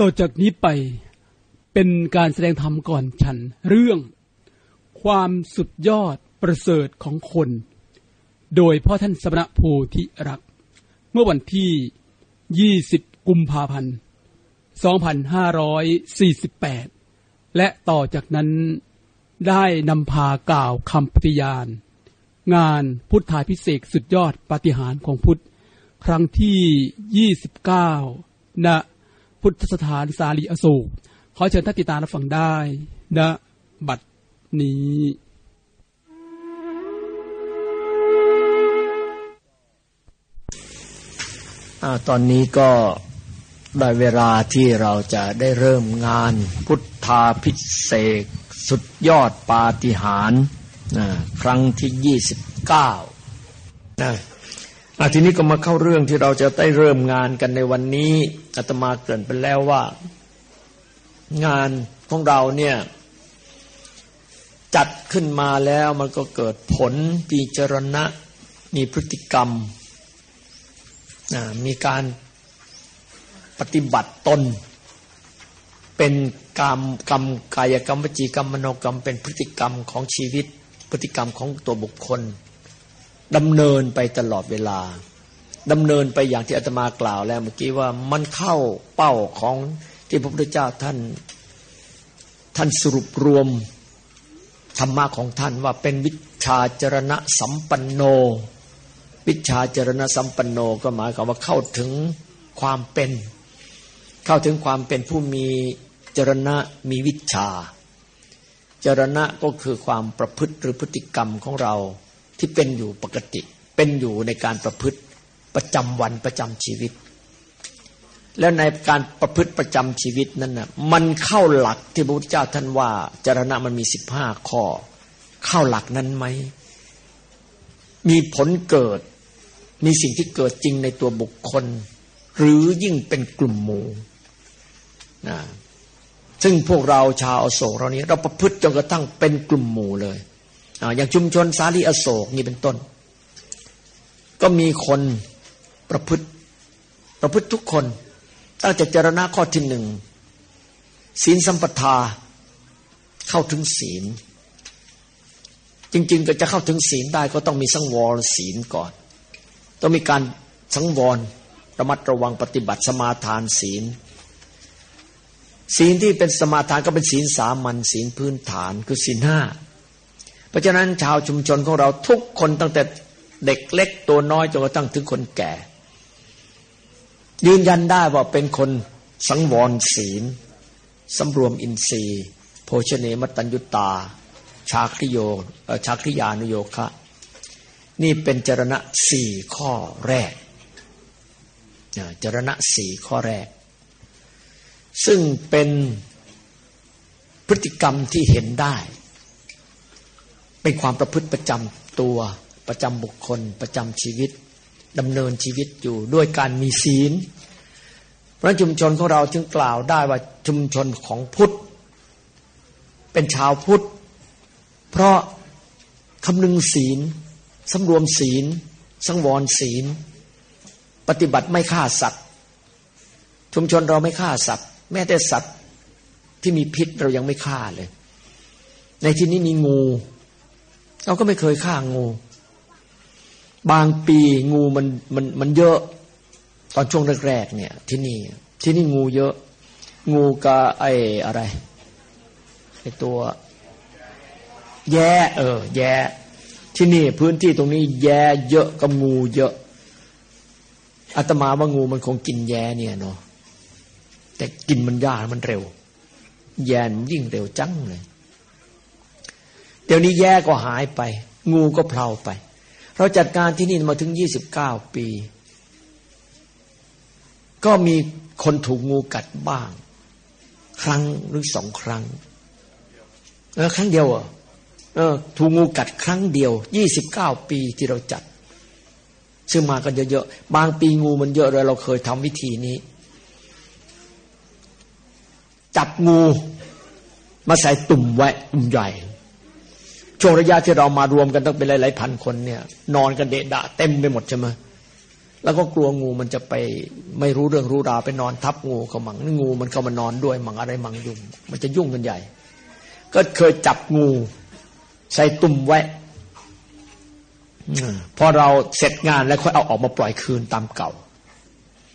ต่อจากนี้ไปเป็นการแสดงธรรมก่อนฉัน เรื่อง ความสุดยอดประเสริฐของคน โดยพ่อท่านสมณโพธิรัก เมื่อวันที่ 20 กุมภาพันธ์ 2548 และต่อจากนั้นได้นำพากล่าวคำปฏิญาณ งานพุทธาพิเศษสุดยอดปฏิหารของพุทธ ครั้งที่ 29ณ พุทธสถานสาลีอโศกขอเชิญท่านติดตามรับฟังได้ณบัดนี้อตอนนี้ก็ได้เวลาที่เราจะได้เริ่มงานพุทธาพิเศษสุดยอดปาฏิหาริย์นะครั้งที่ยี่สิบเก้านะ อะทีนี้ก็มาเข้าเรื่องที่เราจะได้เริ่มงานกันในวันนี้อาตมาเกริ่นไปแล้วว่า งานของเราเนี่ยจัดขึ้นมาแล้วมันก็เกิดผลปีจรณะ มีพฤติกรรมนะมีการปฏิบัติตน เป็นกรรมกรรมกายกรรมวจีกรรมมโนกรรม เป็นพฤติกรรมของชีวิต พฤติกรรมของตัวบุคคล ดำเนินไปตลอดเวลาดำเนินไปอย่างที่อาตมากล่าวแล้วเมื่อกี้ว่ามันเข้าเป้าของที่พระพุทธเจ้าท่าน ท่านสรุปรวมธรรมะของท่านว่าเป็นวิชาจรณะสัมปันโน วิชาจรณะสัมปันโนก็หมายความว่าเข้าถึงความเป็น เข้าถึงความเป็นผู้มีจรณะมีวิชา จรณะก็คือความประพฤติหรือพฤติกรรมของเรา ที่เป็นอยู่ปกติ เป็นอยู่ในการประพฤติประจำวันประจำชีวิต แล้วในการประพฤติประจำชีวิตนั้นน่ะมันเข้าหลักที่พระพุทธเจ้าท่านว่าจรณะมันมีสิบห้าข้อ เข้าหลักนั้นไหมมีผลเกิด มีสิ่งที่เกิดจริงในตัวบุคคล หรือยิ่งเป็นกลุ่มหมู่นะซึ่งพวกเราชาวอโศกเรานี้ เราประพฤติจนกระทั่งเป็นกลุ่มหมู่เลย อย่างชุมชนสาลีอโศกนี่เป็นต้น ก็มีคนประพฤติประพฤติทุกคน ตั้งแต่จรณะข้อที่หนึ่งศีลสัมปทาเข้าถึงศีล จริง ๆ ก็จะเข้าถึงศีลได้ก็ต้องมีสังวรศีลก่อน ต้องมีการสังวรระมัดระวังปฏิบัติสมาทานศีล ศีลที่เป็นสมาทานก็เป็นศีลสามัญศีลพื้นฐานคือศีลห้า เพราะฉะนั้นชาวชุมชนของเราทุกคนตั้งแต่เด็กเล็กตัวน้อยจนกระทั่งถึงคนแก่ ยืนยันได้ว่าเป็นคนสังวรศีลสำรวมอินทรีย์ โภชเนมตัญยุตา ชาคริโยชาคริยานุโยคะ นี่เป็นจรณะสี่ข้อแรกจรณะสี่ข้อแรก ซึ่งเป็นพฤติกรรมที่เห็นได้ เป็นความประพฤติประจำตัวประจำบุคคล ประจำชีวิตดำเนินชีวิตอยู่ด้วยการมีศีลเพราะชุมชนของเราจึงกล่าวได้ว่าชุมชนของพุทธ เป็นชาวพุทธ เพราะคำนึงศีลสำรวมศีล สังวรศีล ปฏิบัติไม่ฆ่าสัตว์ ชุมชนเราไม่ฆ่าสัตว์ แม้แต่สัตว์ที่มีพิษเรายังไม่ฆ่าเลย ในที่นี้มีงู เราก็ไม่เคยฆ่างู บางปีงูมันมันมันเยอะ ตอนช่วงแรกๆเนี่ย ที่นี่ ที่นี่งูเยอะ งูกับไอ้อะไรไอตัว แย่เออ แย่ที่นี่ พื้นที่ตรงนี้แย่เยอะกับงูเยอะอาตมาว่างูมันคงกินแย่เนี่ยเนาะแต่กินมันยากมันเร็ว แย่มันยิ่งเร็วจังเลย เดี๋ยวนี้แย่ก็หายไป งูก็เพลาไป เราจัดการที่นี่มาถึงยี่สิบเก้าปี ก็มีคนถูกงูกัดบ้าง ครั้งหรือสองครั้งเออครั้งเดียวอะเออถูกงูกัดครั้งเดียวยี่สิบเก้าปีที่เราจัด ซึ่งมากันเยอะๆบางปีงูมันเยอะเลยเราเคยทำวิธีนี้ จับงูมาใส่ตุ่มไว้ตุ่มใหญ่ ช่วงระยะที่เรามารวมกันต้องเป็นหลายๆพันคนเนี่ย นอนกันเดะดะเต็มไปหมดใช่ไหมแล้วก็กลัวงูมันจะไปไม่รู้เรื่องรู้ราวไปนอนทับงูเขามังงูมันเข้ามานอนด้วยมังอะไรมังยุ่งมันจะยุ่งกันใหญ่ ก็เคยจับงู ใส่ตุ่มไว้พอเราเสร็จงานแล้วค่อยเอาออกมาปล่อยคืนตามเก่า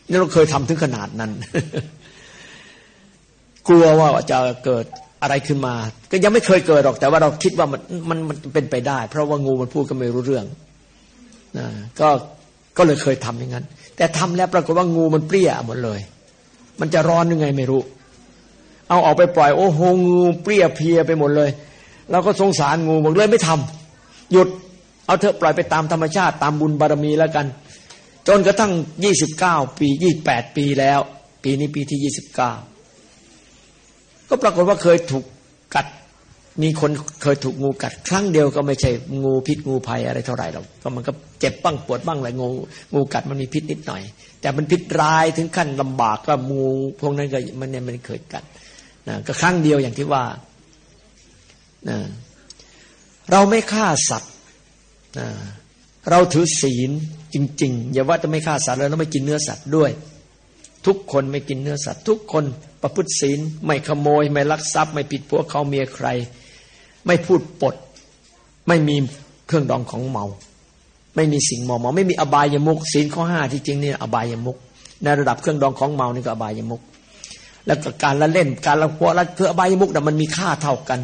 นี่เราเคยทำถึงขนาดนั้น กลัวว่าจะเกิด อะไรขึ้นมา ก็ยังไม่เคยเกิดหรอก แต่ว่าเราคิดว่ามันมันมันเป็นไปได้ เพราะว่างูมันพูดก็ไม่รู้เรื่องนะก็ก็เลยเคยทำอย่างนั้น แต่ทำแล้วปรากฏว่างูมันเปรี้ยหมดเลย มันจะร้อนยังไงไม่รู้ เอาออกไปปล่อย โอ้โหงูเปรี้ยเพียไปหมดเลยเราก็สงสารงูบอกเลยไม่ทำหยุดเอาเถอะปล่อยไปตามธรรมชาติตามบุญบารมีแล้วกัน จนกระทั่งยี่สิบเก้าปียี่แปดปีแล้ว ปีนี้ปีที่ยี่สิบเก้า ก็ปรากฏว่าเคยถูกกัด มีคนเคยถูกงูกัด ครั้งเดียวก็ไม่ใช่งูพิษงูภัยอะไรเท่าไหร่หรอกก็มันก็เจ็บบ้างปวดบ้างแหละงูงูกัดมันมีพิษนิดหน่อย แต่มันพิษร้ายถึงขั้นลำบากก็งูพวกนั้นก็มันเนี่ยมันเคยกัดนะก็ครั้งเดียวอย่างที่ว่านะเราไม่ฆ่าสัตว์นะเราถือศีลจริง ๆ อย่าว่าจะไม่ฆ่าสัตว์แล้วไม่กินเนื้อสัตว์ด้วย ทุกคนไม่กินเนื้อสัตว์ ทุกคนประพฤติศีลไม่ขโมย ไม่ลักทรัพย์ ไม่ผิดพวกเขาเมียใคร ไม่พูดปด ไม่มีเครื่องดองของเมา ไม่มีสิ่งเมาเมาไม่มีอบายมุกศีลข้อห้าที่จริงเนี่ยอบายมุกในระดับเครื่องดองของเมานี่ก็อบายมุกแล้วก็การละเล่นการละหัวละคืออบายมุกแต่มันมีค่าเท่ากัน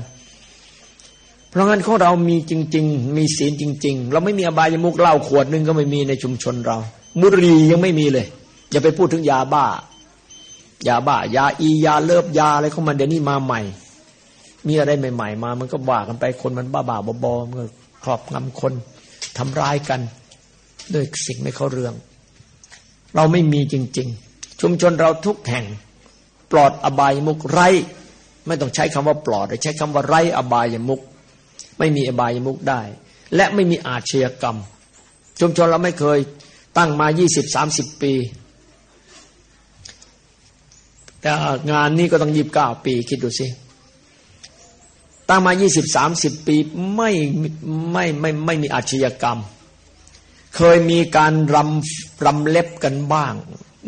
เพราะงั้นของเรามีจริง ๆ มีศีลจริง ๆ เราไม่มีอบายมุกเหล้าขวดนึงก็ไม่มีในชุมชนเรา มุรียังไม่มีเลย อย่าไปพูดถึงยาบ้ายาบ้ายาอียาเลิบยาอะไรของมันเดี๋ยวนี้มาใหม่ มีอะไรใหม่ ๆ มา มันก็ว่ากันไปคนมันบ้าบ้าบอๆมันครอบงำคนทำร้ายกันด้วยสิ่งไม่เข้าเรื่อง เราไม่มีจริง ๆ ชุมชนเราทุกแห่ง ปลอดอบายมุกไรไม่ต้องใช้คำว่าปลอดใช้คำว่าไรอบายมุก ไม่มีอบายมุกได้ และไม่มีอาชญากรรม ชุมชนเราไม่เคยตั้งมายี่สิบสามสิบปี งานนี้ก็ต้องยีบเก้าปี คิดดูสิตั้งมายี่สิบสามสิบปีไม่ไม่ไม่ไม่มีอาชญากรรม เคยมีการรำรำเล็บกันบ้าง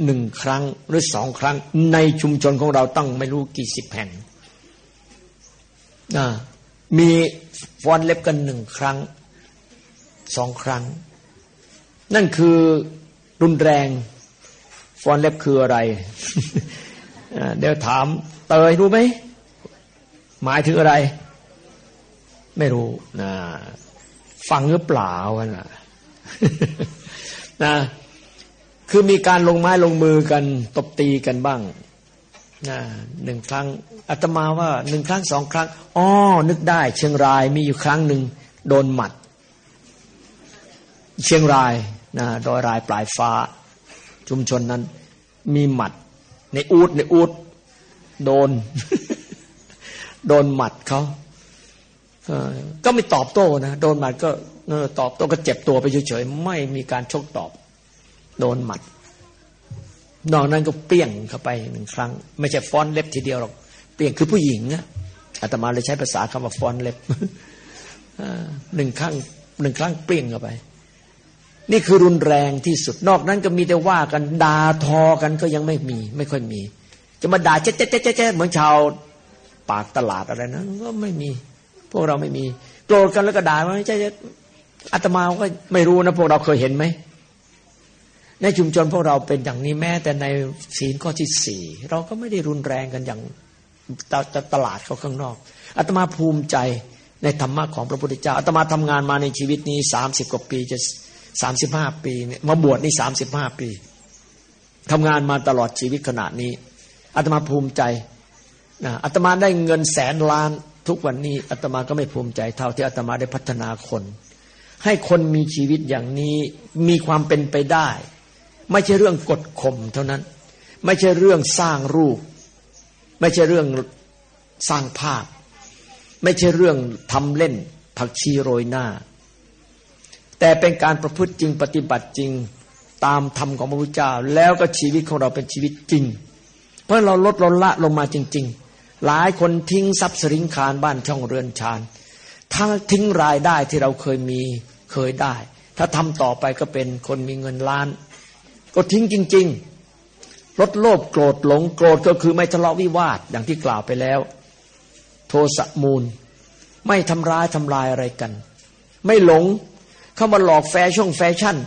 หนึ่งครั้งหรือสองครั้ง ในชุมชนของเราตั้งไม่รู้กี่สิบแห่งนะมีฟ้อนเล็บกันหนึ่งครั้งสองครั้ง นั่นคือรุนแรงฟ้อนเล็บคืออะไร เดี๋ยวถามเตยรู้ไหม หมายถึงอะไร ไม่รู้นะฟังหรือเปล่าวะนะนะคือมีการลงไม้ลงมือกันตบตีกันบ้างนะหนึ่งครั้งอาตมาว่าหนึ่งครั้งสองครั้งอ๋อนึกได้ เชียงรายมีอยู่ครั้งหนึ่งโดนหมัด เชียงรายนะดอยรายปลายฟ้า ชุมชนนั้น มีหมัด ในอูดในอูดโดน โดนหมัดเขาก็ไม่ตอบโต้นะโดนหมัดก็ตอบโต้ก็เจ็บตัวไปเฉยๆไม่มีการชกตอบ โดนหมัดนอกนั้นก็เปี้ยงเข้าไปหนึ่งครั้ง ไม่ใช่ฟ้อนเล็บทีเดียวหรอกเปี้ยงคือผู้หญิงนะอาตมาเลยใช้ภาษาคำว่าฟ้อนเล็บหนึ่งครั้งหนึ่งครั้งเปี้ยงเข้าไป นี่คือรุนแรงที่สุดนอกนั้นก็มีแต่ว่ากันด่าทอกันก็ยังไม่มี ไม่ค่อยมี จะมาด่าเจ๊เจ๊เจ๊เจ๊เหมือนชาวปากตลาดอะไรนะก็ไม่มี พวกเราไม่มีโกรธกันแล้วก็ด่าไม่ใช่อาตมาก็ไม่รู้นะพวกเราเคยเห็นไหมในชุมชนพวกเราเป็นอย่างนี้แม้แต่ในศีลข้อที่สี่เราก็ไม่ได้รุนแรงกันอย่างตลาดเขาข้างนอกอาตมาภูมิใจในธรรมะของพระพุทธเจ้าอาตมาทำงานมาในชีวิตนี้สามสิบกว่าปีจะ สามสิบห้าปีเนี่ยมาบวชนี่สามสิบห้าปีทำงานมาตลอดชีวิตขนาดนี้อาตมาภูมิใจนะอาตมาได้เงินแสนล้านทุกวันนี้อาตมาก็ไม่ภูมิใจเท่าที่อาตมาได้พัฒนาคน ให้คนมีชีวิตอย่างนี้มีความเป็นไปได้ ไม่ใช่เรื่องกดข่มเท่านั้น ไม่ใช่เรื่องสร้างรูป ไม่ใช่เรื่องสร้างภาพ ไม่ใช่เรื่องทำเล่นผักชีโรยหน้า แต่เป็นการประพฤติจริงปฏิบัติจริงตามธรรมของพระพุทธเจ้า แล้วก็ชีวิตของเราเป็นชีวิตจริง เพราะเราลดลละลงมาจริง ๆ หลายคนทิ้งทรัพย์สินคารบ้านช่องเรือนชานทั้งทิ้งรายได้ที่เราเคยมีเคยได้ ถ้าทำต่อไปก็เป็นคนมีเงินล้าน ก็ทิ้งจริง ๆ ลดโลภโกรธหลงโกรธก็คือไม่ทะเลาะวิวาทอย่างที่กล่าวไปแล้ว โทสะมูล ไม่ทำร้ายทำลายอะไรกัน ไม่หลง เข้ามาหลอกแฟชั่นแฟชั่น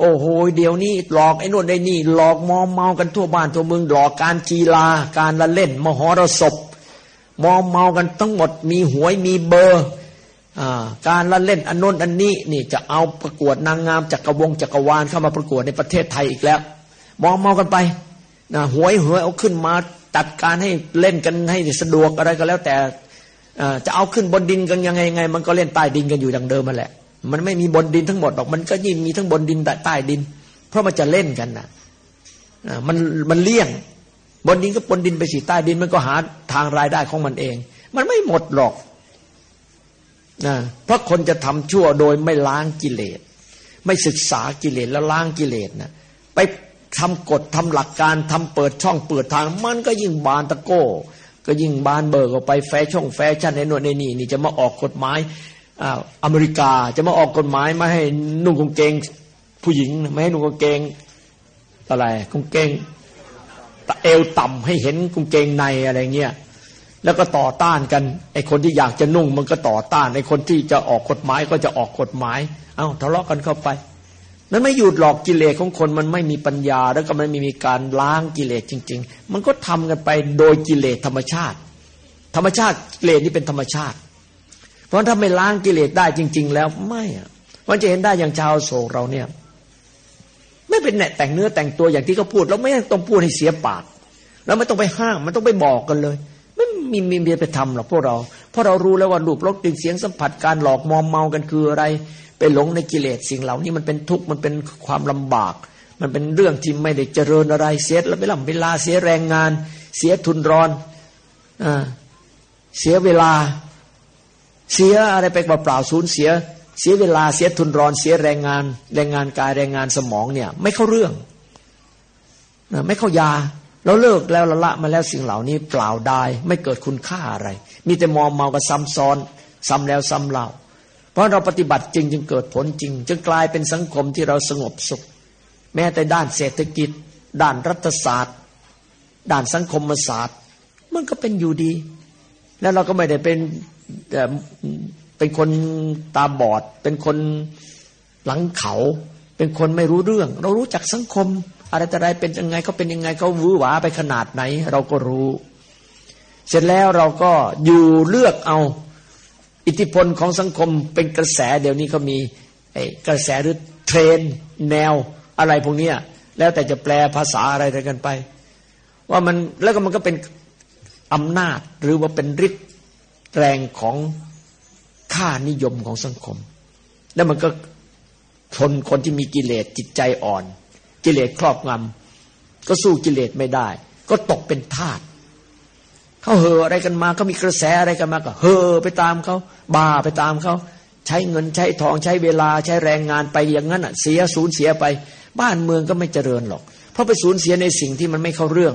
โอ้โหเดี๋ยวนี้หลอกไอ้นวดไอ้นี่ หลอกมอมเมากันทั่วบ้านทั่วเมืองหลอกการกีฬาการละเล่น มหรสพมอมเมากันทั้งหมดมีหวยมีเบอร์การละเล่นอันนนอันนี้นี่จะเอาประกวดนางงามจักรวงจักรวาลเข้ามาประกวดในประเทศไทยอีกแล้ว มองเมากันไปนะหวยหวยเอาขึ้นมาตัดการให้เล่นกันให้สะดวกอะไรก็แล้วแต่จะเอาขึ้นบนดินกันยังไงไง มันก็เล่นใต้ดินกันอยู่ดังเดิมมาแหละ มันไม่มีบนดินทั้งหมดหรอก มันก็ยิ่งมีทั้งบนดินใต้ดิน เพราะมันจะเล่นกันนะมันมันเลี่ยง บนดินก็บนดินไปสิใต้ดิน มันก็หาทางรายได้ของมันเอง มันไม่หมดหรอกนะเพราะคนจะทำชั่วโดยไม่ล้างกิเลส ไม่ศึกษากิเลสแล้วล้างกิเลสนะไปทำกฎทำหลักการทำเปิดช่องเปิดทาง มันก็ยิ่งบานตะโก้ ก็ยิ่งบานเบิกออกไปแฟชั่นแฟชั่นในน่นในนี่นี่จะมาออกกฎหมาย อ่าอเมริกาจะมาออกกฎหมายไม่ให้นุ่งกางเกงผู้หญิงไม่ให้นุ่งกางเกงอะไรกางเกงเอวต่ำให้เห็นกางเกงในอะไรเงี้ยแล้วก็ต่อต้านกันไอ้คนที่อยากจะนุ่งมันก็ต่อต้านไอ้คนที่จะออกกฎหมายก็จะออกกฎหมาย เอา้าทะเลาะกันเข้าไป นั้นไม่หยุดหลอกกิเลสของคนมันไม่มีปัญญา แล้วก็มันไม่มีการล้างกิเลสจริง ๆ มันก็ทำกันไปโดยกิเลสธรรมชาติ ธรรมชาติกิเลสนี่เป็นธรรมชาติ เพราะถ้าไม่ล้างกิเลสได้จริง ๆ แล้วไม่อะมันจะเห็นได้อย่างชาวโศกเราเนี่ย ไม่เป็นแหนแต่งเนื้อแต่งตัวอย่างที่เขาพูด เราไม่ต้องพูดให้เสียปากเราไม่ต้องไปห้างมันต้องไปบอกกันเลย ไม่มีมีเมียไปทำหรอกพวกเรา เพราะเรารู้แล้วว่ารูปรสกลิ่นเสียงสัมผัสการหลอกมอมเมากันคืออะไร ไปหลงในกิเลสสิ่งเหล่านี้มันเป็นทุกข์มันเป็นความลำบาก มันเป็นเรื่องที่ไม่ได้เจริญอะไรเสียแล้วไปลำเวลาเสียแรงงาน เสียทุนรอนอ่าเสียเวลา เสียอะไรไปเปล่าๆสูญเสีย เสียเวลาเสียทุนรอนเสียแรงงาน แรงงานกายแรงงานสมองเนี่ย ไม่เข้าเรื่องไม่เข้ายาเราเลิกแล้วละละมาแล้วสิ่งเหล่านี้เปล่าได้ไม่เกิดคุณค่าอะไร มีแต่มองเมากับซ้ำซ้อน ซ้ำแล้วซ้ำเล่าเพราะเราปฏิบัติจริงจึงเกิดผลจริง จึงกลายเป็นสังคมที่เราสงบสุข แม้แต่ด้านเศรษฐกิจ ด้านรัฐศาสตร์ ด้านสังคมศาสตร์ มันก็เป็นอยู่ดี แล้วเราก็ไม่ได้เป็น เป็นคนตาบอด เป็นคนหลังเขา เป็นคนไม่รู้เรื่อง เรารู้จักสังคม อะไรแต่ไรเป็นยังไงเขาเป็นยังไงเขาวื้อหวาไปขนาดไหน เราก็รู้ เสร็จแล้วเราก็อยู่เลือกเอาอิทธิพลของสังคมเป็นกระแสเดี๋ยวนี้เขามีกระแสหรือเทรนแนวอะไรพวกนี้แล้วแต่จะแปลภาษาอะไรกันไป ว่ามันแล้วก็มันก็เป็นอำนาจหรือว่าเป็นฤทธิ์ แรงของค่านิยมของสังคม แล้วมันก็ทนคนที่มีกิเลสจิตใจอ่อน กิเลสครอบงำก็สู้กิเลสไม่ได้ ก็ตกเป็นทาสเขาเห่ออะไรกันมาเขามีกระแสอะไรกันมาก็เห่อไปตามเขาบ้าไปตามเขาใช้เงินใช้ทองใช้เวลาใช้แรงงานไปอย่างนั้นอะเสียสูญเสียไป บ้านเมืองก็ไม่เจริญหรอก เพราะไปสูญเสียในสิ่งที่มันไม่เข้าเรื่อง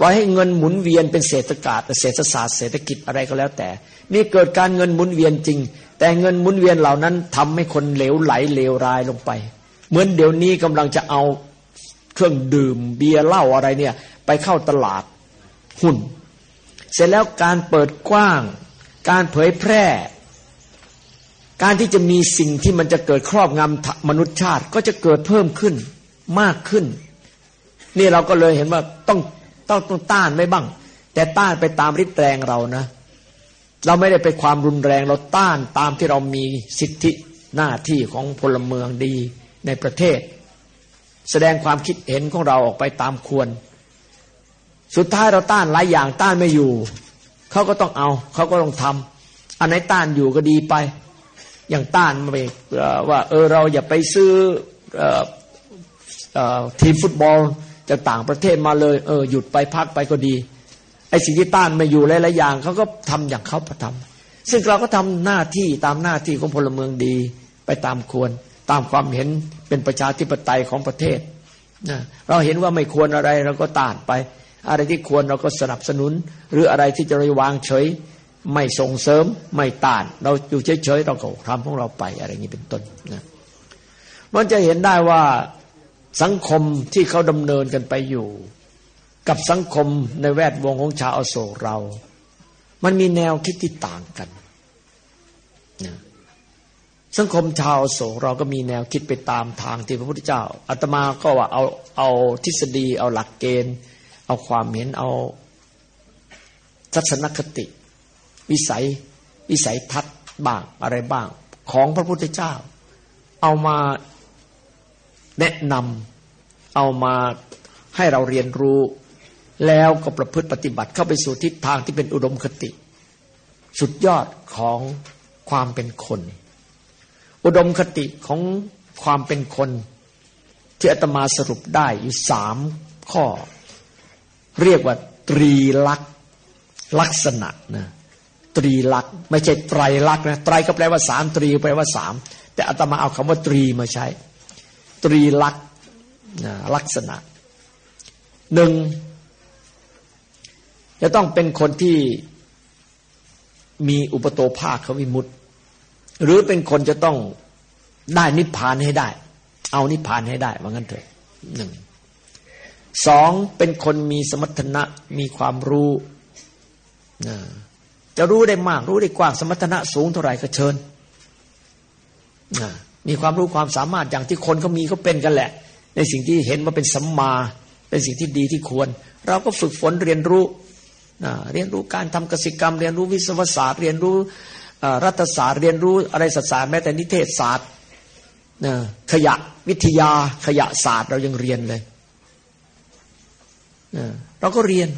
ปล่อยให้เงินหมุนเวียนเป็นเศรษฐกาศเศรษฐศาสตร์เศรษฐกิจอะไรก็แล้วแต่มีเกิดการเงินหมุนเวียนจริง แต่เงินหมุนเวียนเหล่านั้นทำให้คนเหลวไหลเลวรายลงไป เหมือนเดี๋ยวนี้กำลังจะเอาเครื่องดื่มเบียร์เหล้าอะไรเนี่ยไปเข้าตลาดหุ้น เสร็จแล้วการเปิดกว้าง การเผยแพร่ การที่จะมีสิ่งที่มันจะเกิดครอบงำมนุษยชาติก็จะเกิดเพิ่มขึ้นมากขึ้น นี่เราก็เลยเห็นว่าต้อง ต้องต้องต้านไม่บ้าง แต่ต้านไปตามริดแรงเรานะ เราไม่ได้ไปความรุนแรงเราต้านตามที่เรามีสิทธิหน้าที่ของพลเมืองดีในประเทศ แสดงความคิดเห็นของเราออกไปตามควร สุดท้ายเราต้านหลายอย่างต้านไม่อยู่เขาก็ต้องเอาเขาก็ต้องทำอันไหนต้านอยู่ก็ดีไป อย่างต้านมาไปว่าเออเราอย่าไปซื้อทีมฟุตบอล จากต่างประเทศมาเลย เออหยุดไปพักไปก็ดีไอ้สิ่งที่ต้านไม่อยู่หลายๆอย่างเขาก็ทำอย่างเขาประทำซึ่งเราก็ทำหน้าที่ตามหน้าที่ของพลเมืองดี ไปตามควร ตามความเห็นเป็นประชาธิปไตยของประเทศนะเราเห็นว่าไม่ควรอะไรเราก็ต้านไป อะไรที่ควรเราก็สนับสนุน หรืออะไรที่จะระวางเฉย ไม่ส่งเสริมไม่ต้าน เราอยู่เฉยๆเราก็ทำของเราไปอะไรอย่างนี้เป็นต้นนะมันจะเห็นได้ว่า สังคมที่เขาดำเนินกันไปอยู่ กับสังคมในแวดวงของชาวอโศกเรา มันมีแนวคิดที่ต่างกันนะสังคมชาวโศกเราก็มีแนวคิดไปตามทางที่พระพุทธเจ้าอาตมาก็ว่าเอาเอาทฤษฎี เอาหลักเกณฑ์ เอาความเห็นเอาทัศนคติ วิสัยวิสัยทัศน์บ้างอะไรบ้าง ของพระพุทธเจ้า เอามา แนะนำเอามาให้เราเรียนรู้ แล้วก็ประพฤติปฏิบัติเข้าไปสู่ทิศทางที่เป็นอุดมคติ สุดยอดของความเป็นคน อุดมคติของความเป็นคน ที่อาตมาสรุปได้อยู่สามข้อ เรียกว่าตรีลักษณ์ลักษณะนะตรีลักษณ์ไม่ใช่ไตรลักษณ์นะไตรก็แปลว่าสามตรีแปลว่าสามแต่อาตมาเอาคำว่าตรีมาใช้ ตรีลักษณ์ลักษณะหนึ่งจะต้องเป็นคนที่มีอุปโตภาคเขาวิมุตติหรือเป็นคนจะต้องได้นิพพานให้ได้ เอานิพพานให้ได้ว่างั้นเถอะหนึ่งสองเป็นคนมีสมรรถนะมีความรู้จะรู้ได้มาก รู้ได้กว้างสมรรถนะสูงเท่าไหร่ก็เชิญ มีความรู้ความสามารถอย่างที่คนเขามีเขาเป็นกันแหละ ในสิ่งที่เห็นว่าเป็นสัมมา เป็นสิ่งที่ดีที่ควร เราก็ฝึกฝนเรียนรู้เรียนรู้การทำกสิกรรม เรียนรู้วิศวศาสตร์ เรียนรู้รัฐศาสตร์ เรียนรู้อะไรศาสตร์แม้แต่นิเทศศาสตร์ขยะวิทยาขยะศาสตร์เรายังเรียนเลยเราก็เรียน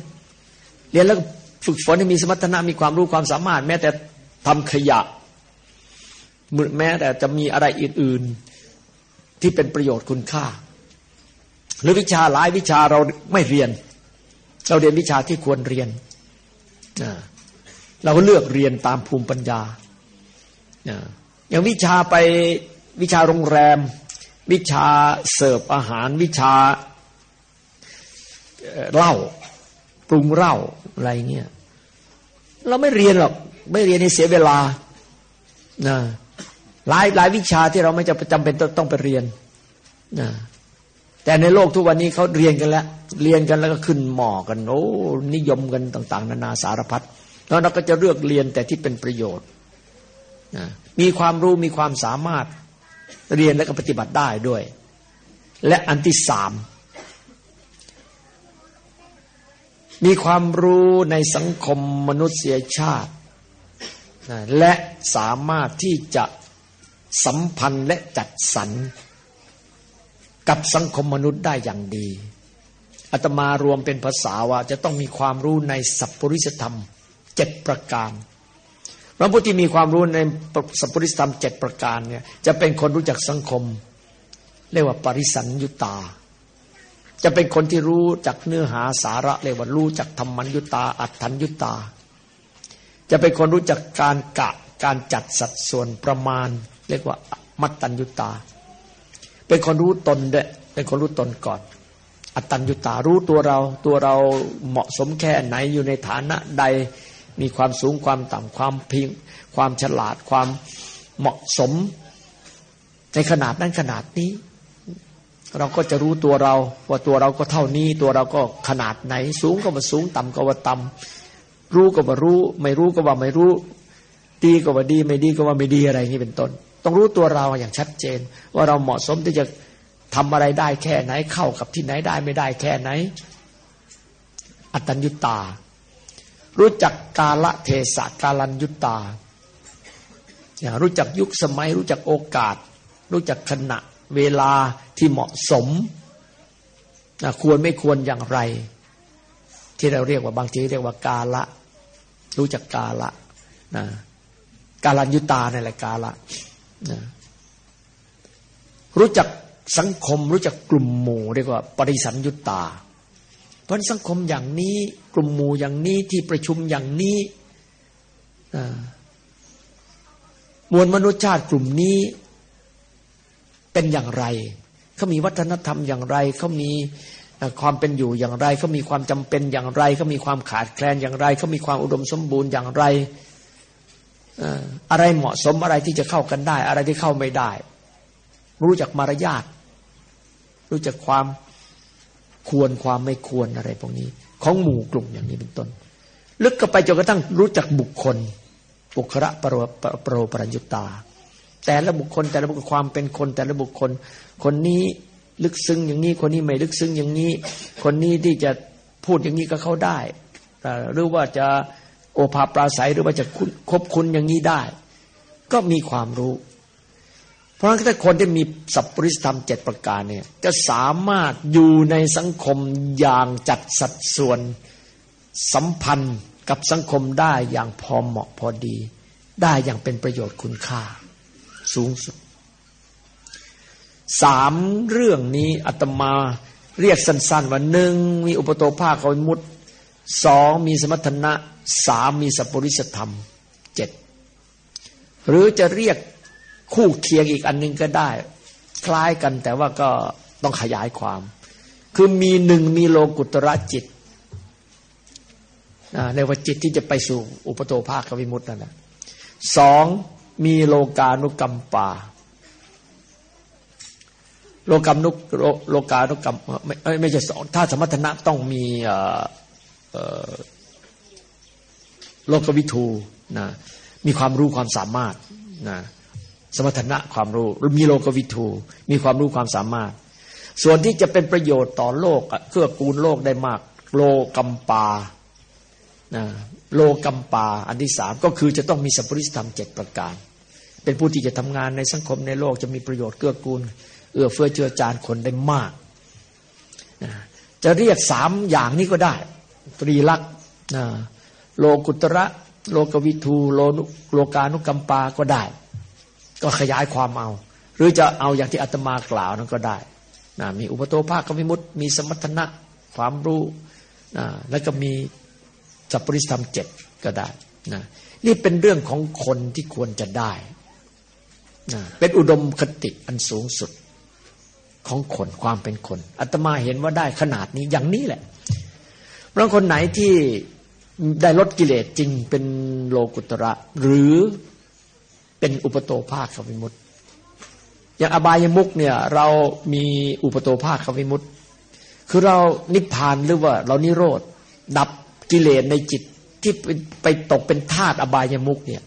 เรียนแล้วฝึกฝนให้มีสมรรถนะมีความรู้ความสามารถ แม้แต่ทำขยะ แม้แต่จะมีอะไรอื่น ๆ ที่เป็นประโยชน์คุณค่า หรือวิชาหลายวิชาเราไม่เรียน เราเรียนวิชาที่ควรเรียน เราเลือกเรียนตามภูมิปัญญา อย่างวิชาไปวิชาโรงแรม วิชาเสิร์ฟอาหารวิชาเหล้าปรุงเหล้าอะไรเงี้ยเราไม่เรียนหรอก ไม่เรียนให้เสียเวลานะ หลายหลายวิชาที่เราไม่จะจำเป็นต้องไปเรียนนะแต่ในโลกทุกวันนี้เขาเรียนกันแล้ว เรียนกันแล้วก็ขึ้นหมอกัน โอ้ นิยมกันต่าง ๆ นานาสารพัดแล้วเราก็จะเลือกเรียนแต่ที่เป็นประโยชน์นะมีความรู้มีความสามารถเรียนแล้วก็ปฏิบัติได้ด้วย และอันที่สามมีความรู้ในสังคมมนุษยชาติ และสามารถที่จะ สัมพันธ์และจัดสรรกับสังคมมนุษย์ได้อย่างดีอาตมารวมเป็นภาษาว่าจะต้องมีความรู้ในสัพปริสธรรมเจ็ดประการพระพุทธที่มีความรู้ในสัพปริสธรรมเจ็ดประการเนี่ยจะเป็นคนรู้จักสังคม เรียกว่าปริสันยุตา จะเป็นคนที่รู้จักเนื้อหาสาระเรียกว่ารู้จักธรรมัญยุตา อัตถัญยุตา จะเป็นคนรู้จักการกะการจัดสัดส่วนประมาณ เรียกว่า มัตตัญยุตา เป็นคนรู้ตนเด้เป็นคนรู้ตนก่อน อัตตัญยุตารู้ตัวเรา ตัวเราเหมาะสมแค่ไหนอยู่ในฐานะใด มีความสูงความต่ำความพิง ความฉลาดความเหมาะสม ในขนาดนั้นขนาดนี้ เราก็จะรู้ตัวเรา ว่าตัวเราก็เท่านี้ ตัวเราก็ขนาดไหน สูงก็ว่าสูงต่ำก็ว่าต่ำรู้ก็ว่ารู้ ไม่รู้ก็ว่าไม่รู้ดีก็ว่าดี ไม่ดีก็ว่าไม่ดีอะไรนี่เป็นต้น ต้องรู้ตัวเราอย่างชัดเจน ว่าเราเหมาะสมที่จะทำอะไรได้แค่ไหนเข้ากับที่ไหนได้ไม่ได้แค่ไหน อัตัญญุตา รู้จักกาละเทศะกาลัญยุตาอย่างรู้จักยุคสมัย รู้จักโอกาส รู้จักขณะเวลาที่เหมาะสมนะควรไม่ควรอย่างไร ที่เราเรียกว่าบางทีเรียกว่ากาละ รู้จักกาละนะกาลัญยุตาในแหละกาละ รู้จักสังคมรู้จักกลุ่มหมู่เรียกว่า ปริสัญยุตตา เพราะสังคมอย่างนี้กลุ่มหมู่อย่างนี้ที่ประชุมอย่างนี้มวลมนุษยชาติกลุ่มนี้เป็นอย่างไร เขามีวัฒนธรรมอย่างไร เขามีความเป็นอยู่อย่างไร เขามีความจำเป็นอย่างไร เขามีความขาดแคลนอย่างไร เขามีความอุดมสมบูรณ์อย่างไร อะไรเหมาะสมอะไรที่จะเข้ากันได้ อะไรที่เข้าไม่ได้ รู้จักมารยาทรู้จักความควรความไม่ควรอะไรพวกนี้ ของหมู่กลุ่มอย่างนี้เป็นต้น ลึกก็ไปจนกระทั่งรู้จักบุคคลบุคระปรปรปรัญญุตา แต่ละบุคคลแต่ละบุคคลความเป็นคน แต่ละบุคคล คนนี้ลึกซึ้งอย่างนี้คนนี้ไม่ลึกซึ้งอย่างนี้ คนนี้ที่จะพูดอย่างนี้ก็เข้าได้หรือว่าจะ โอภาปราศัยหรือว่าจะคบคุณอย่างนี้ได้ ก็มีความรู้ เพราะฉะนั้นถ้าคนที่มีสัพปริสธรรมเจ็ดประการเนี่ยจะสามารถอยู่ในสังคมอย่างจัดสัดส่วนสัมพันธ์กับสังคมได้อย่างพอเหมาะพอดี ได้อย่างเป็นประโยชน์คุณค่า สูงสุดสามเรื่องนี้อาตมาเรียกสั้นๆว่าหนึ่งมีอุปโตภาคเขามุต สองมีสมรรถนะสามมีสัพปริสธรรมเจ็ดหรือจะเรียกคู่เคียงอีกอันนึงก็ได้ คล้ายกันแต่ว่าก็ต้องขยายความ คือมีหนึ่งมีโลกุตระจิตในว่าจิตที่จะไปสู่อุปโตภาควิมุตตินั่นะสองมีโลกานุกรรมปาโลกรรมนุกโลกานุกรรมไม่ไม่ใช่สองถ้าสมรรถนะต้องมี โลกวิทูนะมีความรู้ความสามารถนะสมรรถนะความรู้มีโลกวิทูมีความรู้ความสามารถ ส่วนที่จะเป็นประโยชน์ต่อโลกเพื่อกูลโลกได้มาก โลกัมปานะโลกัมปา อันที่สามก็คือจะต้องมีสัพพุริสธรรมเจ็ดประการ เป็นผู้ที่จะทำงานในสังคมในโลกจะมีประโยชน์เกื้อกูล เอื้อเฟื้อเจือจานคนได้มากนะจะเรียกสามอย่างนี้ก็ได้ ตรีลักษณ์โลกุตระ โลกวิทูโลโลกานุกัมปาก็ได้ ก็ขยายความเอา หรือจะเอาอย่างที่อาตมากล่าวนั้นก็ได้นะมีอุปโตภาควิมุตมีสมรรถนะความรู้นะแล้วก็มีสัพปริสธรรมเจ็ดก็ได้นะนี่เป็นเรื่องของคนที่ควรจะได้นะเป็นอุดมคติอันสูงสุดของคนความเป็นคนอาตมาเห็นว่าได้ขนาดนี้อย่างนี้แหละ บางคนไหนที่ได้ลดกิเลสจริงเป็นโลกุตระ หรือเป็นอุปโตภาควิมุติอย่างอบายมุกเนี่ยเรามีอุปโตภาควิมุติคือเรานิพพานหรือว่าเรานิโรธดับกิเลสในจิตที่ไปตกเป็นธาตุอบายมุกเนี่ย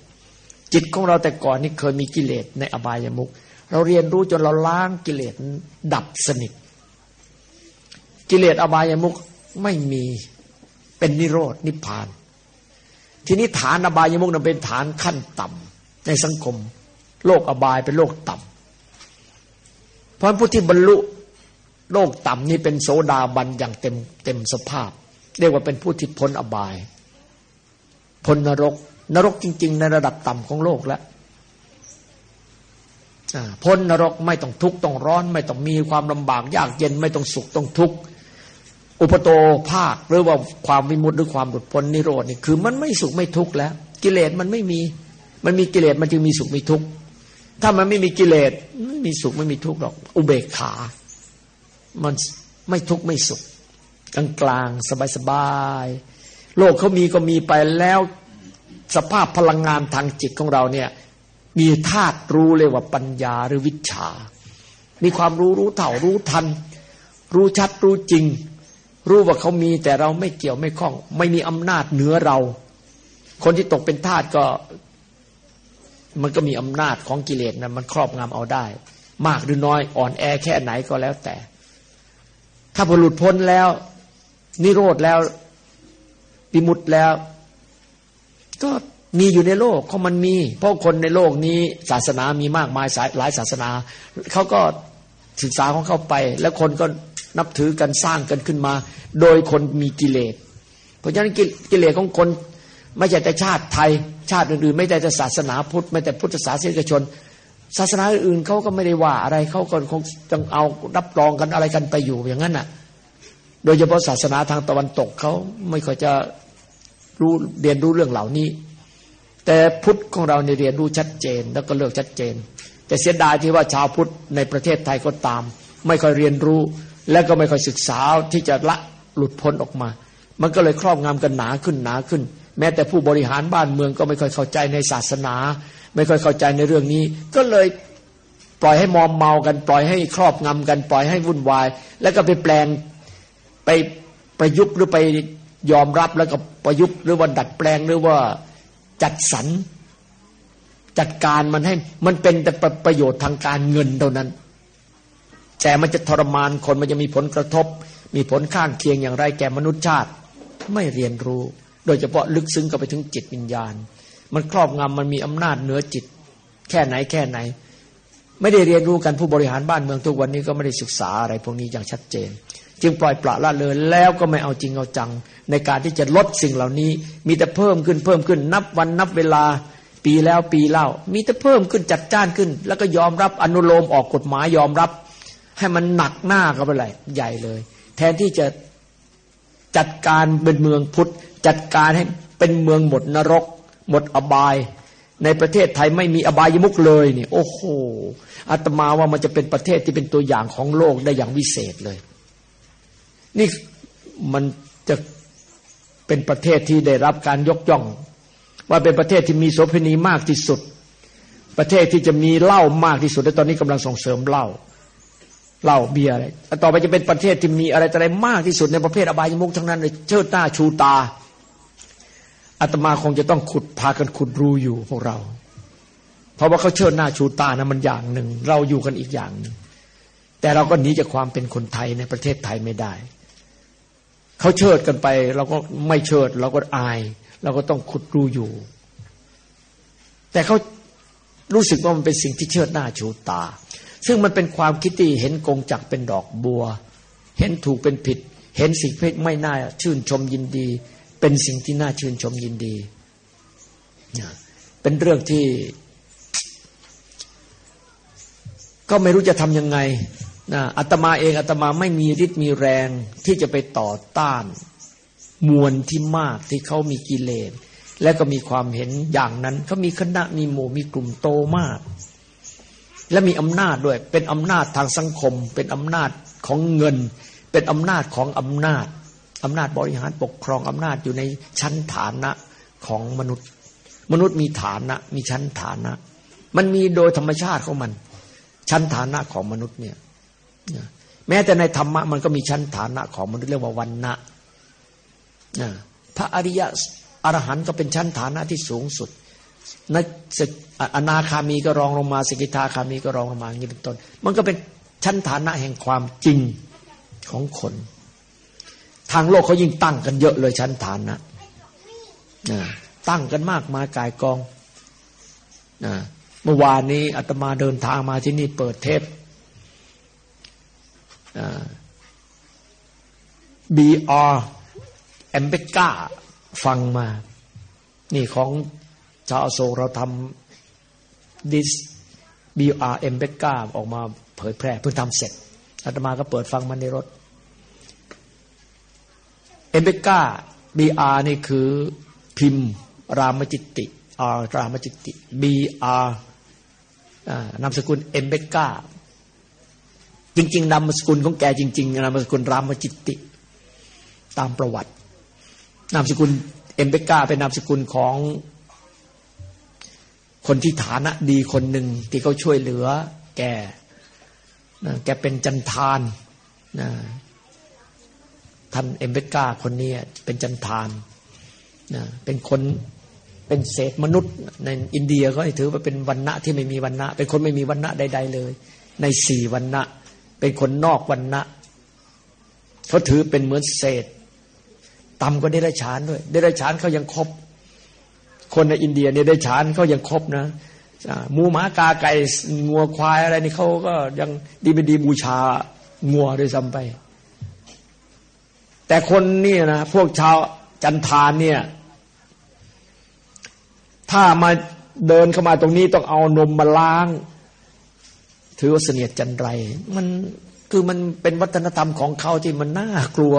จิตของเราแต่ก่อนนี่เคยมีกิเลสในอบายมุกเราเรียนรู้จนเราล้างกิเลสดับสนิท กิเลสอบายมุกไม่มี เป็นนิโรธนิพพาน ทีนี้ฐานอบายมุกนั้นเป็นฐานขั้นต่ำในสังคม โลกอบายเป็นโลกต่ำเพราะผู้ที่บรรลุโลกต่ำนี่เป็นโสดาบันอย่างเต็มเต็มสภาพ เรียกว่าเป็นผู้ที่พ้นอบายพ้นนรก นรกจริง ๆ ในระดับต่ำของโลกแล้วพ้นนรกไม่ต้องทุกข์ต้องร้อน ไม่ต้องมีความลำบากยากเย็นไม่ต้องสุขต้องทุกข์ อุปโตภาคหรือว่าความวิมุตติหรือความหลุดพ้นนิโรธนี่คือ มันไม่สุขไม่ทุกข์แล้ว กิเลสมันไม่มี มันมีกิเลสมันจึงมีสุขมีทุกข์ถ้ามันไม่มีกิเลสไม่มีสุขไม่มีทุกข์หรอก อุเบกขา มันไม่ทุกข์ไม่สุขกลางกลางสบายสบายโลกเขามีก็มีไปแล้วสภาพพลังงานทางจิตของเราเนี่ยมีธาตุรู้เลยว่าปัญญาหรือวิชา มีความรู้รู้เท่ารู้ทัน รู้ชัดรู้จริง รู้ว่าเขามีแต่เราไม่เกี่ยวไม่คล้อง ไม่มีอำนาจเหนือเรา คนที่ตกเป็นทาสก็ มันก็มีอำนาจของกิเลสนะมันครอบงำเอาได้ มากหรือน้อยอ่อนแอแค่ไหนก็แล้วแต่ ถ้าพอหลุดพ้นแล้ว นิโรธแล้วปิมุตแล้ว ก็มีอยู่ในโลกเขามันมี เพราะคนในโลกนี้ศาสนามีมากมายหลายศาสนาเขาก็ศึกษาของเขาไป แล้วคนก็ นับถือกันสร้างกันขึ้นมา โดยคนมีกิเลส เพราะฉะนั้นกิเลสของคนไม่ใช่แต่ชาติไทย ชาติอื่นๆ ไม่แต่ศาสนาพุทธ ไม่แต่พุทธศาสนิกชน ศาสนาอื่นเขาก็ไม่ได้ว่าอะไรเขาก็คงต้องเอารับรองกันอะไรกันไปอยู่อย่างนั้นน่ะ โดยเฉพาะศาสนาทางตะวันตกเขาไม่ค่อยจะรู้เรียนรู้เรื่องเหล่านี้ แต่พุทธของเราเนี่ยเรียนรู้ชัดเจนแล้วก็เลือกชัดเจน แต่เสียดายที่ว่าชาวพุทธในประเทศไทยก็ตาม ไม่ค่อยเรียนรู้ และก็ไม่ค่อยศึกษาที่จะละหลุดพ้นออกมา มันก็เลยครอบงำกันหนาขึ้นหนาขึ้น แม้แต่ผู้บริหารบ้านเมืองก็ไม่ค่อยเข้าใจในศาสนา ไม่ค่อยเข้าใจในเรื่องนี้ ก็เลยปล่อยให้มอมเมากันปล่อยให้ครอบงำกันปล่อยให้วุ่นวาย แล้วก็ไปแปลงไปประยุกต์หรือไปยอมรับแล้วก็ประยุกต์หรือว่าดัดแปลงหรือว่าจัดสรรจัดการมันให้มันเป็นแต่ประโยชน์ทางการเงินเท่านั้น แต่มันจะทรมานคนมันจะมีผลกระทบ มีผลข้างเคียงอย่างไรแก่มนุษยชาติ ไม่เรียนรู้ โดยเฉพาะลึกซึ้งก็ไปถึงจิตวิญญาณ มันครอบงำมันมีอำนาจเหนือจิต แค่ไหนแค่ไหน ไม่ได้เรียนรู้กันผู้บริหารบ้านเมืองทุกวันนี้ก็ไม่ได้ศึกษาอะไรพวกนี้อย่างชัดเจน จึงปล่อยปละละเลยแล้วก็ไม่เอาจริงเอาจัง ในการที่จะลดสิ่งเหล่านี้ มีแต่เพิ่มขึ้นเพิ่มขึ้น นับวันนับเวลาปีแล้วปีเล่า มีแต่เพิ่มขึ้นจัดจ้านขึ้น แล้วก็ยอมรับอนุโลมออกกฎหมายยอมรับ ให้มันหนักหน้าก็ไปเลยใหญ่เลย แทนที่จะจัดการเป็นเมืองพุทธ จัดการให้เป็นเมืองหมดนรก หมดอบาย ในประเทศไทยไม่มีอบายมุกเลยนี่โอ้โหอาตมาว่ามันจะเป็นประเทศที่เป็นตัวอย่างของโลกได้อย่างวิเศษเลย นี่มันจะเป็นประเทศที่ได้รับการยกย่อง ว่าเป็นประเทศที่มีโสเภณีมากที่สุด ประเทศที่จะมีเหล้ามากที่สุดและตอนนี้กำลังส่งเสริมเหล้า เหล้าเบียร์อะไรต่อไปจะเป็นประเทศที่มีอะไรอะไรมากที่สุดในประเภทอบายมุกทั้งนั้นเลยเชิดหน้าชูตาอาตมาคงจะต้องขุดพากันขุดรูอยู่พวกเรา เพราะว่าเขาเชิดหน้าชูตานะมันอย่างหนึ่ง เราอยู่กันอีกอย่างหนึ่งแต่เราก็หนีจากความเป็นคนไทยในประเทศไทยไม่ได้เขาเชิดกันไป เราก็ไม่เชิด เราก็อาย เราก็ต้องขุดรูอยู่ แต่เขารู้สึกว่ามันเป็นสิ่งที่เชิดหน้าชูตา ซึ่งมันเป็นความคิดที่เห็นกงจักเป็นดอกบัว เห็นถูกเป็นผิด เห็นสิ่งเพศไม่น่าชื่นชมยินดี เป็นสิ่งที่น่าชื่นชมยินดีเป็นเรื่องที่ ก็ไม่รู้จะทำยังไงนะอาตมาเองอาตมาไม่มีฤทธิ์มีแรงที่จะไปต่อต้าน มวลที่มากที่เขามีกิเลสและก็มีความเห็นอย่างนั้นเขามีคณะมีหมู่มีกลุ่มโตมาก และมีอำนาจด้วย เป็นอำนาจทางสังคม เป็นอำนาจของเงิน เป็นอำนาจของอำนาจอำนาจบริหารปกครองอำนาจอยู่ในชั้นฐานะของมนุษย์ มนุษย์มีฐานะ มีชั้นฐานะ มันมีโดยธรรมชาติของมัน ชั้นฐานะของมนุษย์เนี่ยแม้แต่ในธรรมะมันก็มีชั้นฐานะของมนุษย์เรียกว่าวันนะพระอริยะอรหันต์ก็เป็นชั้นฐานะที่สูงสุด นอนาคามีก็รองลงมาสกิทาคามีก็รองลงมาอย่างนี้เป็นต้น มันก็เป็นชั้นฐานะแห่งความจริงของคน ทางโลกเขายิ่งตั้งกันเยอะเลยชั้นฐานะตั้งกันมากมายกายกองเมื่อวานนี้อาตมาเดินทางมาที่นี่เปิดเทปบีอแอมเบก้าฟังมา นี่ของ ชาวโศกเราทำดิสบีอาร์เอมเบก้าออกมาเผยแพร่เพิ่งทำเสร็จอาตมาก็เปิดฟังมันในรถเอมเบก้าบีอาร์นี่คือพิมพ์รามจิตติอารรามจิตติบีอาร์นามสกุลเอมเบก้าจริง ๆนามสกุลของแกจริง ๆนามสกุลรามจิตติ ตามประวัติ นามสกุลอัมเบดการ์เป็นนามสกุลของ คนที่ฐานะดีคนหนึ่งที่เขาช่วยเหลือ แกนะแกเป็นจัณฑาลนะท่านอัมเบดการ์คนนี้เป็นจัณฑาลนะเป็นคนเป็นเศษมนุษย์ ในอินเดียก็ถือว่าเป็นวรรณะที่ไม่มีวรรณะ เป็นคนไม่มีวรรณะใด ๆ เลย ในสี่วันณะ เป็นคนนอกวันณะเขาถือเป็นเหมือนเศษต่ำกว่าเดรัจฉานด้วย เดรัจฉานเขายังครบ คนในอินเดียเนี่ยเดรัจฉานเขายังครบนะหมูหมากาไก่งัวควายอะไรนี่เขาก็ยังดีเป็นดีบูชางัวด้วยซ้ำไป แต่คนนี่นะพวกชาวจันทานเนี่ย ถ้ามาเดินเข้ามาตรงนี้ต้องเอานมมาล้าง ถือว่าเสนียดจัญไร มันคือมันเป็นวัฒนธรรมของเขาที่มันน่ากลัว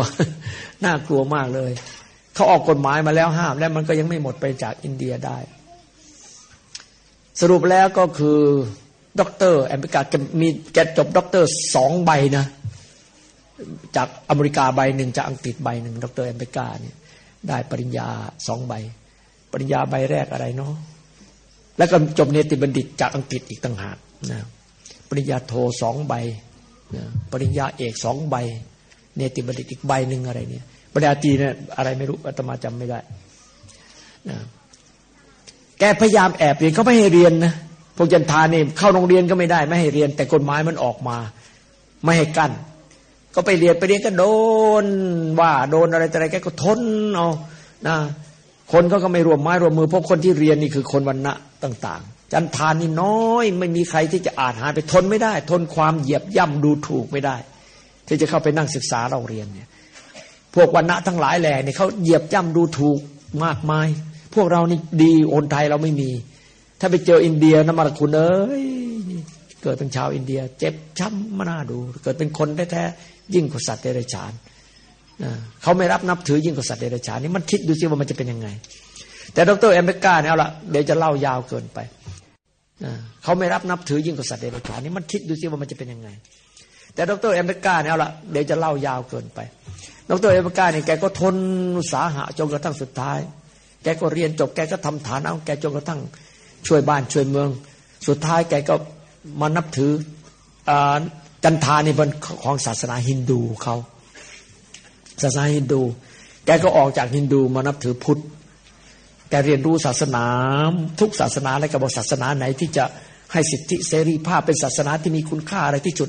น่ากลัวมากเลย เขาออกกฎหมายมาแล้วห้าม แล้วมันก็ยังไม่หมดไปจากอินเดียได้ สรุปแล้วก็คือด็อกเตอร์อัมเบดการ์นี่แกจบด็อกเตอร์สองใบนะ จากอเมริกาใบหนึ่งจากอังกฤษใบหนึ่งด็อกเตอร์อัมเบดการ์เนี่ยได้ปริญญาสองใบ ปริญญาใบแรกอะไรเนาะแล้วก็จบเนติบัณฑิตจากอังกฤษอีกต่างหากนะปริญญาโทสองใบปริญญาเอกสองใบ เนติบัณฑิตอีกใบหนึ่งอะไรเนี่ย ปริญาตีเนี่ยอะไรไม่รู้อาตมาจำไม่ได้นะแกพยายามแอบเรียนเขาไม่ให้เรียนนะพวกจันทานี่เข้าโรงเรียนก็ไม่ได้ ไม่ให้เรียน แต่กฎหมายมันออกมา ไม่ให้กั้นก็ไปเรียนไปเรียนก็โดนว่าโดนอะไรแต่อะไรแกก็ทนเอานะคนเขาก็ไม่รวมไม้รวมมือเพราะคนที่เรียนนี่คือคนวันณะต่าง ๆ จันทานนี่น้อย ไม่มีใครที่จะอ่านหาไปทนไม่ได้ ทนความเหยียบย่ำดูถูกไม่ได้ ที่จะเข้าไปนั่งศึกษาเราเรียนเนี่ย พวกวันณะทั้งหลายแหล่เนี่ยเขาเหยียบย่ำดูถูกมากมาย พวกเรานี่ดีคนไทยเราไม่มี ถ้าไปเจออินเดียนะมารคุณเอ้ยเกิดเป็นชาวอินเดีย เจ็บช้ำมาน่าดู เกิดเป็นคนแท้ๆยิ่งกว่าสัตว์เดรัจฉานเขาไม่รับนับถือยิ่งกว่าสัตว์เดรัจฉานนี่มันคิดดูสิว่ามันจะเป็นยังไง แต่ดรเอเมริกาเนี่ยเอาละเดี๋ยวจะเล่ายาวเกินไปเขาไม่รับนับถือยิ่งกว่าสัตว์เดรัจฉานนี่มันคิดดูสิว่ามันจะเป็นยังไง แต่ดรเอเมริกาเนี่ยเอาละเดี๋ยวจะเล่ายาวเกินไป ดรเอเมริกาเนี่ยแกก็ทนสาหะจนกระทั่งสุดท้าย แกก็เรียนจบแกก็ทำฐานเอาแกจนกระทั่งช่วยบ้านช่วยเมือง สุดท้ายแกก็มานับถือจันทานี่เป็นของศาสนาฮินดูเขาศาสนาฮินดู แกก็ออกจากฮินดูมานับถือพุทธแกเรียนรู้ศาสนาทุกศาสนาและก็บอกศาสนาไหนที่จะให้สิทธิเสรีภาพเป็นศาสนาที่มีคุณค่าอะไรที่สุด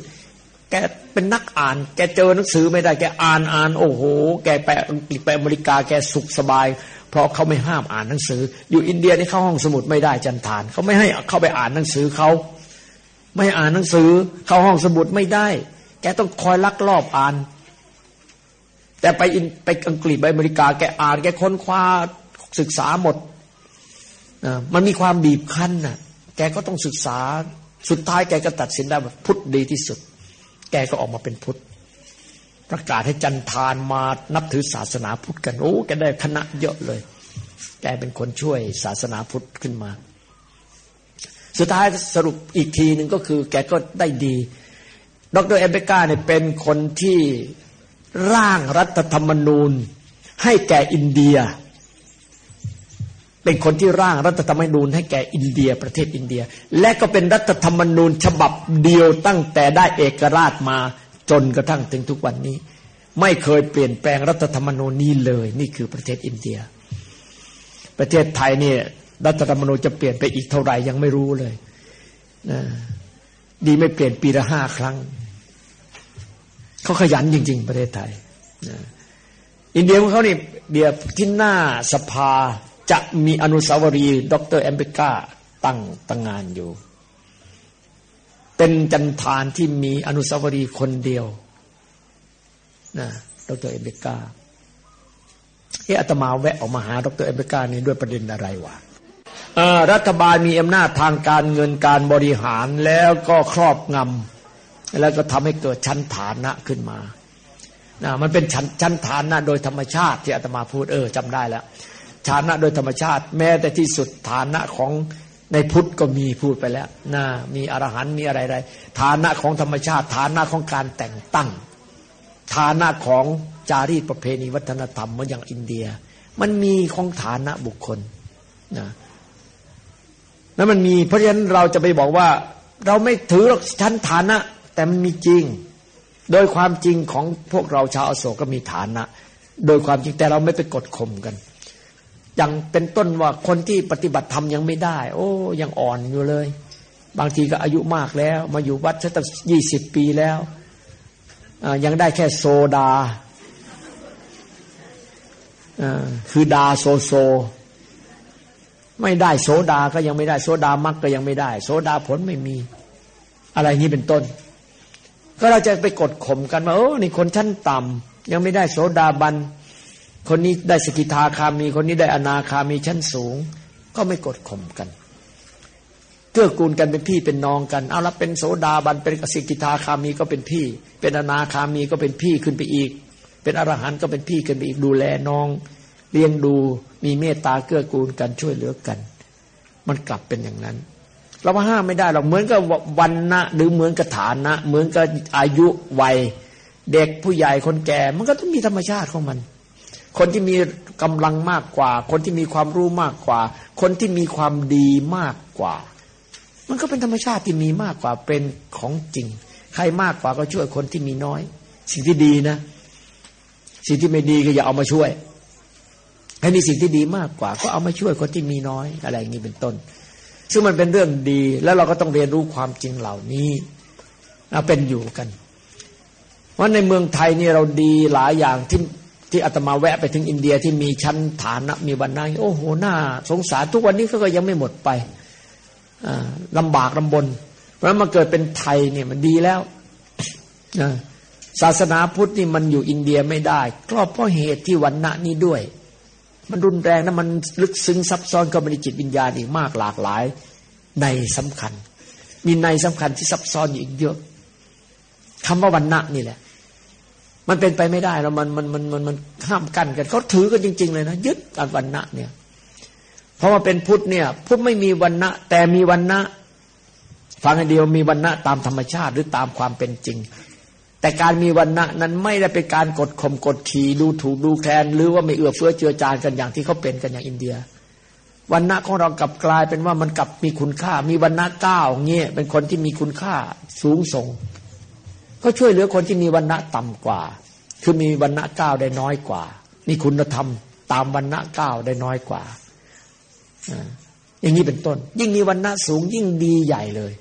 แกเป็นนักอ่าน แกเจอหนังสือไม่ได้แกอ่านอ่านโอ้โห แกไปอังกฤษไปอเมริกาแกสุขสบาย เพราะเขาไม่ห้ามอ่านหนังสือ อยู่อินเดียนี่เข้าห้องสมุดไม่ได้จันทานเขาไม่ให้เข้าไปอ่านหนังสือเขาไม่อ่านหนังสือ เข้าห้องสมุดไม่ได้ แกต้องคอยลักลอบอ่าน แต่ไปอินไปอังกฤษไปอเมริกา แกอ่านแกค้นคว้าศึกษาหมดมันมีความบีบคั้นน่ะ แกก็ต้องศึกษาสุดท้ายแกก็ตัดสินได้ว่าพุทธดีที่สุด แกก็ออกมาเป็นพุทธ ประกาศให้จันทานมานับถือศาสนาพุทธกัน โอ้แกได้คณะเยอะเลย แกเป็นคนช่วยศาสนาพุทธขึ้นมา สุดท้ายสรุปอีกทีหนึ่งก็คือ แกก็ได้ดี ดรเอเบกาเนี่ยเป็นคนที่ร่างรัฐธรรมนูญ ให้แก่อินเดีย เป็นคนที่ร่างรัฐธรรมนูญให้แก่อินเดียประเทศอินเดีย และก็เป็นรัฐธรรมนูญฉบับเดียวตั้งแต่ได้เอกราชมาจนกระทั่งถึงทุกวันนี้ ไม่เคยเปลี่ยนแปลงรัฐธรรมนูญนี้เลย นี่คือประเทศอินเดีย ประเทศไทยเนี่ยรัฐธรรมนูญจะเปลี่ยนไปอีกเท่าไหร่ยังไม่รู้เลยนะดีไม่เปลี่ยนปีละห้าครั้ง เขาขยันจริง ๆ ประเทศไทยอินเดียของเขานี่เดียที่หน้าสภา จะมีอนุสาวรีย์ดรแอมเบกาตั้งตั้งงานอยู่ เป็นจันทานที่มีอนุสาวรีย์คนเดียวนะดรเอมเบกาเอออาตมาแวะออกมาหาดรเอมเบกานี่ด้วยประเด็นอะไรวะรัฐบาลมีอำนาจทางการเงินการบริหารแล้วก็ครอบงำแล้วก็ทำให้เกิดชั้นฐานะขึ้นมานะมันเป็นชั้นชั้นฐานะโดยธรรมชาติที่อาตมาพูดเออจำได้แล้ว ฐานะโดยธรรมชาติ แม้แต่ที่สุดฐานะของในพุทธก็มีพูดไปแล้วนะมีอรหันต์มีอะไรอะไรฐานะของธรรมชาติ ฐานะของการแต่งตั้ง ฐานะของจารีตประเพณีวัฒนธรรมเหมือนอย่างอินเดีย มันมีของฐานะบุคคลนะแล้วมันมีเพราะฉะนั้นเราจะไปบอกว่า เราไม่ถือชั้นฐานะ แต่มันมีจริง โดยความจริงของพวกเราชาวอโศกก็มีฐานะ โดยความจริงแต่เราไม่ไปกดข่มกัน อย่างเป็นต้นว่าคนที่ปฏิบัติธรรมยังไม่ได้ โอ้ยังอ่อนอยู่เลย บางทีก็อายุมากแล้ว มาอยู่วัดตั้งยี่สิบปีแล้วยังได้แค่โซดาคือดาโซโซ ไม่ได้โซดาก็ยังไม่ได้โซดามักก็ยังไม่ได้ โซดาผลไม่มี อะไรนี้เป็นต้น ก็เราจะไปกดข่มกันว่าโอ้นี่คนชั้นต่ำยังไม่ได้โสดาบัน คนนี้ได้สกิทาคามี คนนี้ได้อนาคามีชั้นสูง ก็ไม่กดข่มกันเกื้อกูลกันเป็นพี่เป็นน้องกัน เอาละเป็นโสดาบันเป็นสกิทาคามีก็เป็นพี่ เป็นอนาคามีก็เป็นพี่ขึ้นไปอีก เป็นอรหันต์ก็เป็นพี่ขึ้นไปอีกดูแลน้องเลี้ยงดูมีเมตตาเกื้อกูลกันช่วยเหลือกัน มันกลับเป็นอย่างนั้น เราห้ามไม่ได้หรอกเหมือนกับวันนะหรือเหมือนกับฐานะ เหมือนกับอายุวัย เด็กผู้ใหญ่คนแก่ มันก็ต้องมีธรรมชาติของมัน คนที่มีกำลังมากกว่า คนที่มีความรู้มากกว่า คนที่มีความดีมากกว่า มันก็เป็นธรรมชาติที่มีมากกว่าเป็นของจริง ใครมากกว่าก็ช่วยคนที่มีน้อย สิ่งที่ดีนะ สิ่งที่ไม่ดีก็อย่าเอามาช่วย ให้มีสิ่งที่ดีมากกว่า ก็เอามาช่วยคนที่มีน้อยอะไรอย่างนี้เป็นต้น ซึ่งมันเป็นเรื่องดีแล้วเราก็ต้องเรียนรู้ความจริงเหล่านี้เราเป็นอยู่กันว่าในเมืองไทยนี่เราดีหลายอย่างที่ ที่อาตมาแวะไปถึงอินเดียที่มีชั้นฐานะมีบรรณาโอ้โหหน้า สงสารทุกวันนี้ก็ยังไม่หมดไปลำบากลำบน เพราะมาเกิดเป็นไทยเนี่ยมันดีแล้วศาสนาพุทธนี่มันอยู่อินเดียไม่ได้ก็เพราะเหตุที่วันณะนี้ด้วย มันรุนแรงนะมันลึกซึ้งซับซ้อนก็มีจิตวิญญาณอีกมากหลากหลาย ในสำคัญ มีในสำคัญที่ซับซ้อนอีกเยอะคำว่าวันณะนี่แหละ มันเป็นไปไม่ได้แล้วมันมันมันมันมันห้ามกั้นกันเขาถือกันจริง ๆ เลยนะยึดกันวันณะเนี่ย เพราะว่าเป็นพุทธเนี่ยพุทธไม่มีวันณะ แต่มีวันณะฟังอันเดียวมีวันณะตามธรรมชาติหรือตามความเป็นจริง แต่การมีวันณะนั้นไม่ได้เป็นการกดข่มกดขี่ดูถูกดูแคลนหรือว่าไม่เอื้อเฟื้อเจือจานกันอย่างที่เขาเป็นกันอย่างอินเดียวันณะของเรากลับกลายเป็นว่ามันกลับมีคุณค่า มีวันณะเก้าเงี้ยเป็นคนที่มีคุณค่าสูงส่ง ก็ช่วยเหลือคนที่มีวันณะต่ำกว่า คือมีวันณะก้าวได้น้อยกว่า มีคุณธรรมตามวันณะก้าวได้น้อยกว่าอย่างนี้เป็นต้น ยิ่งมีวันณะสูงยิ่งดีใหญ่เลย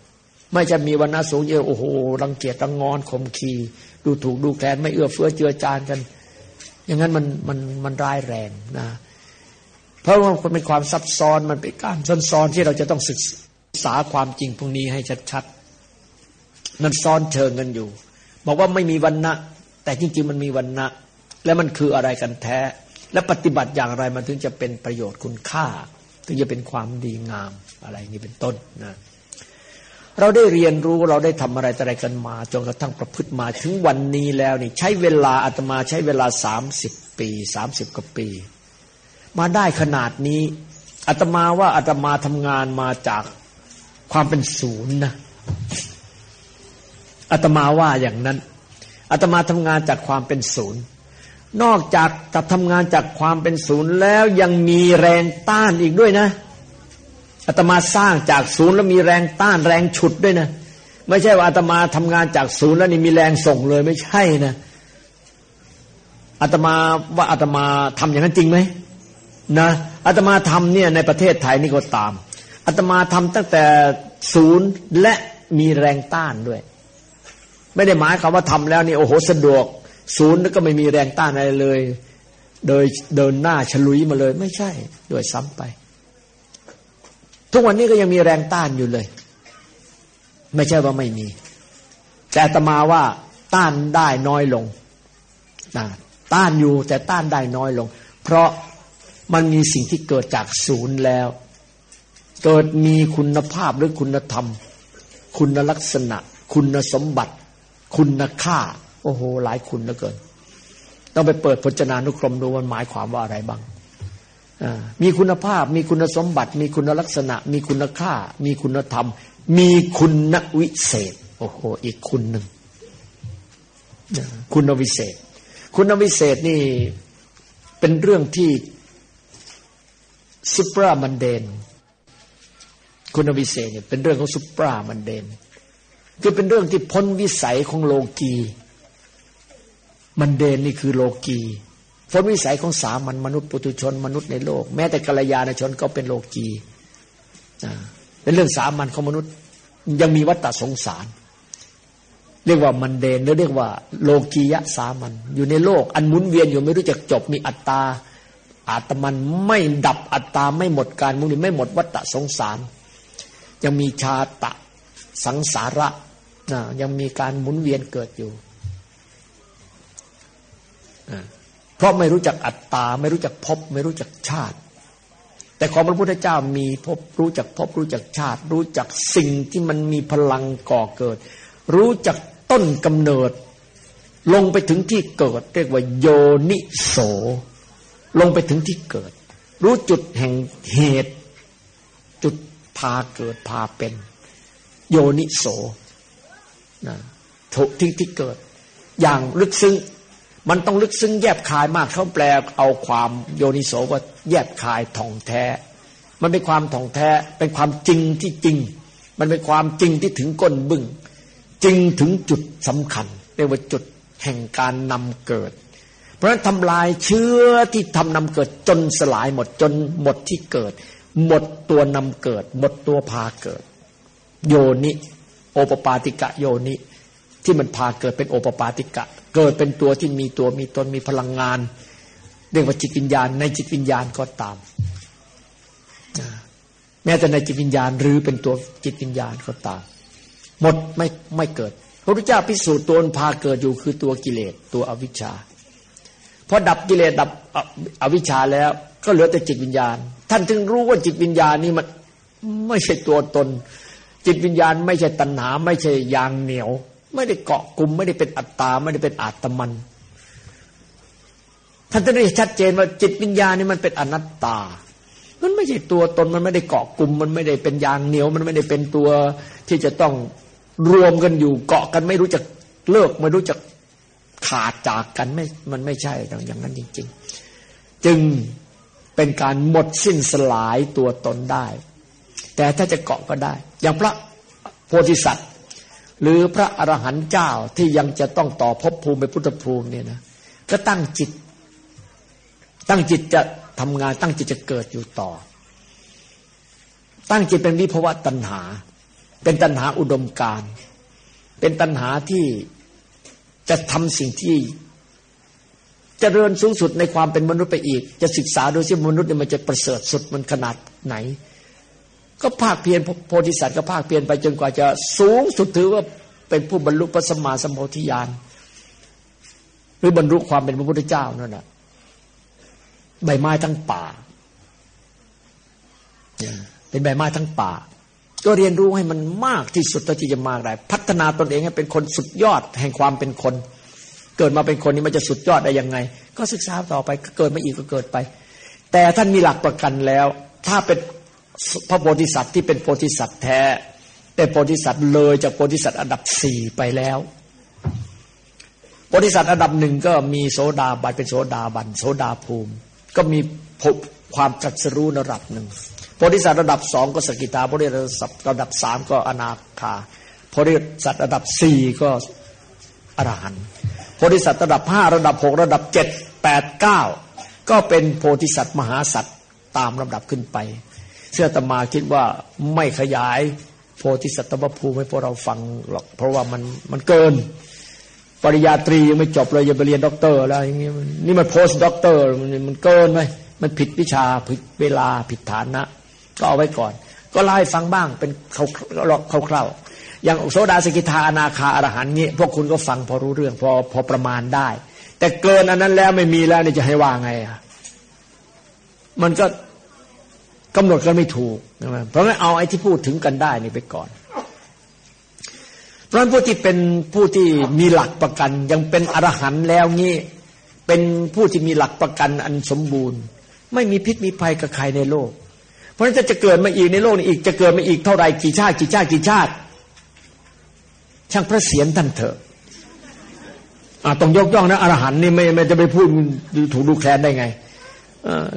ไม่จะมีวันณะสูงเยอะโอ้โหรังเกียจรังงอนข่มขีดูถูกดูแคลนไม่เอื้อเฟื้อเจือจานกัน อย่างนั้นมันมันมันร้ายแรงนะ เพราะว่ามันเป็นความซับซ้อนมันเป็นการซ้อนที่เราจะต้องศึกษาความจริงพวกนี้ให้ชัดๆมันซ้อนเชิงกันอยู่ บอกว่าไม่มีวันนะแต่จริง ๆ มันมีวันนะและมันคืออะไรกันแท้ และปฏิบัติอย่างไรมันถึงจะเป็นประโยชน์คุณค่า ถึงจะเป็นความดีงามอะไรนี้เป็นต้นนะเราได้เรียนรู้เราได้ทำอะไรอะไรกันมาจนกระทั่งประพฤติมาถึงวันนี้แล้วนี่ใช้เวลาอาตมาใช้เวลาสามสิบปีสามสิบกว่าปี มาได้ขนาดนี้อาตมาว่าอาตมาทำงานมาจากความเป็นศูนย์นะ อาตมาว่าอย่างนั้นอาตมาทำงานจากความเป็นศูนย์ นอกจากจะทำงานจากความเป็นศูนย์แล้วยังมีแรงต้านอีกด้วยนะอาตมาสร้างจากศูนย์แล้วมีแรงต้านแรงฉุดด้วยนะ ไม่ใช่ว่าอาตมาทำงานจากศูนย์แล้วนี่มีแรงส่งเลยไม่ใช่นะอาตมาว่าอาตมาทำอย่างนั้นจริงไหมนะอาตมาทำเนี่ยในประเทศไทยนี่ก็ตามอาตมาทำตั้งแต่ศูนย์และมีแรงต้านด้วย ไม่ได้หมายความว่าทำแล้วนี่โอ้โหสะดวก ศูนย์ก็ไม่มีแรงต้านอะไรเลย โดยเดินหน้าฉลุยมาเลย ไม่ใช่โดยซ้ำไป ทุกวันนี้ก็ยังมีแรงต้านอยู่เลย ไม่ใช่ว่าไม่มี แต่ตมาว่าต้านได้น้อยลงต้านอยู่แต่ต้านได้น้อยลง เพราะมันมีสิ่งที่เกิดจากศูนย์แล้ว เกิดมีคุณภาพหรือคุณธรรม คุณลักษณะ คุณสมบัติ คุณค่า โอ้โห หลายคุณเหลือเกิน ต้องไปเปิดพจนานุกรมดูมันหมายความว่าอะไรบ้างมีคุณภาพ มีคุณสมบัติ มีคุณลักษณะ มีคุณค่า มีคุณธรรม มีคุณวิเศษ โอ้โห อีกคุณหนึ่งคุณวิเศษ คุณวิเศษนี่เป็นเรื่องที่ซุปรามันเดน คุณวิเศษเนี่ยเป็นเรื่องของซุปรามันเดน คือเป็นเรื่องที่พ้นวิสัยของโลกีมันเดนนี่คือโลกีพ้นวิสัยของสามัญมนุษย์ปุถุชนมนุษย์ในโลก แม้แต่กัลยาณชนก็เป็นโลกีเป็นเรื่องสามัญของมนุษย์ ยังมีวัฏฏสงสาร เรียกว่ามันเดนหรือเรียกว่า โลกียะสามัญอยู่ในโลก อันหมุนเวียนอยู่ไม่รู้จักจบมีอัตตาอาตมันไม่ดับอัตตาไม่หมดการมุนีไม่หมดวัฏฏสงสาร ยังมีชาตะสังสาระ นะยังมีการหมุนเวียนเกิดอยู่ เพราะไม่รู้จักอัตตา ไม่รู้จักพบ ไม่รู้จักชาติ แต่ของพระพุทธเจ้ามีพบ รู้จักพบ รู้จักชาติ รู้จักสิ่งที่มันมีพลังก่อเกิด รู้จักต้นกำเนิด ลงไปถึงที่เกิด เรียกว่า โยนิโส ลงไปถึงที่เกิด รู้จุดแห่งเหตุ จุดพาเกิดพาเป็น โยนิโส ถูกที่ที่เกิด อย่างลึกซึ้ง มันต้องลึกซึ้งแยบคายมากเขาแปลเอาความโยนิโสว่าแยบคายท่องแท้ มันเป็นความท่องแท้ เป็นความจริงที่จริง มันเป็นความจริงที่ถึงก้นบึง้งจริงถึงจุดสำคัญเรียกว่าจุดแห่งการนำเกิด เพราะฉะนั้นทำลายเชื้อที่ทำนำเกิดจนสลายหมดจนหมดที่เกิด หมดตัวนำเกิด หมดตัวพาเกิด โยนิ โอปปาติกะโยนิที่มันพาเกิดเป็นโอปปาติกะ เกิดเป็นตัวที่มีตัวมีตนมีพลังงาน เรียกว่าจิตวิญญาณ ในจิตวิญญาณก็ตามแม้แต่ในจิตวิญญาณ หรือเป็นตัวจิตวิญญาณก็ตาม หมดไม่ไม่เกิดพระพุทธเจ้าพิสูจน์ตัวพาเกิดอยู่คือตัวกิเลสตัวอวิชชาพอดับกิเลสดับอวิชชาแล้ว ก็เหลือแต่จิตวิญญาณ ท่านถึงรู้ว่าจิตวิญญาณนี่มันไม่ใช่ตัวตน จิตวิญญาณไม่ใช่ตัณหา ไม่ใช่ยางเหนียว ไม่ได้เกาะกลุ่ม ไม่ได้เป็นอัตตา ไม่ได้เป็นอาตมันท่านจะได้ชัดเจนว่าจิตวิญญาณนี่มันเป็นอนัตตา มันไม่ใช่ตัวตนมันไม่ได้เกาะกลุ่ม มันไม่ได้เป็นยางเหนียว มันไม่ได้เป็นตัวที่จะต้องรวมกันอยู่เกาะกันไม่รู้จักเลิกไม่รู้จักขาดจากกันไม่ มันไม่ใช่อย่างนั้นจริง ๆ จึงเป็นการหมดสิ้นสลายตัวตนได้ แต่ถ้าจะเกาะก็ได้ อย่างพระโพธิสัตว์ หรือพระอรหันต์เจ้าที่ยังจะต้องต่อภพภูมิไปพุทธภูมิเนี่ยนะก็ตั้งจิต ตั้งจิตจะทำงาน ตั้งจิตจะเกิดอยู่ต่อ ตั้งจิตเป็นวิภวะตัณหา เป็นตัณหาอุดมการ เป็นตัณหาที่จะทำสิ่งที่จเจริญสูงสุดในความเป็นมนุษย์ไปอีก จะศึกษาดูซิมนุษย์เนี่ยมันจะประเสริฐสุดมันขนาดไหน ก็ภาคเพียรโพธิสัตว์ก็ภาคเพียรไปจนกว่าจะสูงสุดถือว่าเป็นผู้บรรลุพระสมมาสัมโพธิญาณหรือบรรลุความเป็นพระพุทธเจ้านั่นแหละใบไม้ทั้งป่า เป็นใบไม้ทั้งป่า ก็เรียนรู้ให้มันมากที่สุดเท่าที่จะมากได้ พัฒนาตนเองให้เป็นคนสุดยอดแห่งความเป็นคน เกิดมาเป็นคนนี้มันจะสุดยอดได้ยังไง ก็ศึกษาต่อไปก็เกิดมาอีกก็เกิดไป แต่ท่านมีหลักประกันแล้ว ถ้าเป็น พระโพธิสัตว์ที่เป็นโพธิสัตว์แท้เป็นโพธิสัตว์เลยจากโพธิสัตว์อันดับสี่ไปแล้วโพธิสัตว์อันดับหนึ่งก็มีโสดาบันเป็นโสดาบันโสดาภูมิ ก็มีความตรัสรู้ระดับหนึ่งโพธิสัตว์ระดับสองก็สกิตาโพธิสัตว์ระดับสามก็อนาคาโพธิสัตว์ระดับสี่ก็อรหันต์โพธิสัตว์ระดับห้าระดับหกระดับเจ็ดแปดเก้าก็เป็นโพธิสัตว์มหาสัตว์ตามลำดับขึ้นไป ซึ่งอาตมาคิดว่าไม่ขยายโพธิสัตว์ภูมิให้พวกเราฟังหรอก เพราะว่ามันมันเกิน ปริญญาตรียังไม่จบเลยยังไปเรียนด็อกเตอร์แล้วอย่างนี้นี่มัน post doctor มันเกินไหมมันผิดวิชาผิดเวลาผิดฐานะ ก็เอาไว้ก่อน ก็ไล่ฟังบ้างเป็นเขาคร่าวๆอย่างโซดาสกิทาอนาคาอรหันนี้พวกคุณก็ฟังพอรู้เรื่องพอพอประมาณได้ แต่เกินอันนั้นแล้วไม่มีแล้วนี่จะให้ว่าไงอะมันก็ กำหนดกันไม่ถูกเพราะงั้นเอาไอ้ที่พูดถึงกันได้นี่ไปก่อน เพราะนั้นผู้ที่เป็นผู้ที่มีหลักประกัน ยังเป็นอรหันต์แล้วงี้เป็นผู้ที่มีหลักประกันอันสมบูรณ์ ไม่มีพิษมีภัยกับใครในโลก เพราะฉะนั้นจะเกิดมาอีกในโลกนี้อีกจะเกิดมาอีกเท่าไรกี่ชาติกี่ชาติกี่ชาติ ช่างพระเศียรท่านเถอะต้องยกย่องนะอรหันต์นี่ไม่ไม่จะไปพูดถูกดูแคลนได้ไง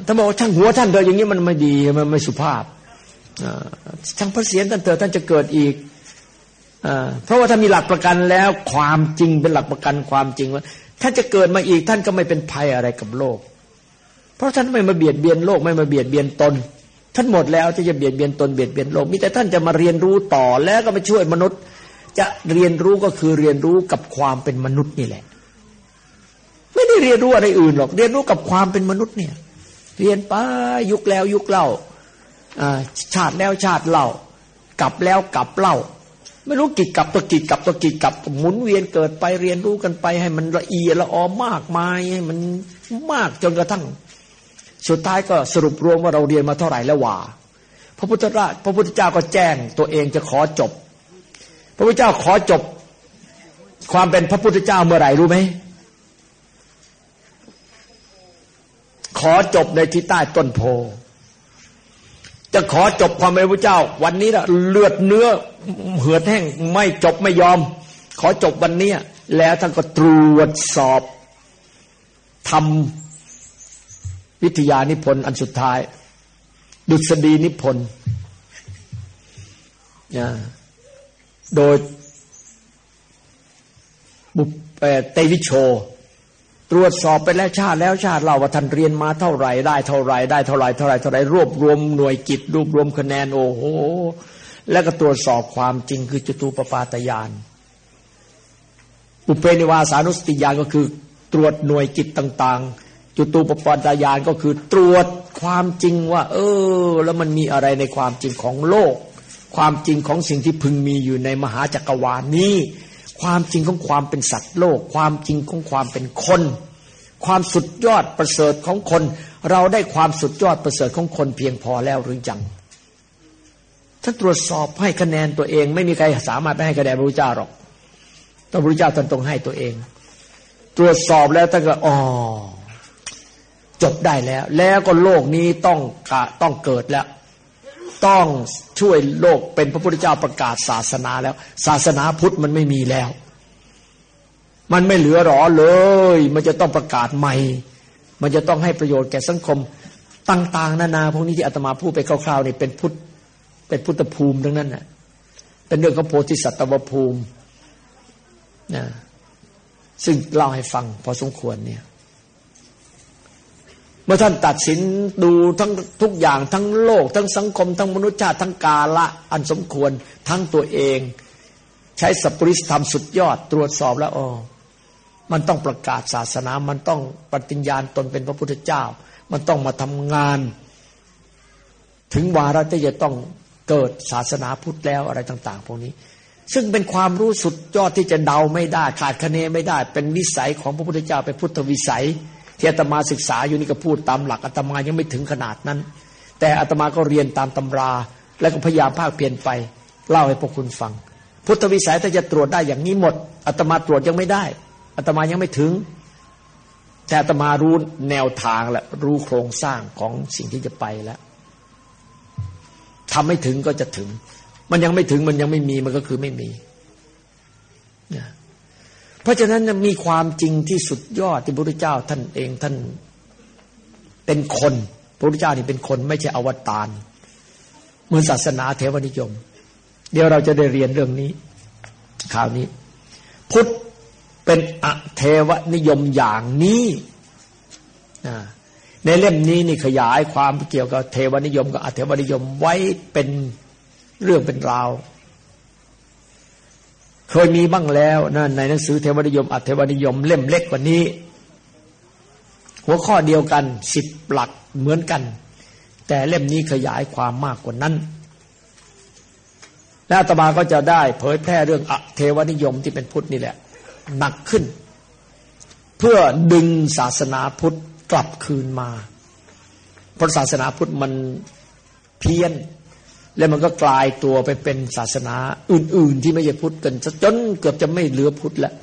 ถ้านบอกช่างหัวท่านเถอะอย่างนี้มันไม่ดีมันไม่สุภาพช่างพระเศียรท่านเถอะท่านจะเกิดอีกเพราะว่าถ้ามีหลักประกันแล้วความจริงเป็นหลักประกันความจริงว่าท่านจะเกิดมาอีกท่านก็ไม่เป็นภัยอะไรกับโลก เพราะท่านไม่มาเบียดเบียนโลกไม่มาเบียดเบียนตน ท่านหมดแล้วที่จะเบียดเบียนตนเบียดเบียนโลกมีแต่ท่านจะมาเรียนรู้ต่อแล้วก็มาช่วยมนุษย์ จะเรียนรู้ก็คือเรียนรู้กับความเป็นมนุษย์นี่แหละ ไม่ได้เรียนรู้อะไรอื่นหรอก เรียนรู้กับความเป็นมนุษย์เนี่ย เรียนไปยุคแล้วยุคเล่าชาติแล้วชาติเล่ากลับแล้วกลับเล่า ไม่รู้กี่กับตัวกี่กับตัวกี่กับหมุนเวียนเกิดไปเรียนรู้กันไป ให้มันละเอียดละออมากมายให้มันมากจนกระทั่ง สุดท้ายก็สรุปรวมว่าเราเรียนมาเท่าไหร่แล้วว่า พระพุทธราชพระพุทธเจ้าก็แจ้งตัวเองจะขอจบ พระพุทธเจ้าขอจบ ความเป็นพระพุทธเจ้าเมื่อไหร่รู้ไหม ขอจบในที่ใต้ต้นโพ จะขอจบความเป็นพระเจ้า วันนี้ละเลือดเนื้อเหือดแห้งไม่จบไม่ยอม ขอจบวันนี้แล้วท่านก็ตรวจสอบทำวิทยานิพนธ์อันสุดท้าย ดุษฎีนิพนธ์นะโดยบุปเตวิโช ตรวจสอบไปแล้วชาติแล้วชาติเราว่าท่านเรียนมาเท่าไหร่ได้เท่าไหร่ได้เท่าไหร่เท่าไหร่เท่าไหร่รวบรวมหน่วยกิจรวบรวมคะแนนโอ้โหแล้วก็ตรวจสอบความจริงคือจตุปปาตยานอุเปนิวาสานุสติญาณก็คือตรวจหน่วยกิจต่าง ๆ จุตูปปาตยานก็คือตรวจความจริงว่า เออ แล้วมันมีอะไรในความจริงของโลก ความจริงของสิ่งที่พึงมีอยู่ในมหาจักรวาลนี้ ความจริงของความเป็นสัตว์โลก ความจริงของความเป็นคน ความสุดยอดประเสริฐของคน เราได้ความสุดยอดประเสริฐของคนเพียงพอแล้วหรือยังท่านตรวจสอบให้คะแนนตัวเอง ไม่มีใครสามารถไปให้คะแนนพระพุทธเจ้าหรอกพระพุทธเจ้าท่านต้องให้ตัวเอง ตรวจสอบแล้วท่านก็อ๋อจบได้แล้ว แล้วก็โลกนี้ต้องต้องเกิดแล้ว ต้องช่วยโลกเป็นพระพุทธเจ้าประกาศศาสนาแล้ว ศาสนาพุทธมันไม่มีแล้ว มันไม่เหลือหรอเลย มันจะต้องประกาศใหม่ มันจะต้องให้ประโยชน์แก่สังคมต่างๆ นานาพวกนี้ที่อาตมาพูดไปคร่าวๆนี่เป็นพุทธเป็นพุทธภูมิทั้งนั้นน่ะเป็นเรื่องของโพธิสัตวภูมินะซึ่งเล่าให้ฟังพอสมควรเนี่ย มื่อท่านตัดสินดูทั้งทุกอย่างทั้งโลก ทั้งสังคม ทั้งมนุษยชาติทั้งกาละอันสมควรทั้งตัวเอง ใช้สปริสธรรมสุดยอดตรวจสอบแล้วอ๋อมันต้องประกาศศาสนา มันต้องปฏิญญาณตนเป็นพระพุทธเจ้า มันต้องมาทำงาน ถึงวาระที่จะต้องเกิดศาสนาพุทธแล้วอะไรต่าง ๆ พวกนี้ ซึ่งเป็นความรู้สุดยอดที่จะเดาไม่ได้ ขาดคะเนไม่ได้ เป็นวิสัยของพระพุทธเจ้าเป็นพุทธวิสัย ที่อาตมาศึกษาอยู่นี่ก็พูดตามหลักอาตมายังไม่ถึงขนาดนั้น แต่อาตมาก็เรียนตามตำรา แล้วก็พยายามภาคเพียรไป เล่าให้พวกคุณฟัง พุทธวิสัยถ้าจะตรวจได้อย่างนี้หมดอาตมาตรวจยังไม่ได้อาตมายังไม่ถึง แต่อาตมารู้แนวทางและรู้โครงสร้างของสิ่งที่จะไปแล้วทำไม่ถึงก็จะถึง มันยังไม่ถึงมันยังไม่มีมันก็คือไม่มีนะ เพราะฉะนั้นมีความจริงที่สุดยอดที่พระพุทธเจ้าท่านเองท่านเป็นคน พระพุทธเจ้านี่เป็นคนไม่ใช่อวตารเหมือนศาสนาเทวนิยม เดี๋ยวเราจะได้เรียนเรื่องนี้ข่าวนี้ พุทธเป็นอเทวนิยมอย่างนี้ในเล่มนี้นี่ขยายความเกี่ยวกับเทวนิยมกับอเทวนิยมไว้เป็นเรื่องเป็นราว เคยมีบ้างแล้วนะในหนังสือเทวนิยมอเทวนิยม เล่มเล็กกว่านี้ หัวข้อเดียวกันสิบหลักเหมือนกัน แต่เล่มนี้ขยายความมากกว่านั้นและอาตมาก็จะได้เผยแพร่เรื่องอเทวนิยมที่เป็นพุทธนี่แหละ หนักขึ้น เพื่อดึงศาสนาพุทธกลับคืนมา เพราะศาสนาพุทธมันเพี้ยน แล้วมันก็กลายตัวไปเป็นศาสนาอื่น ๆ ที่ไม่ใช่พุทธกันจนเกือบจะไม่เหลือพุทธแล้ว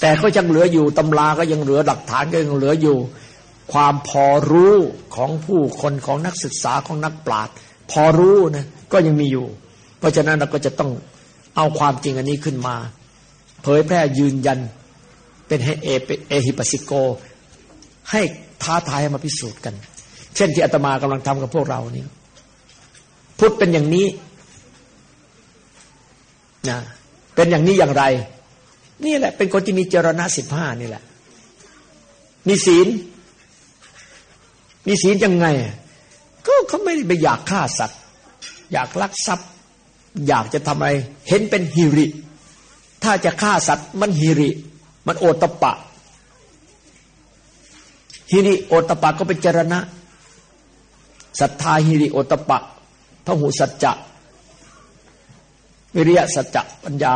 แต่ก็ยังเหลืออยู่ตำราก็ยังเหลือหลักฐานก็ยังเหลืออยู่ ความพอรู้ของผู้คนของนักศึกษาของนักปราชญ์พอรู้นะก็ยังมีอยู่ เพราะฉะนั้นเราก็จะต้องเอาความจริงอันนี้ขึ้นมา เผยแพร่ยืนยัน เป็นให้เอเอฮิปัสสิโก ให้ท้าทายมาพิสูจน์กัน เช่นที่อาตมากำลังทำกับพวกเรานี่ พุทธเป็นอย่างนี้นะเป็นอย่างนี้อย่างไร นี่แหละ เป็นคนที่มีเจรณะสิบห้านี่แหละ มีศีล มีศีลยังไง ก็เขาไม่ได้ไปอยากฆ่าสัตว์ อยากลักทรัพย์ อยากจะทำอะไร เห็นเป็นฮิริ ถ้าจะฆ่าสัตว์มันฮิริ มันโอตปะฮิริโอตปะก็เป็นเจรณะศรัทธาฮิริโอตปะ พระหูสัจจะวิริยะสัจจะปัญญา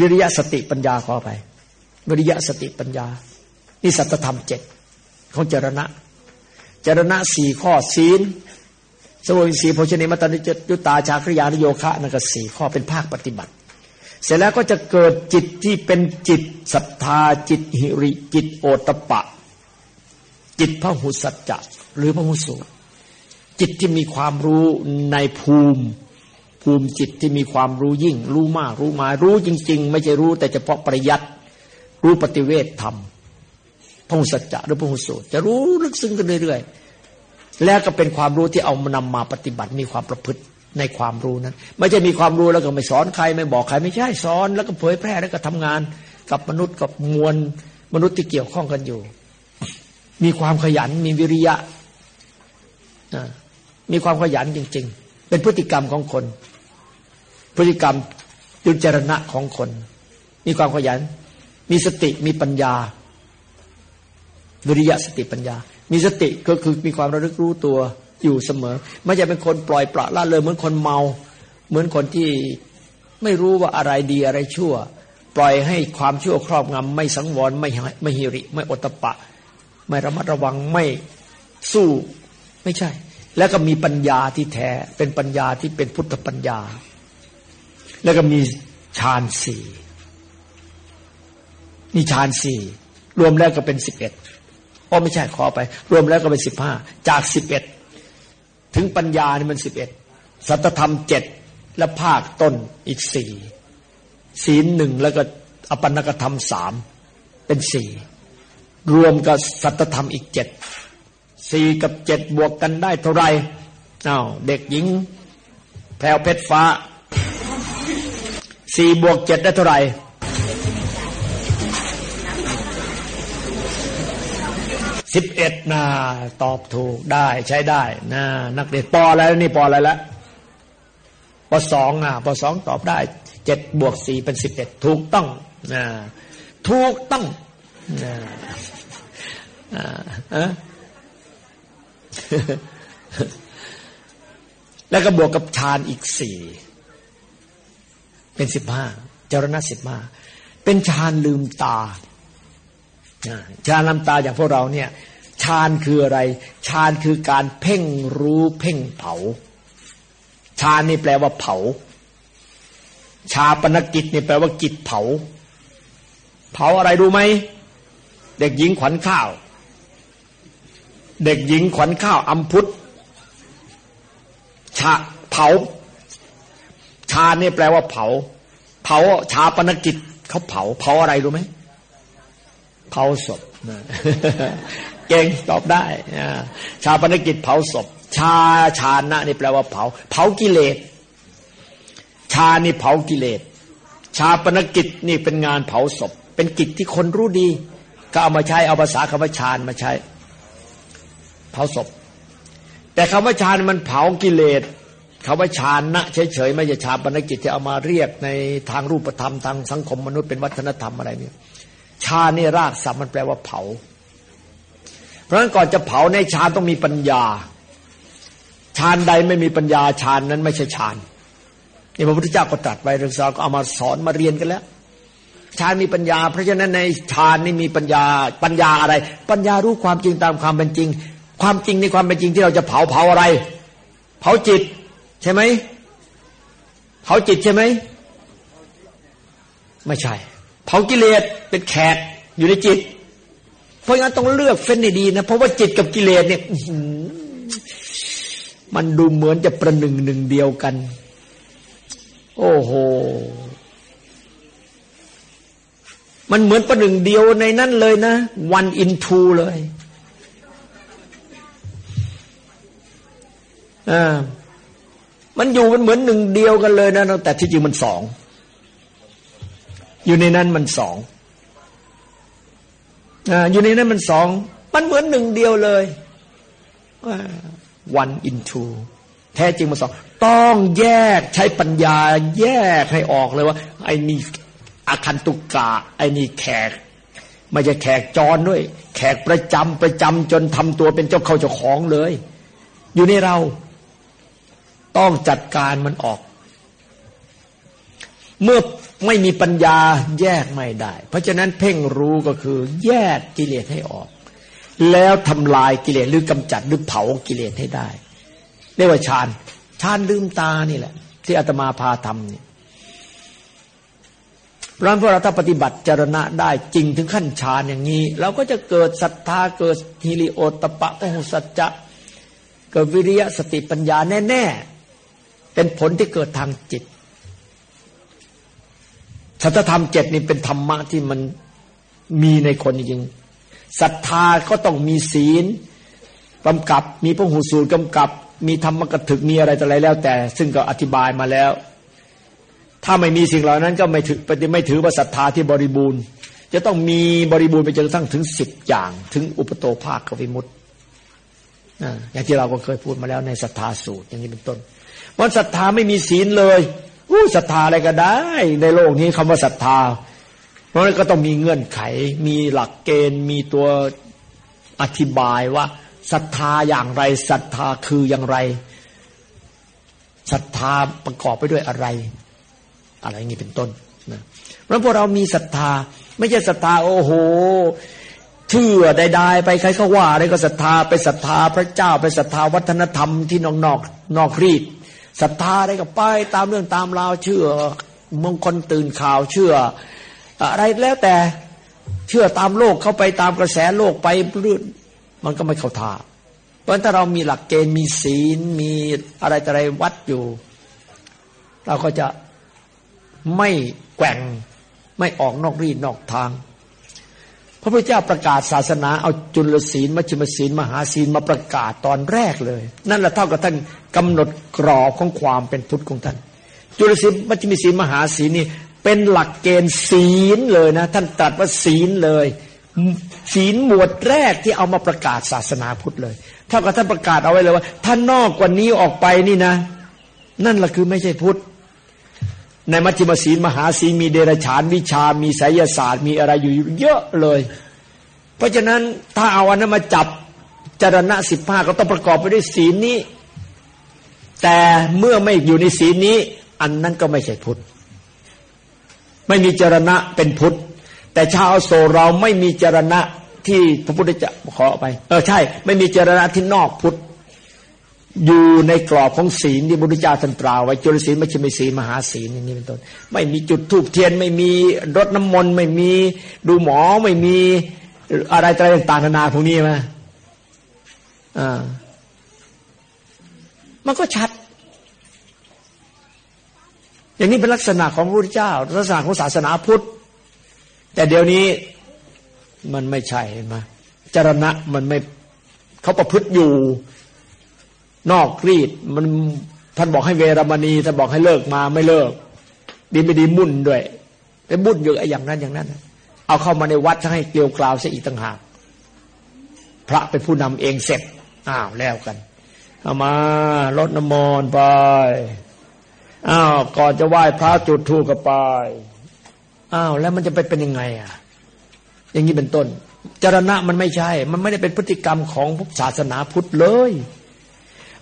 วิริยะสติปัญญาขอไป วิริยะสติปัญญา นี่สัตธรรมเจ็ดของเจรณะ เจรณะสี่ข้อศีลสมุทสีโภชเนมัตติจุตาชาคริยานโยคะนั่นก็สี่ข้อเป็นภาคปฏิบัติ เสร็จแล้วก็จะเกิดจิตที่เป็นจิตศรัทธาจิตหิริจิตโอตปะ จิตพระหุสัจจะหรือพระหุสูตร จิตที่มีความรู้ในภูมิ ภูมิจิตที่มีความรู้ยิ่ง รู้มากรู้มารู้จริง ๆ ไม่ใช่รู้ แต่เฉพาะปริยัติรู้ปฏิเวทธรรมพระหุสัจจะหรือพระหุสูจะรู้ลึกซึ้งกันเรื่อยๆแล้วก็เป็นความรู้ที่เอามานำมาปฏิบัติมีความประพฤติในความรู้นั้น ไม่ใช่มีความรู้แล้วก็ไม่สอนใคร ไม่บอกใครไม่ใช่สอน แล้วก็เผยแพร่แล้วก็ทำงาน กับมนุษย์กับมวลมนุษย์ที่เกี่ยวข้องกันอยู่ มีความขยันมีวิริยะ มีความขยันจริง ๆ เป็นพฤติกรรมของคน พฤติกรรมจุจรณะของคน มีความขยัน มีสติมีปัญญา วิริยะสติปัญญา มีสติก็คือมีความระลึกรู้ตัวอยู่เสมอ ไม่ใช่เป็นคนปล่อยปละละเลยเหมือนคนเมา เหมือนคนที่ไม่รู้ว่าอะไรดีอะไรชั่ว ปล่อยให้ความชั่วครอบงำไม่สังวรไม่ไม่หิริ ไม่อตปะ ไม่ระมัดระวังไม่สู้ไม่ใช่ แล้วก็มีปัญญาที่แท้ เป็นปัญญาที่เป็นพุทธปัญญา แล้วก็มีฌานสี่มีฌานสี่รวมแล้วก็เป็นสิบเอ็ดอ๋อไม่ใช่ขอไป รวมแล้วก็เป็นสิบห้าจากสิบเอ็ดถึงปัญญานี่มันสิบเอ็ดสัตธรรมเจ็ดและภาคต้นอีกสี่ศีลหนึ่งแล้วก็อปันกธรรมสามเป็นสี่รวมกับสัตธรรมอีกเจ็ด สี่กับเจ็ดบวกกันได้เท่าไรอ้าวเด็กหญิงแพรวเพชรฟ้าสี่บวกเจ็ดได้เท่าไรสิบเอ็ดนะตอบถูกได้ใช้ได้นะนักเรียนปออะไรแล้วนี่ปออะไรแล้วปสองอะปสองตอบได้เจ็ดบวกสี่เป็นสิบเอ็ดถูกต้องนะถูกต้องนะอ่า แล้วก็บวกกับฌานอีกสี่เป็นสิบห้าจรณะสิบห้าเป็นฌานลืมตาฌานลืมตาอย่างพวกเราเนี่ยฌานคืออะไรฌานคือการเพ่งรู้เพ่งเผาฌานนี่แปลว่าเผา ชาปนกิจนี่แปลว่ากิจเผา เผาอะไรรู้ไหมเด็กหญิงขวัญข้าว เด็กหญิงขวัญข้าวอัมพุทธชาเผา ชาเนี่ยแปลว่าเผา เผาชาปนกิจเขาเผา เผาอะไรรู้ไหมเผาศพเก่งตอบได้ชาปนกิจเผาศพ ชาชานะนี่แปลว่าเผา เผากิเลสชานี่เผากิเลสชาปนกิจนี่เป็นงานเผาศพ เป็นกิจที่คนรู้ดี ก็เอามาใช้เอาภาษาคำว่าชานมาใช้ เผาศพ แต่คำว่าฌานมันเผากิเลสคำว่าฌานนะเฉยๆไม่ใช่ฌานปนกิจที่เอามาเรียกในทางรูปธรรมทางสังคมมนุษย์เป็นวัฒนธรรมอะไรเนี่ยฌานนี่รากศัพท์มันแปลว่าเผา เพราะฉะนั้นก่อนจะเผาในฌานต้องมีปัญญาฌานใดไม่มีปัญญาฌานนั้นไม่ใช่ฌานนี่พระพุทธเจ้าก็ตรัสไว้เรื่องสาวก็เอามาสอนมาเรียนกันแล้วฌานมีปัญญา เพราะฉะนั้นในฌานนี่มีปัญญาปัญญาอะไร ปัญญารู้ความจริงตามความเป็นจริง ความจริงในความเป็นจริงที่เราจะเผาเผาอะไร เผาจิต ใช่ไหมเผาจิตใช่ไหมไม่ใช่ เผากิเลสเป็นแขกอยู่ในจิต เพราะงั้นต้องเลือกเฟ้นให้ดีนะ เพราะว่าจิตกับกิเลสเนี่ยมันดูเหมือนจะประหนึ่งหนึ่งเดียวกัน โอ้โห มันเหมือนประหนึ่งเดียวในนั้นเลยนะ one in two เลย อ่ามันอยู่มันเหมือนหนึ่งเดียวกันเลยนะแต่ที่จริงมันสองอยู่ในนั้นมันสองอ่าอยู่ในนั้นมันสองมันเหมือนหนึ่งเดียวเลย one in two แท้จริงมันสองต้องแยกใช้ปัญญาแยกให้ออกเลยว่า ไอ้นี่อาคันตุกกะไอ้นี่แขกไม่ใช่แขกจรด้วย แขกประจำประจำจนทำตัวเป็นเจ้าเข้าเจ้าของเลย อยู่ในเรา ต้องจัดการมันออก เมื่อไม่มีปัญญาแยกไม่ได้ เพราะฉะนั้นเพ่งรู้ก็คือ แยกกิเลสให้ออก แล้วทำลายกิเลสหรือกำจัดหรือเผากิเลสให้ได้เรียกว่าฌานฌานลืมตานี่แหละ ที่อาตมาพาทำนี่เพราะพวกเราถ้าปฏิบัติจรณะได้จริงถึงขั้นฌานอย่างนี้ เราก็จะเกิดศรัทธาเกิดฮิริโอตปะโอสัจจะเกิดวิริยะสติปัญญาแน่ ๆ เป็นผลที่เกิดทางจิตสัทธรรมเจ็ดนี่เป็นธรรมะที่มันมีในคนจริงศรัทธาก็ต้องมีศีลกำกับ มีพระหูสูตรกำกับ มีธรรมกถึกมีอะไรต่ออะไรแล้วแต่ ซึ่งก็อธิบายมาแล้ว ถ้าไม่มีสิ่งเหล่านั้นก็ไม่ถือไม่ถือว่าศรัทธาที่บริบูรณ์ จะต้องมีบริบูรณ์ไปจนกระทั่งถึงสิบอย่าง ถึงอุปโตภาคกวิมุตติอย่างที่เราก็เคยพูดมาแล้วในศรัทธาสูตรอย่างนี้เป็นต้น วันศรัทธาไม่มีศีลเลยอู้ศรัทธาอะไรก็ได้ ในโลกนี้คำว่าศรัทธา เพราะนั้นก็ต้องมีเงื่อนไข มีหลักเกณฑ์ มีตัวอธิบายว่าศรัทธาอย่างไรศรัทธาคืออย่างไรศรัทธาประกอบไปด้วยอะไร อะไรอย่างนี้เป็นต้นนะเพราะพวกเรามีศรัทธา ไม่ใช่ศรัทธาโอ้โหเชื่อใดๆไปใครเขาว่าอะไรก็ศรัทธาไปศรัทธาพระเจ้าไปศรัทธาวัฒนธรรมที่นอกนอกนอกรีด ศรัทธาอะไรก็ไปตามเรื่องตามราวเชื่อมงคลตื่นข่าวเชื่อ อะไรแล้วแต่เชื่อตามโลกเข้าไปตามกระแสโลกไปรื่นมันก็ไม่เข้าท่าเพราะถ้าเรามีหลักเกณฑ์มีศีลมีอะไรแต่อะไรวัดอยู่ เราก็จะไม่แกว่งไม่ออกนอกรีดนอกทาง ระพุทธเจ้าประกาศศาสนาเอาจุลศีลมัชฌิมศีลมหาศีลมาประกาศตอนแรกเลย นั่นแหละเท่ากับท่านกำหนดกรอบของความเป็นพุทธของท่าน จุลศีลมัชฌิมศีลมหาศีลนี่เป็นหลักเกณฑ์ศีลเลยนะ ท่านตรัสว่าศีลเลย ศีลหมวดแรกที่เอามาประกาศศาสนาพุทธเลย เท่ากับท่านประกาศเอาไว้เลยว่าถ้านนอกกว่านี้ออกไปนี่นะ นั่นแหละคือไม่ใช่พุทธ ในมัชฌิมศีลมหาศีลมีเดรฉานวิชา มีไสยศาสตร์ มีอะไรอยู่เยอะเลย เพราะฉะนั้นถ้าเอาอันนั้นมาจับจรณะสิบห้าก็ต้องประกอบไปด้วยศีลนี้ แต่เมื่อไม่อยู่ในศีลนี้ อันนั้นก็ไม่ใช่พุทธ ไม่มีจรณะเป็นพุทธ แต่ชาวโซเราไม่มีจรณะที่พระพุทธเจ้าขอไป เออใช่ ไม่มีจรณะที่นอกพุทธ อยู่ในกรอบของศีลที่บุรุษเจ้าท่านตราไว้จุลศีลม่ใช่ไม่ศีลมหาศีลอย่างนี้เป็นต้น ไม่มีจุดทูบเทียน ไม่มีรดน้ำมนต์ไม่มีดูหมอไม่มีอะไรต่างๆนานาพวกนี้มาอ่ามันก็ชัด อย่างนี้เป็นลักษณะของพระพุทธเจ้า ลักษณะของศาสนาพุทธ แต่เดี๋ยวนี้มันไม่ใช่เห็นไหมจรณะมันไม่เขาประพฤติอยู่ นอกรีดมันท่านบอกให้เวรมณีท่านบอกให้เลิกมาไม่เลิก ดีไม่ดีมุ่นด้วยไปมุ่นอยู่ไอ้อย่างนั้นอย่างนั้น เอาเข้ามาในวัดให้เกลียวกล่าวเสียอีกต่างหากพระเป็นผู้นำเองเสร็จอ้าวแล้วกันเอามาลดน้ำมนต์ไปอ้าวก่อนจะไหว้พระจุดธูปกับไปอ้าวแล้วมันจะไปเป็นยังไงอะ อย่างนี้เป็นต้นจรณะมันไม่ใช่ มันไม่ได้เป็นพฤติกรรมของศาสนาพุทธเลย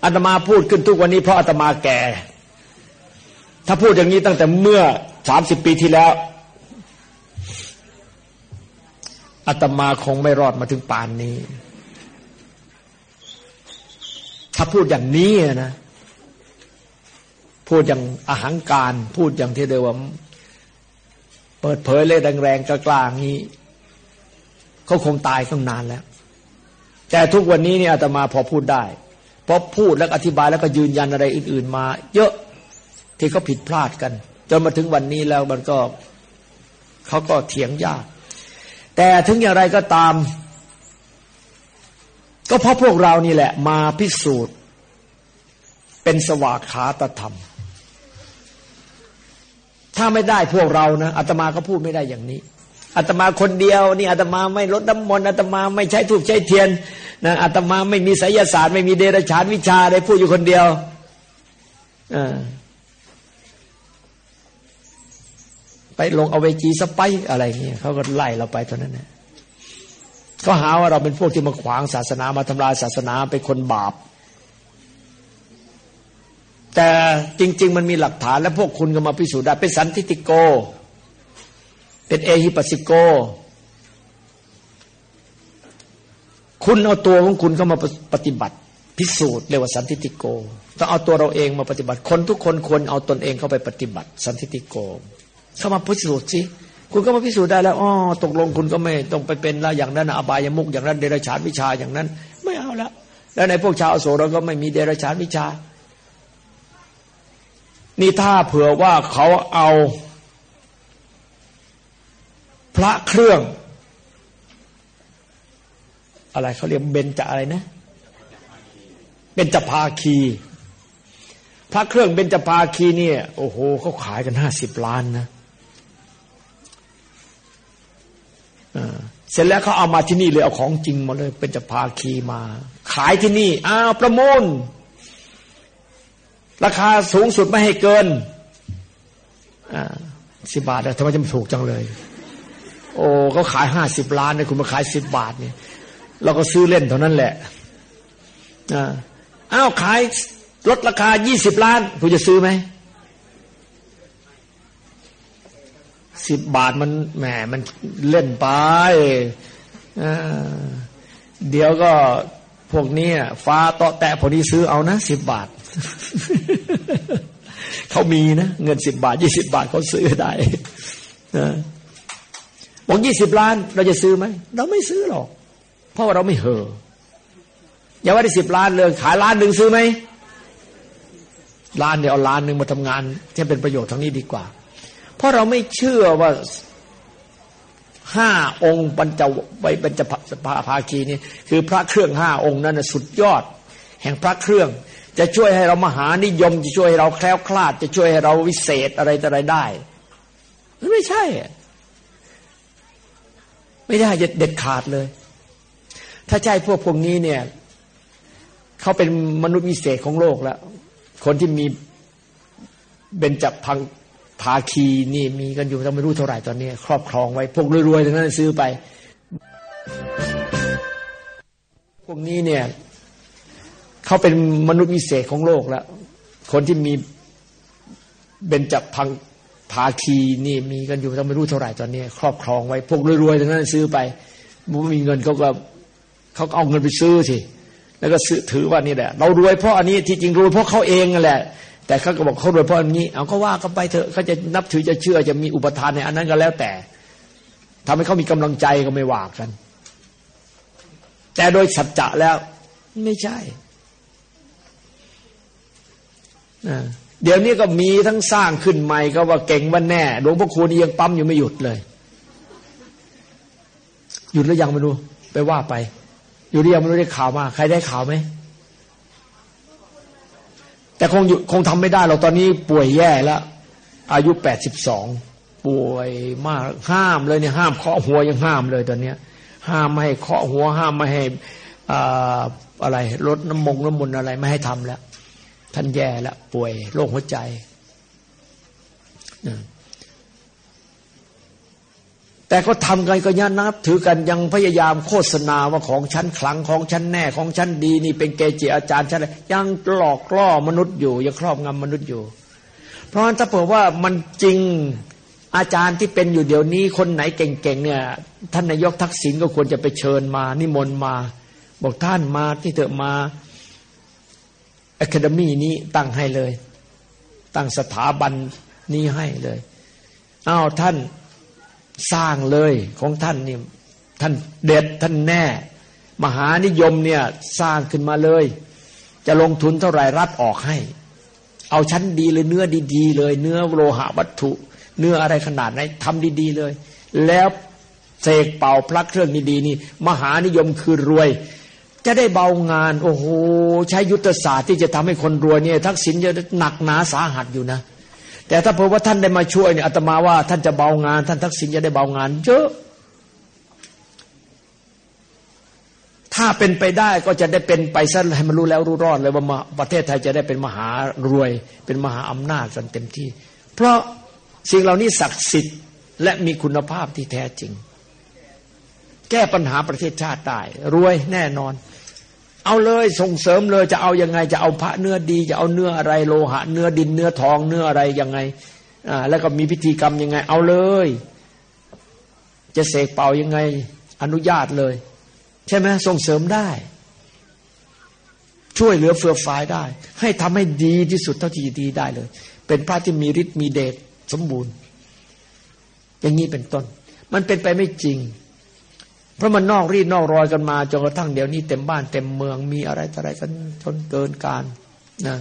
อาตมาพูดขึ้นทุกวันนี้เพราะอาตมาแก่ ถ้าพูดอย่างนี้ตั้งแต่เมื่อสามสิบปีที่แล้วอาตมาคงไม่รอดมาถึงป่านนี้ ถ้าพูดอย่างนี้นะ พูดอย่างอาหังการ พูดอย่างที่เดียวว่าเปิดเผยเลยแรงๆกล้าๆนี้เขาคงตายตั้งนานแล้ว แต่ทุกวันนี้เนี่ยอาตมาพอพูดได้ พอพูดแล้วอธิบายแล้วก็ยืนยันอะไรอื่น ๆ มา เยอะที่เขาผิดพลาดกัน จนมาถึงวันนี้แล้วมันก็เขาก็เถียงยาก แต่ถึงอย่างไรก็ตาม ก็เพราะพวกเรานี่แหละ มาพิสูจน์ เป็นสวากขาตธรรม ถ้าไม่ได้พวกเรานะอาตมาก็พูดไม่ได้อย่างนี้ อาตมาคนเดียวนี่อาตมาไม่ลดน้ำมนต์อาตมาไม่ใช้ทูบใช้เทียนนะอาตมาไม่มีไสยศาสตร์ไม่มีเดรัจฉานวิชาได้พูดอยู่คนเดียวอไปลงเอาเวจีสไปอะไรเงี้ยเขาก็ไล่เราไปเท่านั้นนะเขาหาว่าเราเป็นพวกที่มาขวางศาสนามาทำลายศาสนาเป็นคนบาป แต่จริง ๆ มันมีหลักฐานและพวกคุณก็มาพิสูจน์ได้เป็นสันติโก เป็นเอฮิปัสสิโก คุณเอาตัวของคุณเข้ามาปฏิบัติ พิสูจน์เรียกว่าสันติติโกต้องเอาตัวเราเองมาปฏิบัติ คนทุกคนควรเอาตนเองเข้าไปปฏิบัติ สันติติโก เข้ามาพิสูจน์สิคุณก็มาพิสูจน์ได้แล้วอ๋อตกลงคุณก็ไม่ต้องไปเป็นละอย่างนั้นอบายมุกอย่างนั้น เดรัจฉานวิชาอย่างนั้น ไม่เอาละแล้วในพวกชาวโสเราก็ไม่มีเดรัจฉานวิชา นี่ถ้าเผื่อว่าเขาเอา พระเครื่อง อะไรเขาเรียกเบนจะอะไรนะเป็นจภาคี พระเครื่องเป็นจภาคีเนี่ย โอ้โหเขาขายกันห้าสิบล้านนะเสร็จแล้วเขาเอามาที่นี่เลยเอาของจริงมาเลยเป็นจภาคีมา ขายที่นี่อ้าวประมูล ราคาสูงสุดไม่ให้เกินสิบบาททำไมจะไม่ถูกจังเลย โอ้เขาขายห้าสิบล้านเนี่ยคุณมาขายสิบบาทเนี่ยเราก็ซื้อเล่นเท่านั้นแหละอ้าวขายลดราคายี่สิบล้าน คุณจะซื้อไหมสิบบาทมันแหมมันเล่นไปเดี๋ยวก็พวกนี้ฟ้าตอแตะพอดีซื้อเอานะสิบบาท เขามีนะ เงินสิบบาทยี่สิบาทเขาซื้อได้ บอกยี่สิบล้าน เราจะซื้อไหมเราไม่ซื้อหรอก เพราะว่าเราไม่เห่ออย่าว่าได้สิบล้านเลยขายล้านหนึ่งซื้อไหมล้านเดียวเอาล้านหนึ่งมาทำงานที่เป็นประโยชน์ทั้งนี้ดีกว่า เพราะเราไม่เชื่อว่าห้าองค์ปัญจไว้ปัญจภาคีนี่คือพระเครื่องห้าองค์นั้นสุดยอด แห่งพระเครื่อง จะช่วยให้เรามหานิยม จะช่วยให้เราแคล้วคลาด จะช่วยให้เราวิเศษอะไรต่ออะไรได้ ไม่ใช่ ไม่ได้เด็ดขาดเลย ถ้าใช่พวกพวกนี้เนี่ยเขาเป็นมนุษย์วิเศษของโลกแล้ว คนที่มีเบญจพังภาคีนี่มีกันอยู่ต้องไม่รู้เท่าไหร่ตอนนี้ ครอบครองไว้ พวกรวยๆทั้งนั้นซื้อไป พวกนี้เนี่ยเขาเป็นมนุษย์วิเศษของโลกแล้ว คนที่มีเบญจพัง ภาคีนี่มีกันอยู่ต้องไม่รู้เท่าไหร่ตอนนี้ ครอบครองไว้พวกรวยๆทั้งนั้นซื้อไปมันมีเงินเขาก็เขาเอาเงินไปซื้อสิแล้วก็ซื้อถือว่านี่แหละ เรารวยเพราะอันนี้ที่จริงรวยเพราะเขาเองนั่นแหละ แต่เขาก็บอกเขารวยเพราะอันนี้ เอาก็ว่ากันไปเถอะเขาจะนับถือจะเชื่อจะมีอุปทานในอันนั้นก็แล้วแต่ทำให้เขามีกำลังใจก็ไม่ว่ากัน แต่โดยสัจจะแล้ว ไม่ใช่ เดี๋ยวนี้ก็มีทั้งสร้างขึ้นใหม่ก็ว่าเก่งวันแน่หลวงพ่อคูนี่ยังปั๊มอยู่ไม่หยุดเลย หยุดแล้วยังไม่รู้ไปว่าไป อยู่หรือยังไม่รู้ได้ข่าวมา ใครได้ข่าวไหมแต่คงอยู่คงทำไม่ได้เราตอนนี้ป่วยแย่แล้ว อายุแปดสิบสองป่วยมากห้ามเลยเนี่ยห้ามเคาะหัวยังห้ามเลยตอนเนี้ย ห้ามไม่ให้เคาะหัวห้ามไม่ให้อะไรลดน้ำมงน้ำมนอะไรไม่ให้ทำแล้ว ท่านแย่ล้วป่วยโรคหัวใจ แต่ก็ทำกันก็ยันนับ ถือกันยังพยายามโฆษณาว่าของชั้นขลังของชั้นแน่ของชั้นดี นี่เป็นเกจิอาจารย์ชั้นอะไรยังหลอกล่อมนุษย์อยู่ยังครอบงำมนุษย์อยู่ เพราะฉะนั้นถ้าเผื่อว่ามันจริงอาจารย์ที่เป็นอยู่เดี๋ยวนี้คนไหนเก่งๆเนี่ย ท่านนายกทักษิณก็ควรจะไปเชิญมา นิมนต์มา บอกท่านมาที่เถอะมา อะคาเดมี่นี้ตั้งให้เลย ตั้งสถาบันนี้ให้เลยอ้าวท่านสร้างเลยของท่านนี่ท่านเด็ดท่านแน่ มหานิยมเนี่ยสร้างขึ้นมาเลย จะลงทุนเท่าไหร่รัฐออกให้ เอาชั้นดีเลยเนื้อดีๆเลย เนื้อโลหะวัตถุ เนื้ออะไรขนาดไหนทำดีๆเลย แล้วเสกเป่าพลักเครื่องดีๆนี่ มหานิยมคือรวย จะได้เบางาน โอ้โหใช้ยุทธศาสตร์ที่จะทำให้คนรวยเนี่ย ทักษิณจะหนักหนาสาหัสอยู่นะ แต่ถ้าเผื่อว่าท่านได้มาช่วยเนี่ยอาตมาว่าท่านจะเบางาน ท่านทักษิณจะได้เบางานเยอะถ้าเป็นไปได้ก็จะได้เป็นไปซะให้มันรู้แล้วรู้รอดเลยว่าประเทศไทยจะได้เป็นมหารวย เป็นมหาอำนาจกันเต็มที่ เพราะสิ่งเหล่านี้ศักดิ์สิทธิ์และมีคุณภาพที่แท้จริง แก้ปัญหาประเทศชาติได้ รวยแน่นอน เอาเลยส่งเสริมเลยจะเอายังไง จะเอาพระเนื้อดีจะเอาเนื้ออะไรโลหะ เนื้อดินเนื้อทองเนื้ออะไรยังไงอ่าแล้วก็มีพิธีกรรมยังไง เอาเลย จะเสกเป่ายังไง อนุญาตเลย ใช่ไหมส่งเสริมได้ ช่วยเหลือเฟื่อฟายได้ ให้ทำให้ดีที่สุดเท่าที่ดีได้เลย เป็นพระที่มีฤทธิ์มีเดชสมบูรณ์ อย่างนี้เป็นต้น มันเป็นไปไม่จริง เพราะมันนอกรีดนอกรอยกันมาจนกระทั่งเดี๋ยวนี้เต็มบ้านเต็มเมืองมีอะไรอะไรกันจนเกินการนะ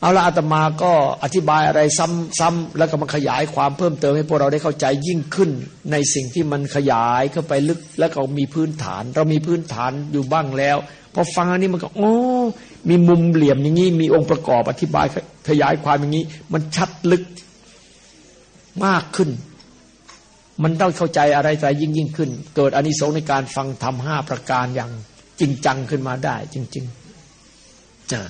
เอาละอาตมาก็อธิบายอะไรซ้ำๆแล้วก็มาขยายความเพิ่มเติมให้พวกเราได้เข้าใจยิ่งขึ้น ในสิ่งที่มันขยายเข้าไปลึก แล้วก็มีพื้นฐาน เรามีพื้นฐานอยู่บ้างแล้วพอฟังอันนี้มันก็โอ้มีมุมเหลี่ยมอย่างนี้มีองค์ประกอบอธิบายขยายความอย่างนี้ มันชัดลึกมากขึ้น มันต้องเข้าใจอะไรใจยิ่งยิ่งขึ้น เกิดอานิสงส์ในการฟังธรรมห้าประการอย่างจริงจังขึ้นมาได้ จริงๆนะ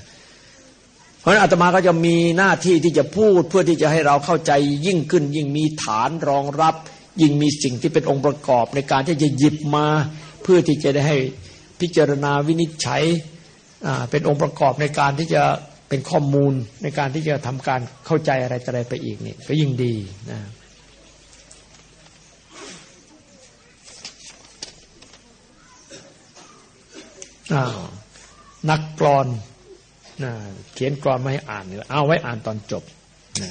เพราะฉะนั้นอาตมาก็จะมีหน้าที่ที่จะพูดเพื่อที่จะให้เราเข้าใจยิ่งขึ้น ยิ่งมีฐานรองรับ ยิ่งมีสิ่งที่เป็นองค์ประกอบในการที่จะหยิบมา เพื่อที่จะได้ให้พิจารณาวินิจฉัยเป็นองค์ประกอบในการที่จะเป็นข้อมูลในการที่จะทำการเข้าใจอะไรอะไรไปอีกนี่ก็ยิ่งดีนะ นักกรอนนะเขียนกรอนมาให้อ่าน เอาไว้อ่านตอนจบนะ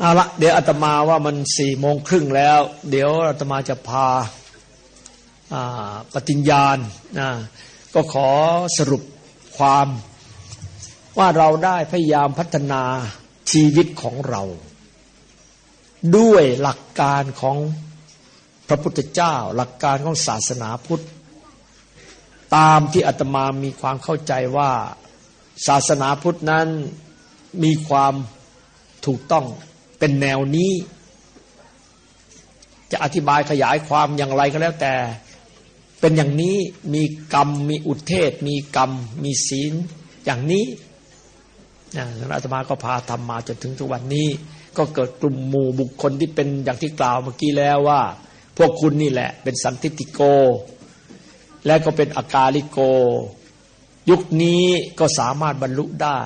เอาละเดี๋ยวอาตมาว่ามันสี่โมงครึ่งแล้ว เดี๋ยวอาตมาจะพาปฏิญญาณนะก็ขอสรุปความว่าเราได้พยายามพัฒนาชีวิตของเรา ด้วยหลักการของ พระพุทธเจ้าหลักการของศาสนาพุทธ ตามที่อาตมามีความเข้าใจว่าศาสนาพุทธนั้นมีความถูกต้องเป็นแนวนี้ จะอธิบายขยายความอย่างไรก็แล้วแต่ เป็นอย่างนี้มีกรรมมีอุเทศ มีกรรม มีศีลอย่างนี้นะอาตมาก็พาทำมาจนถึงทุกวันนี้ ก็เกิดกลุ่มหมู่บุคคลที่เป็นอย่างที่กล่าวเมื่อกี้แล้วว่า พวกคุณนี่แหละ เป็นสันติติโก และก็เป็นอากาลิโก ยุคนี้ก็สามารถบรรลุได้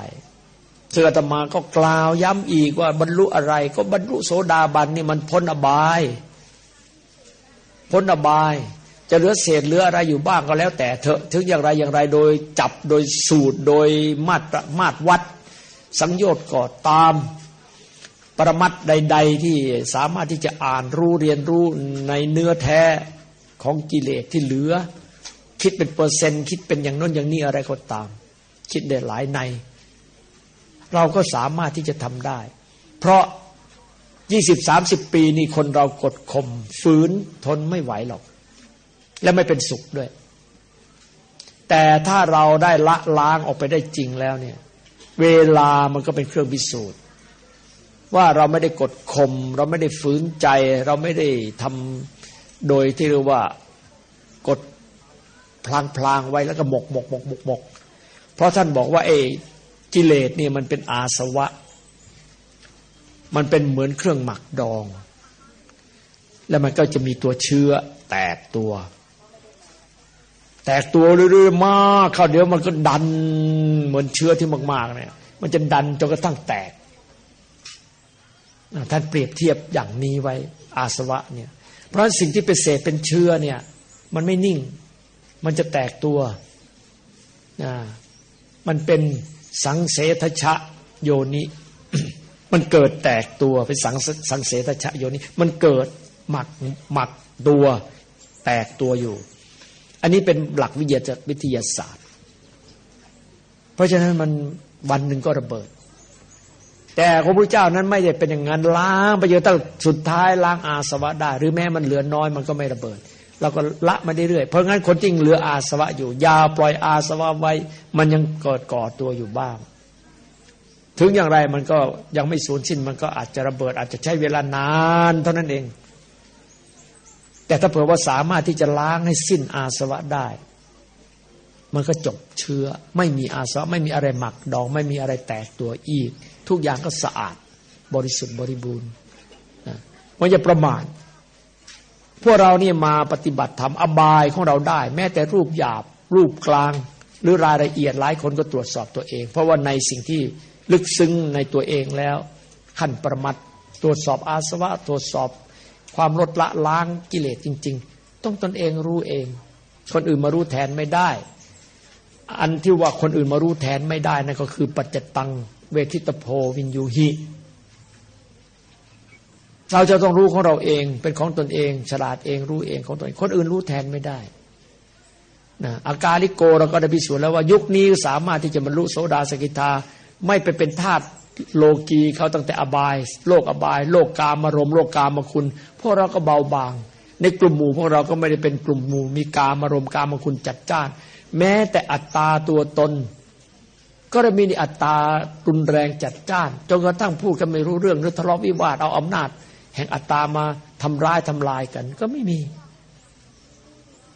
เสืออตมาก็กล่าวย้ำอีกว่าบรรลุอะไร ก็บรรลุโสดาบันนี่มันพ้นอบายพ้นอบาย จะเหลือเศษเหลืออะไรอยู่บ้างก็แล้วแต่เถอะถึงอย่างไรอย่างไรโดยจับโดยสูตรโดยมาตรมาตรวัด สังโยชน์ก็ตาม ปรมัตใด ๆ ที่สามารถที่จะอ่านรู้เรียนรู้ในเนื้อแท้ของกิเลสที่เหลือ คิดเป็นเปอร์เซ็นต์ คิดเป็นอย่างน้นอย่างนี้อะไรก็ตาม คิดได้หลายใน เราก็สามารถที่จะทำได้ เพราะยี่สิบสามสิบปีนี่คนเรากดข่มฝืนทนไม่ไหวหรอก และไม่เป็นสุขด้วย แต่ถ้าเราได้ละล้างออกไปได้จริงแล้วเนี่ย เวลามันก็เป็นเครื่องพิสูจน์ ว่าเราไม่ได้กดข่มเราไม่ได้ฝืนใจ เราไม่ได้ทำโดยที่เรียกว่ากดพลางพลางไว้แล้วก็หมกหมกหมกหมกหมก เพราะท่านบอกว่าเอกิเลสเนี่ยมันเป็นอาสวะ มันเป็นเหมือนเครื่องหมักดอง แล้วมันก็จะมีตัวเชื้อแตกตัว แตกตัวเรื่อยๆมากเข้าเดี๋ยวมันก็ดันเหมือนเชื้อที่มากๆเนี่ยมันจะดันจนกระทั่งแตก ท่านเปรียบเทียบอย่างนี้ไว้อาสวะเนี่ย เพราะสิ่งที่เป็นเศษเป็นเชื้อเนี่ย มันไม่นิ่ง มันจะแตกตัวนะมันเป็นสังเสทชะโยนิ มันเกิดแตกตัวเป็นสังสังเสทชะโยนิ มันเกิดหมักหมักตัวแตกตัวอยู่ อันนี้เป็นหลักวิทยาวิทยาศาสตร์ เพราะฉะนั้นมันวันหนึ่งก็ระเบิด แต่พระพุทธเจ้านั้นไม่ได้เป็นอย่างนั้นล้างไปเยอะตั้งสุดท้ายล้างอาสวะได้ หรือแม้มันเหลือน้อยมันก็ไม่ระเบิดเราก็ละมาเรื่อยเพราะงั้นคนจริงเหลืออาสวะอยู่ยาปล่อยอาสวะไว้ มันยังเกิดก่อตัวอยู่บ้าง ถึงอย่างไรมันก็ยังไม่สูญสิ้นมันก็อาจจะระเบิด อาจจะใช้เวลานานเท่านั้นเอง แต่ถ้าเผื่อว่าสามารถที่จะล้างให้สิ้นอาสวะได้ มันก็จบเชื้อ ไม่มีอาสวะไม่มีอะไรหมักดอง ไม่มีอะไรแตกตัวอีก ทุกอย่างก็สะอาด บริสุทธิ์บริบูรณ์มันจะประมาทพวกเราเนี่ยมาปฏิบัติธรรมอบายของเราได้ แม้แต่รูปหยาบ รูปกลาง หรือรายละเอียดหลายคนก็ตรวจสอบตัวเอง เพราะว่าในสิ่งที่ลึกซึ้งในตัวเองแล้ว ขั้นประมัดตรวจสอบอาสวะ ตรวจสอบความลดละล้างกิเลสจริง ๆ ต้องตนเองรู้เอง คนอื่นมารู้แทนไม่ได้ อันที่ว่าคนอื่นมารู้แทนไม่ได้นั่นก็คือปัจจตัง เวทิตโพวินยูหิ เราจะต้องรู้ของเราเอง เป็นของตนเอง ฉลาดเองรู้เองของตนเองคนอื่นรู้แทนไม่ได้นะอาการลิโกเราก็ได้พิสูจน์แล้วว่ายุคนี้สามารถที่จะบรรลุโสดาสกิทา ไม่ไปเป็นทาสโลกีเขาตั้งแต่อบาย โลกอบาย โลกกามารมโลกกามคุณ พวกเราก็เบาบาง ในกลุ่มหมู่พวกเราก็ไม่ได้เป็นกลุ่มหมู่ มีกามารมกามคุณจัดจ้าน แม้แต่อัตตาตัวตน ก็ได้มีอัตตารุนแรงจัดจ้านจนกระทั่งพูดกันไม่รู้เรื่องหรือทะเลาะวิวาทเอาอำนาจ แห่งอัตตามาทำร้ายทำลายกัน ก็ไม่มี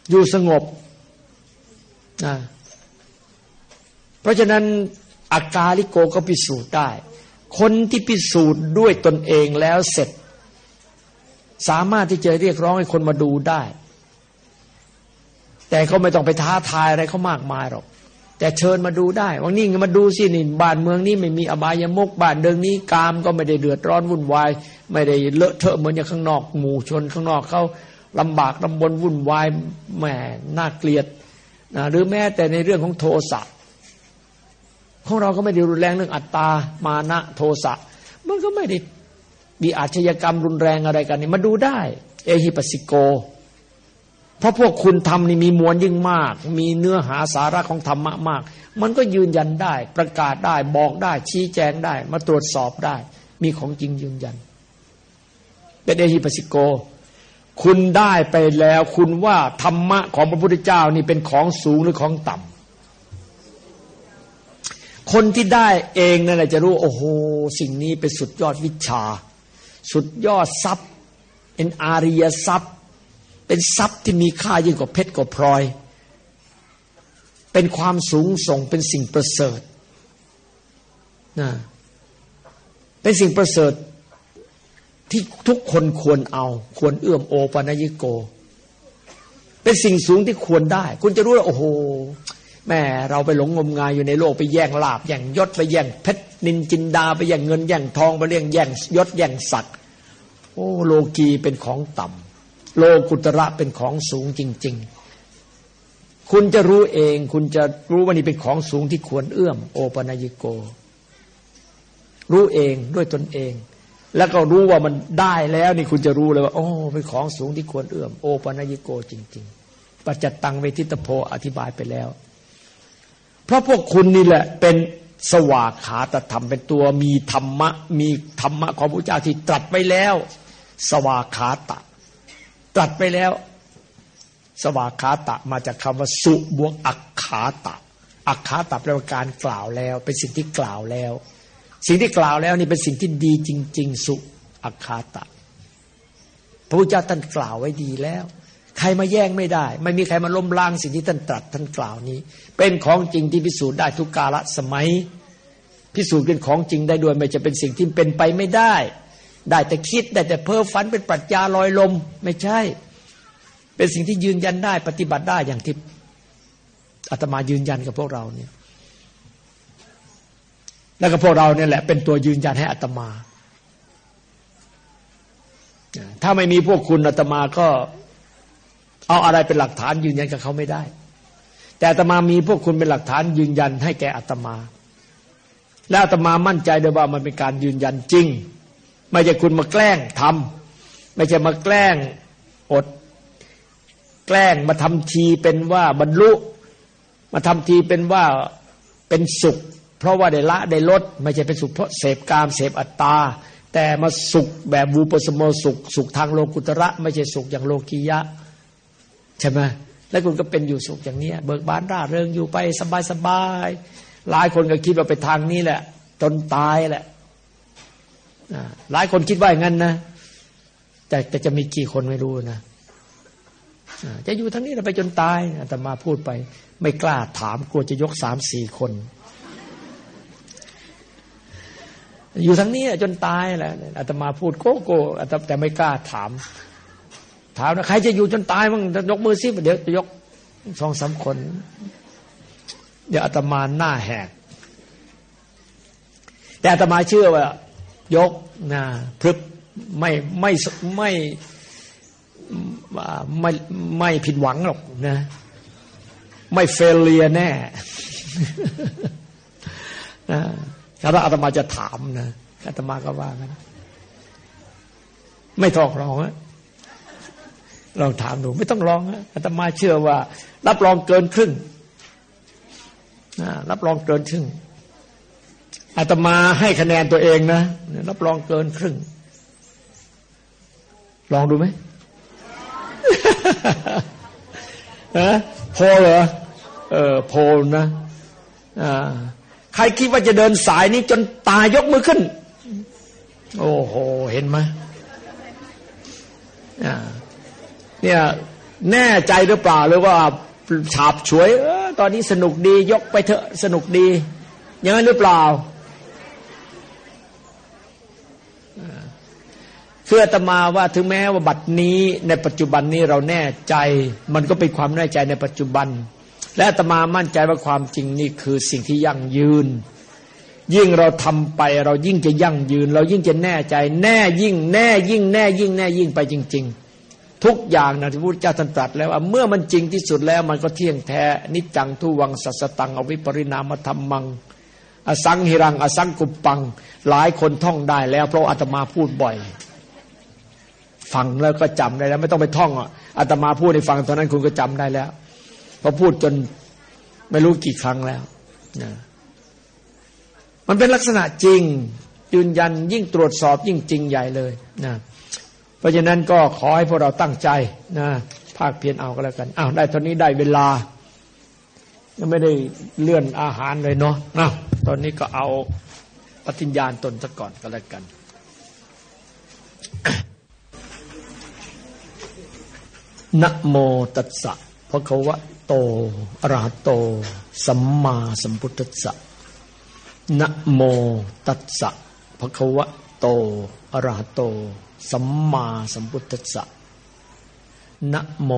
อยู่สงบนะเพราะฉะนั้นอากาลิโกก็พิสูจน์ได้ คนที่พิสูจน์ด้วยตนเองแล้วเสร็จ สามารถที่จะเรียกร้องให้คนมาดูได้ แต่เขาไม่ต้องไปท้าทายอะไรเขามากมายหรอก แต่เชิญมาดูได้วันนี้มาดูสินี่บ้านเมืองนี้ไม่มีอบายมุกบ้านเดิงนี้กามก็ไม่ได้เดือดร้อนวุ่นวาย ไม่ได้เลอะเทอะเหมือนอย่างข้างนอกหมู่ชนข้างนอกเขาลำบากลำบนวุ่นวายแหมน่าเกลียดนะหรือแม้แต่ในเรื่องของโทสะของเราก็ไม่ได้รุนแรงเรื่องอัตตามานะโทสะมันก็ไม่ได้มีอาชญากรรมรุนแรงอะไรกันนี่มาดูได้ เอฮิปัสสิโก ราะพวกคุณทำนี่มีมวลยิ่งมาก มีเนื้อหาสาระของธรรมะมาก มันก็ยืนยันได้ ประกาศได้บอกได้ ชี้แจงได้ มาตรวจสอบได้ มีของจริงยืนยัน เป็นเอฮิปัสสิโก คุณได้ไปแล้ว คุณว่าธรรมะของพระพุทธเจ้านี่เป็นของสูงหรือของต่ำคนที่ได้เองนั่นแหละจะรู้ โอ้โห สิ่งนี้เป็นสุดยอดวิชา สุดยอดทรัพย์เป็นอาริยทรัพย์ เป็นทรัพย์ที่มีค่ายิ่งกว่าเพชรกว่าพลอย เป็นความสูงส่งเป็นสิ่งประเสริฐนะเป็นสิ่งประเสริฐที่ทุกคนควรเอา ควรเอื้อมโอปนยิโก เป็นสิ่งสูงที่ควรได้ คุณจะรู้ว่าโอ้โหแม่เราไปหลงงมงายอยู่ในโลกไปแย่งลาบแย่งยศไปแย่งเพชรนินจินดาไปแย่งเงินแย่งทองไปเรียงแย่งยศแย่งศักดิ์โอ้โลกีเป็นของต่ำ โลกุตระเป็นของสูงจริง ๆ คุณจะรู้เอง คุณจะรู้ว่านี่เป็นของสูงที่ควรเอื้อม โอปนยิโก รู้เองด้วยตนเอง แล้วก็รู้ว่ามันได้แล้ว นี่คุณจะรู้เลยว่าโอ้เป็นของสูงที่ควรเอื้อม โอปนยิโกจริง ๆ ปัจจตังเวทิตโพอธิบายไปแล้ว เพราะพวกคุณนี่แหละเป็นสวากขาตธรรมเป็นตัวมีธรรมะ มีธรรมะของพระเจ้าที่ตรัสไว้แล้ว สวากขาตะ ตรัสไปแล้ว สวากขาตะมาจากคำว่าสุบวกอักขาตะ อักขาตะแปลว่าการกล่าวแล้ว เป็นสิ่งที่กล่าวแล้ว สิ่งที่กล่าวแล้วนี่เป็นสิ่งที่ดีจริง ๆ สุอักขาตะ พระพุทธเจ้าท่านกล่าวไว้ดีแล้ว ใครมาแย่งไม่ได้ ไม่มีใครมาล้มล้างสิ่งที่ท่านตรัสท่านกล่าวนี้ เป็นของจริงที่พิสูจน์ได้ทุกกาลสมัย พิสูจน์เป็นของจริงได้ด้วยไม่จะเป็นสิ่งที่เป็นไปไม่ได้ ได้แต่คิดได้แต่เพ้อฝันเป็นปรัชญาลอยลม ไม่ใช่ เป็นสิ่งที่ยืนยันได้ปฏิบัติได้อย่างที่อาตมายืนยันกับพวกเราเนี่ยแล้วก็พวกเราเนี่ยแหละเป็นตัวยืนยันให้อาตมา ถ้าไม่มีพวกคุณอาตมาก็เอาอะไรเป็นหลักฐานยืนยันกับเขาไม่ได้ แต่อาตมามีพวกคุณเป็นหลักฐานยืนยันให้แก่อาตมา และอาตมามั่นใจด้วยว่ามันเป็นการยืนยันจริง ไม่ใช่คุณมาแกล้งทำไม่ใช่มาแกล้งอด แกล้งมาทำทีเป็นว่าบรรลุ มาทำทีเป็นว่าเป็นสุข เพราะว่าได้ละได้ลด ไม่ใช่เป็นสุขเพราะเสพกามเสพอัตตา แต่มาสุขแบบวูปสมโมสุข สุขทางโลกุตระ ไม่ใช่สุขอย่างโลกียะ ใช่ไหมแล้วคุณก็เป็นอยู่สุขอย่างนี้เบิกบานร่าเริงอยู่ไปสบายสบายหลายคนก็คิดว่าไปทางนี้แหละ จนตายแหละ หลายคนคิดว่าอย่างนั้นนะแต่แต่จะมีกี่คนไม่รู้นะจะอยู่ทั้งนี้เราไปจนตายแต่มาพูดไป ไม่กล้าถามกลัวจะยกสามสี่คน อยู่ทั้งนี้จนตายแหละอาตมาพูดโกโก้แต่ไม่กล้าถาม ถามนะใครจะอยู่จนตายมั้งยกมือซิเดี๋ยวจะยกสองสาคน เดี๋ยวอาตมาหน้าแหกแต่อาตมาเชื่อว่า ยกนะพรึบไม่ไม่ไม่ไม่ไม่ผิดหวังหรอกนะ ไม่เฟลเลียแน่นะถ้าอาตมาจะถามนะอาตมาก็ว่ากันไม่ตอกรองอะลองถามดู ไม่ต้องลองนะอาตมาเชื่อว่า รับรองเกินครึ่งรับรองเกินครึ่ง อาตมาให้คะแนนตัวเองนะรับรองเกินครึ่ง ลองดูไหมฮะโพเหรอเออโพนะอ่าใครคิดว่าจะเดินสายนี้จนตายยกมือขึ้น โอ้โห เห็นไหมเนี่ยแน่ใจหรือเปล่าหรือว่าฉาบฉวยออตอนนี้สนุกดียกไปเถอะสนุกดี อย่างนั้นหรือเปล่า เพื่อตมาว่าถึงแม้ว่าบัดนี้ในปัจจุบันนี้เราแน่ใจ มันก็เป็นความแน่ใจในปัจจุบัน และตมามั่นใจว่าความจริงนี่คือสิ่งที่ยั่งยืน ยิ่งเราทำไปเรายิ่งจะยั่งยืน เรายิ่งจะแน่ใจ แน่ยิ่ง แน่ยิ่ง แน่ยิ่งแน่ยิ่งไปจริง ๆ ทุกอย่างนะที่พระพุทธเจ้าท่านตรัสแล้วว่าเมื่อมันจริงที่สุดแล้วมันก็เที่ยงแท้นิจจังทุวังสัสตังอวิปริณามธรรมังอสังหิรังอสังกุปปัง หลายคนท่องได้แล้วเพราะอาตมาพูดบ่อย ฟังแล้วก็จำได้แล้ว ไม่ต้องไปท่องอะอาตมาพูดในฟังตอนนั้นคุณก็จำได้แล้วพอพูดจนไม่รู้กี่ครั้งแล้วนะมันเป็นลักษณะจริง ยืนยันยิ่งตรวจสอบยิ่งจริงใหญ่เลยนะเพราะฉะนั้นก็ขอให้พวกเราตั้งใจนะภาคเพียรเอาก็แล้วกันอ้าวได้ตอนนี้ได้เวลายังไม่ได้เลื่อนอาหารเลยเนาะอ้าวตอนนี้ก็เอาปฏิญญาณตนซะก่อนก็แล้วกัน นะโมตัสสะพระควะโตอรหะโต สัมมาสัมพุทธัสสะนะโมตัสสะพระควะโตอรหะโต สัมมาสัมพุทธัสสะนะโม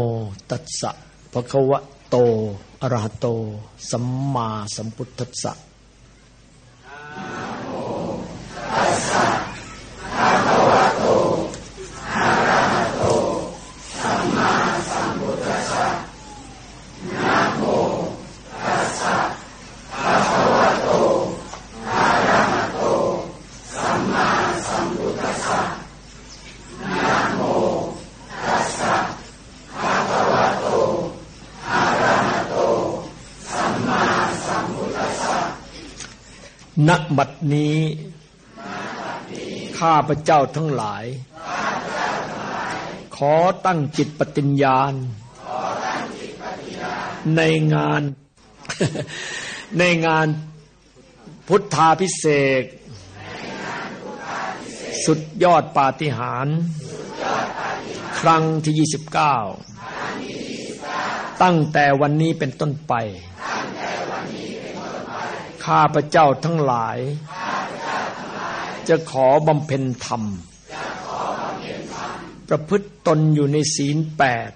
ตัสสะพระควะโตอรหะโต สัมมาสัมพุทธัสสะนะโมตัสสะ ณบัดนี้ ข้าพเจ้าทั้งหลาย ขอตั้งจิตปฏิญญาณ ในงานในงานพุทธาพิเศษ สุดยอดปาฏิหาริย์ครั้งที่ยี่สิบเก้าตั้งแต่วันนี้เป็นต้นไป ข้าพเจ้าทั้งหลาย จะขอบำเพ็ญธรรม ประพฤติตนอยู่ในศีลแปด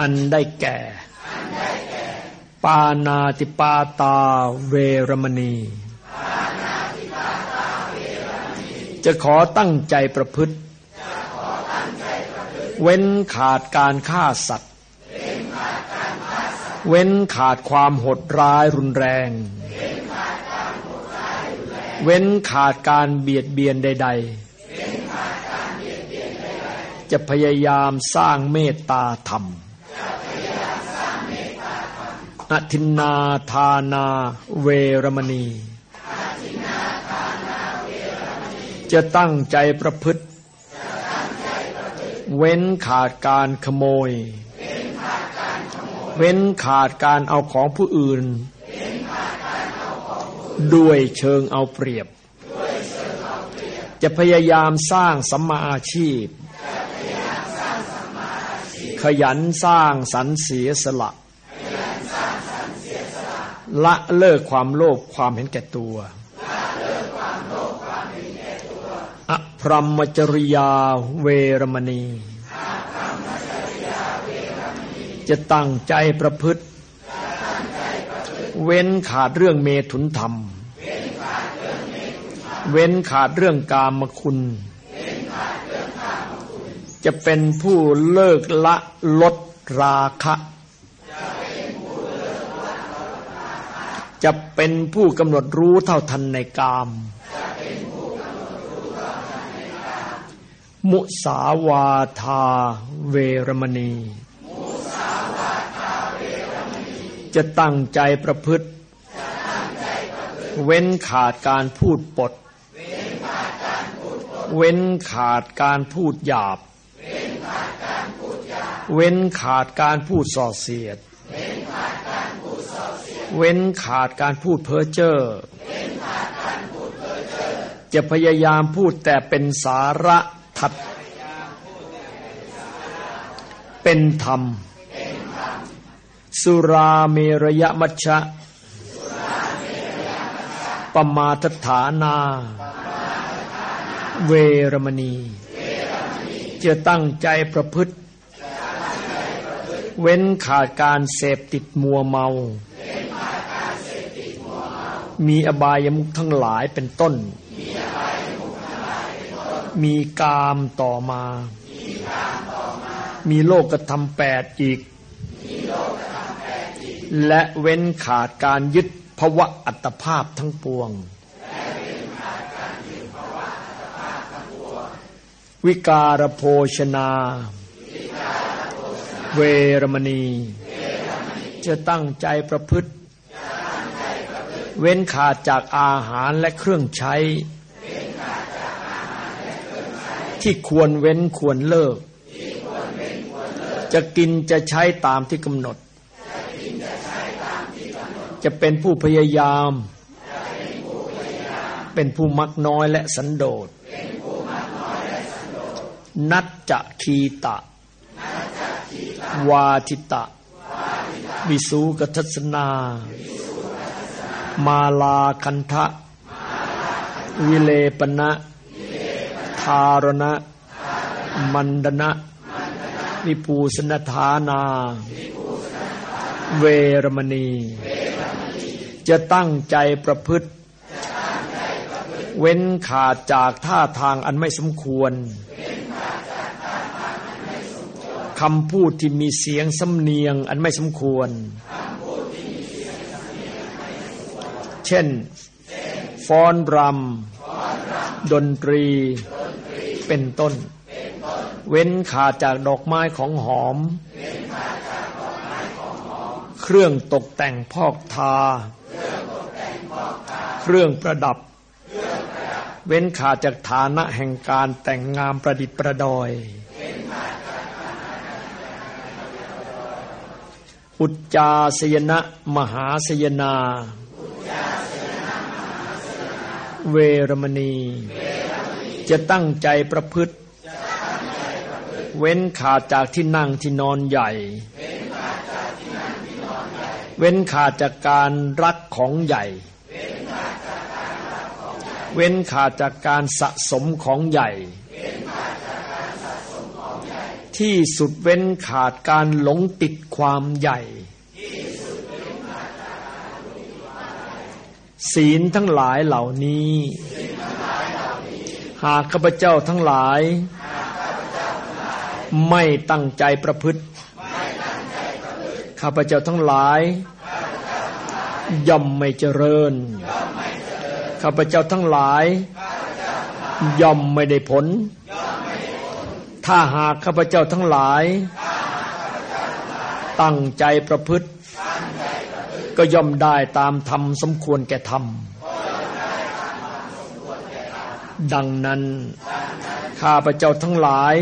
อันได้แก่ ปานาติปาตาเวรมณี จะขอตั้งใจประพฤติ เว้นขาดการฆ่าสัตว์ เว้นขาดความหดร้ายรุนแรง เว้นขาดการเบียดเบียนใด ๆ จะพยายามสร้างเมตตาธรรม อธินนาทานาเวรมณี จะตั้งใจประพฤติ เว้นขาดการขโมย เว้นขาดการเอาของผู้อื่น ด้วยเชิงเอาเปรียบ จะพยายามสร้างสัมมาอาชีพ ขยันสร้างสรรเสียสละ ละเลิกความโลภความเห็นแก่ตัวอพรหมจริยาเวรมณี จะตั้งใจประพฤติ เว้นขาดเรื่องเมถุนธรรม เว้นขาดเรื่องกามคุณ จะเป็นผู้เลิกละลดราคะ จะเป็นผู้กำหนดรู้เท่าทันในกาม มุสาวาทาเวรมณี จะตั้งใจประพฤติ เว้นขาดการพูดปด เว้นขาดการพูดหยาบ เว้นขาดการพูดส่อเสียด เว้นขาดการพูดเพ้อเจ้อจะพยายามพูดแต่เป็นสาระทัดเป็นธรรม สุราเมรยมัชชะ ปมาทฐานา เวรมณี จะตั้งใจประพฤติ เว้นขาดการเสพติดมัวเมา มีอบายมุขทั้งหลายเป็นต้น มีกามต่อมา มีโลกธรรมแปดอีก และเว้นขาดการยึดภวะอัตภาพทั้งปวง วิการโภชนา เวรมณี จะตั้งใจประพฤติ เว้นขาดจากอาหารและเครื่องใช้ ที่ควรเว้นควรเลิก จะกินจะใช้ตามที่กำหนด จะเป็นผู้พยายาม เป็นผู้มักน้อยและสันโดษ นัจจะคีตะ วาทิตะ วิสูกทัศนา มาลาคันทะ วิเลปนะทารณะ มันดนะ วิภูสนฐานา เวรมณี จะตั้งใจประพฤติ เว้นขาดจากท่าทางอันไม่สมควรคำพูดที่มีเสียงสำเนียงอันไม่สมควร เช่น ฟ้อนรำ ดนตรี เป็นต้น เว้นขาดจากดอกไม้ของหอม เครื่องตกแต่งพอกทา เครื่องประดับ เว้นขาดจากฐานะแห่งการแต่งงามประดิษฐ์ประดอย อุจจาสยนะมหาสยนา เวรมณี จะตั้งใจประพฤติ เว้นขาดจากที่นั่งที่นอนใหญ่เว้นขาดจากการรักของใหญ่ เว้นขาดจากการสะสมของใหญ่ ที่สุดเว้นขาดการหลงติดความใหญ่ ศีลทั้งหลายเหล่านี้ หากข้าพเจ้าทั้งหลาย ไม่ตั้งใจประพฤติ ข้าพเจ้าทั้งหลาย ย่อมไม่เจริญ ข้าพเจ้าทั้งหลาย ย่อมไม่ได้ผล ถ้าหากข้าพเจ้าทั้งหลาย ตั้งใจประพฤติ ก็ย่อมได้ตามธรรมสมควรแก่ธรรม ดังนั้น ข้าพเจ้าทั้งหลาย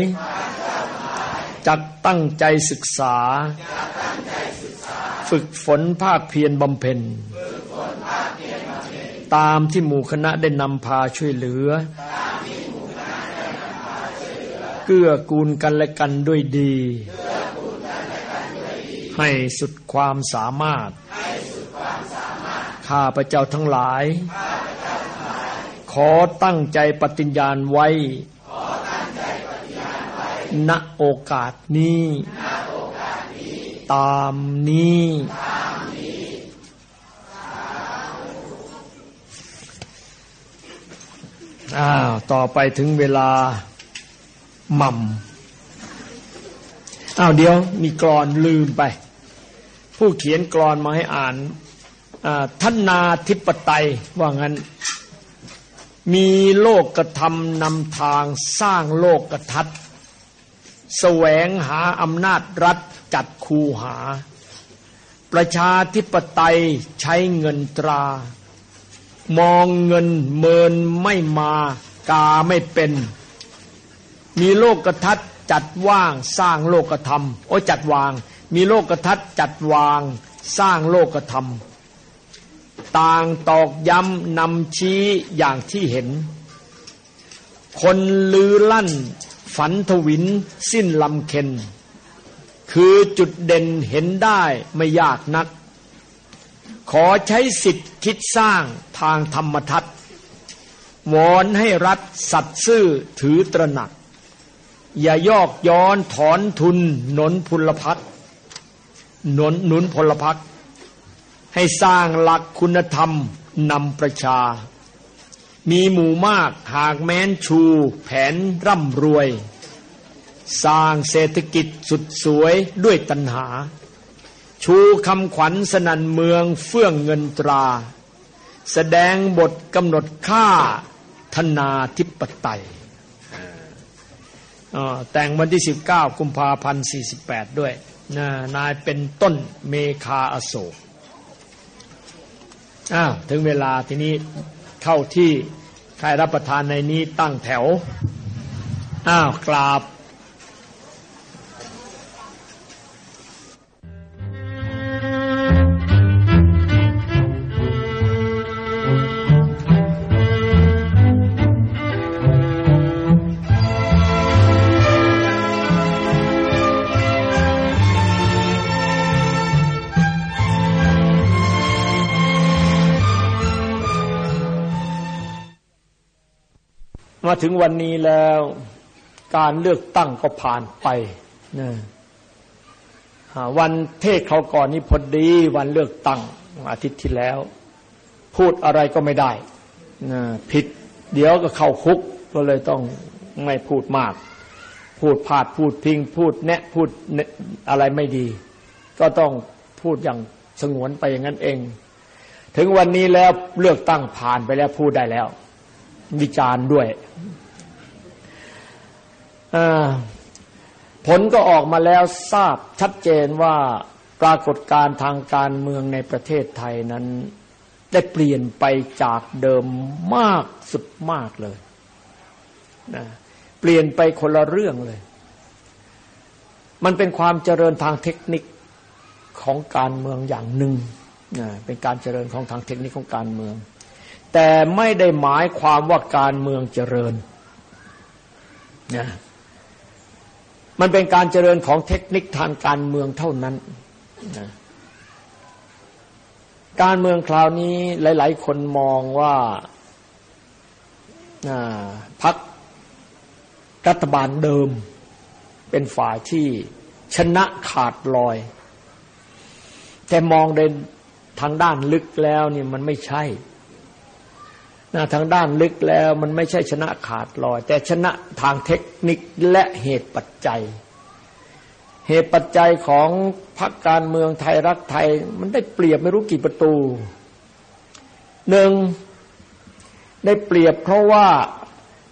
จักตั้งใจศึกษา ฝึกฝนภาคเพียรบำเพ็ญ ตามที่หมู่คณะได้นำพาช่วยเหลือ เกื้อกูลกันและกันด้วยดี ให้สุดความสามารถ ข้าพเจ้าทั้งหลาย ขอตั้งใจปฏิญญาณไว้ ณโอกาสนี้ ตามนี้ อ้าวต่อไปถึงเวลาหม่ำอ้าวเดี๋ยวมีกรอนลืมไป ผู้เขียนกรอนมาให้อ่านท่านนาธิปไตยว่างั้น มีโลกกระทำนำทางสร้างโลกกระทัดแสวงหาอำนาจรัฐจัดคูหา ประชาธิปไตยใช้เงินตรา มองเงินเมินไม่มากาไม่เป็น มีโลกกระทัดจัดว่างสร้างโลกธรรมโอ้จัดวาง มีโลกกระทัดจัดวาง สร้างโลกธรรม ต่างตอกย้ำนำชี้อย่างที่เห็น คนลือลั่น ฝันทวิน สิ้นลำเค็น คือจุดเด่นเห็นได้ไม่ยากนัก ขอใช้สิทธิ์คิดสร้างทางธรรมทัศน์วอนให้รัฐสัตย์ซื่อถือตระหนัก อย่ายอกย้อนถอนทุนหนนพลพักหนนหนุนพลพักให้สร้างหลักคุณธรรมนำประชา มีหมู่มากหากแม้นชูแผนร่ำรวย สร้างเศรษฐกิจสุดสวยด้วยตัณหา ชูคำขวัญสนันเมืองเฟื่องเงินตรา แสดงบทกำหนดค่าธนาธิปไตยอ่าแต่งวันที่ 19 กุมภาพันธ์48 ด้วยนะนายเป็นต้นเมคาอโศกอ้าวถึงเวลาทีนี้เข้าที่ใครรับประทานในนี้ตั้งแถว อ้าวกราบ มาถึงวันนี้แล้ว การเลือกตั้งก็ผ่านไปนะวันเทศเขาก่อนนี้พอดี วันเลือกตั้งอาทิตย์ที่แล้ว พูดอะไรก็ไม่ได้นะผิด เดี๋ยวก็เข้าคุกก็เลยต้องไม่พูดมาก พูดพาดพูดพิง พูดแนะพูดเนะอะไรไม่ดี ก็ต้องพูดอย่างสงวนไปอย่างนั้นเอง ถึงวันนี้แล้วเลือกตั้งผ่านไปแล้วพูดได้แล้ว วิจารณ์ด้วย ผลก็ออกมาแล้วทราบชัดเจนว่าปรากฏการทางการเมืองในประเทศไทยนั้น ได้เปลี่ยนไปจากเดิมมากสุดมากเลยนะเปลี่ยนไปคนละเรื่องเลย มันเป็นความเจริญทางเทคนิคของการเมืองอย่างหนึ่งนะเป็นการเจริญของทางเทคนิคของการเมือง แต่ไม่ได้หมายความว่าการเมืองเจริญนะ มันเป็นการเจริญของเทคนิคทางการเมืองเท่านั้นนะการเมืองคราวนี้หลาย ๆ คนมองว่าพักรัฐบาลเดิม เป็นฝ่ายที่ชนะขาดลอย แต่มองในทางด้านลึกแล้วเนี่ยมันไม่ใช่ นะทางด้านลึกแล้วมันไม่ใช่ชนะขาดลอย แต่ชนะทางเทคนิคและเหตุปัจจัย เหตุปัจจัยของพรรคการเมืองไทยรักไทย มันได้เปรียบไม่รู้กี่ประตูหนึ่งได้เปรียบเพราะว่า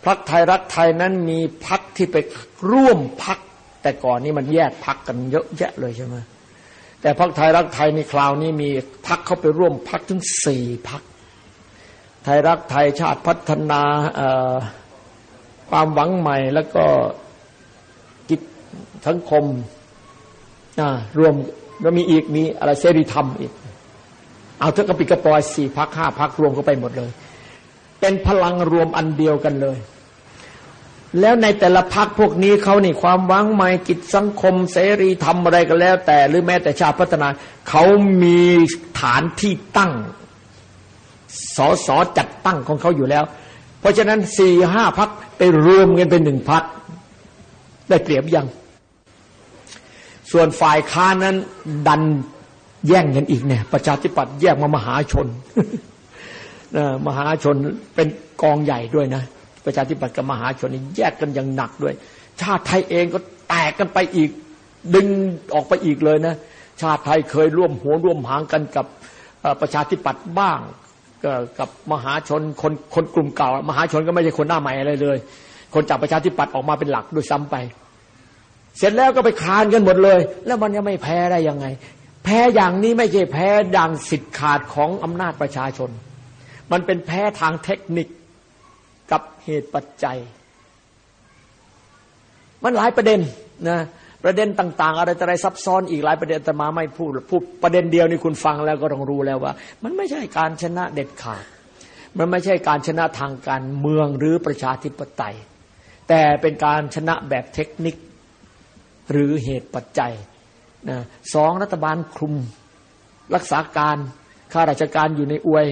พรรคไทยรักไทยนั้นมีพรรคที่ไปร่วมพรรคแต่ก่อนนี้มันแยกพรรคกันเยอะแยะเลยใช่ไหมแต่พรรคไทยรักไทยในคราวนี้มีพรรคเข้าไปร่วมพรรคถึงสี่พรรค ไทยรักไทยชาติพัฒนาความหวังใหม่แล้วก็กิจสังคมรวมแล้วมีอีกมีอะไรเสรีธรรมอีก เอาเท่ากระปิกระปอยสี่พักห้าพักรวมเข้าไปหมดเลย เป็นพลังรวมอันเดียวกันเลย แล้วในแต่ละพักพวกนี้เขานี่ความหวังใหม่กิจสังคม เสรีธรรมอะไรก็แล้ว แต่หรือแม้แต่ชาติพัฒนาเขามีฐานที่ตั้ง สอสอจัดตั้งของเขาอยู่แล้ว เพราะฉะนั้นสี่ห้าพักไปรวมกันเป็นหนึ่งพักได้เปรียบยัง ส่วนฝ่ายค้านนั้น ดันแย่งกันอีกเนี่ย ประชาธิปัตย์แยกมามหาชนมหาชนเป็นกองใหญ่ด้วยนะ ประชาธิปัตย์กับมหาชนนี่แยกกันอย่างหนักด้วย ชาติไทยเองก็แตกกันไปอีก ดึงออกไปอีกเลยนะ ชาติไทยเคยร่วมหัวร่วมหางกันกับประชาธิปัตย์บ้าง ก็กับมหาชนคนคนกลุ่มเก่า มหาชนก็ไม่ใช่คนหน้าใหม่อะไรเลย คนจากประชาธิปัตย์ออกมาเป็นหลักด้วยซ้ำไป เสร็จแล้วก็ไปคานกันหมดเลย แล้วมันยังไม่แพ้ได้ยังไง แพ้อย่างนี้ไม่ใช่แพ้ดังสิทธิ์ขาดของอำนาจประชาชน มันเป็นแพ้ทางเทคนิคกับเหตุปัจจัย มันหลายประเด็นนะ ประเด็นต่างๆ อะไรอะไรซับซ้อนอีกหลายประเด็นแต่มาไม่พูดพูดประเด็นเดียวนี่คุณฟังแล้วก็ต้องรู้แล้วว่า มันไม่ใช่การชนะเด็ดขาด มันไม่ใช่การชนะทางการเมืองหรือประชาธิปไตย แต่เป็นการชนะแบบเทคนิคหรือเหตุปัจจัยนะสองรัฐบาลคลุมรักษาการข้าราชการอยู่ในอวย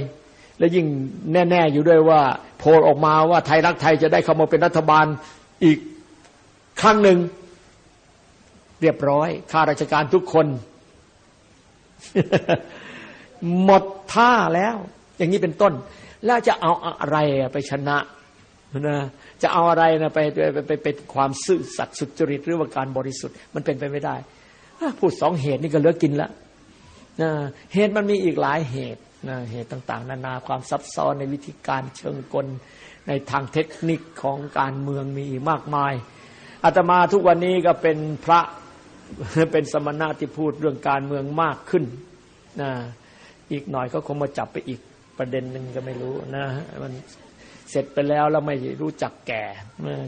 และยิ่งแน่ ๆ อยู่ด้วยว่าโพลออกมาว่าไทยรักไทยจะได้เข้ามาเป็นรัฐบาลอีกครั้งหนึ่ง เรียบร้อยข้าราชการทุกคน หมดท่าแล้ว อย่างนี้เป็นต้น แล้วจะเอาอะไรไปชนะนะจะเอาอะไรนะไปไปไปเป็นความซื่อสัตย์สุจริตหรือว่าการบริสุทธิ์มันเป็นไปไม่ได้พูดสองเหตุนี่ก็เหลือกินละนะเหตุมันมีอีกหลายเหตุนะเหตุต่างๆ นานาความซับซ้อนในวิธีการเชิงกลในทางเทคนิคของการเมืองมีอีกมากมายอาตมาทุกวันนี้ก็เป็นพระ เป็นสมณะที่พูดเรื่องการเมืองมากขึ้นนะอีกหน่อยก็คงมาจับไปอีกประเด็นหนึ่งก็ไม่รู้นะมันเสร็จไปแล้วแล้วไม่รู้จักแก่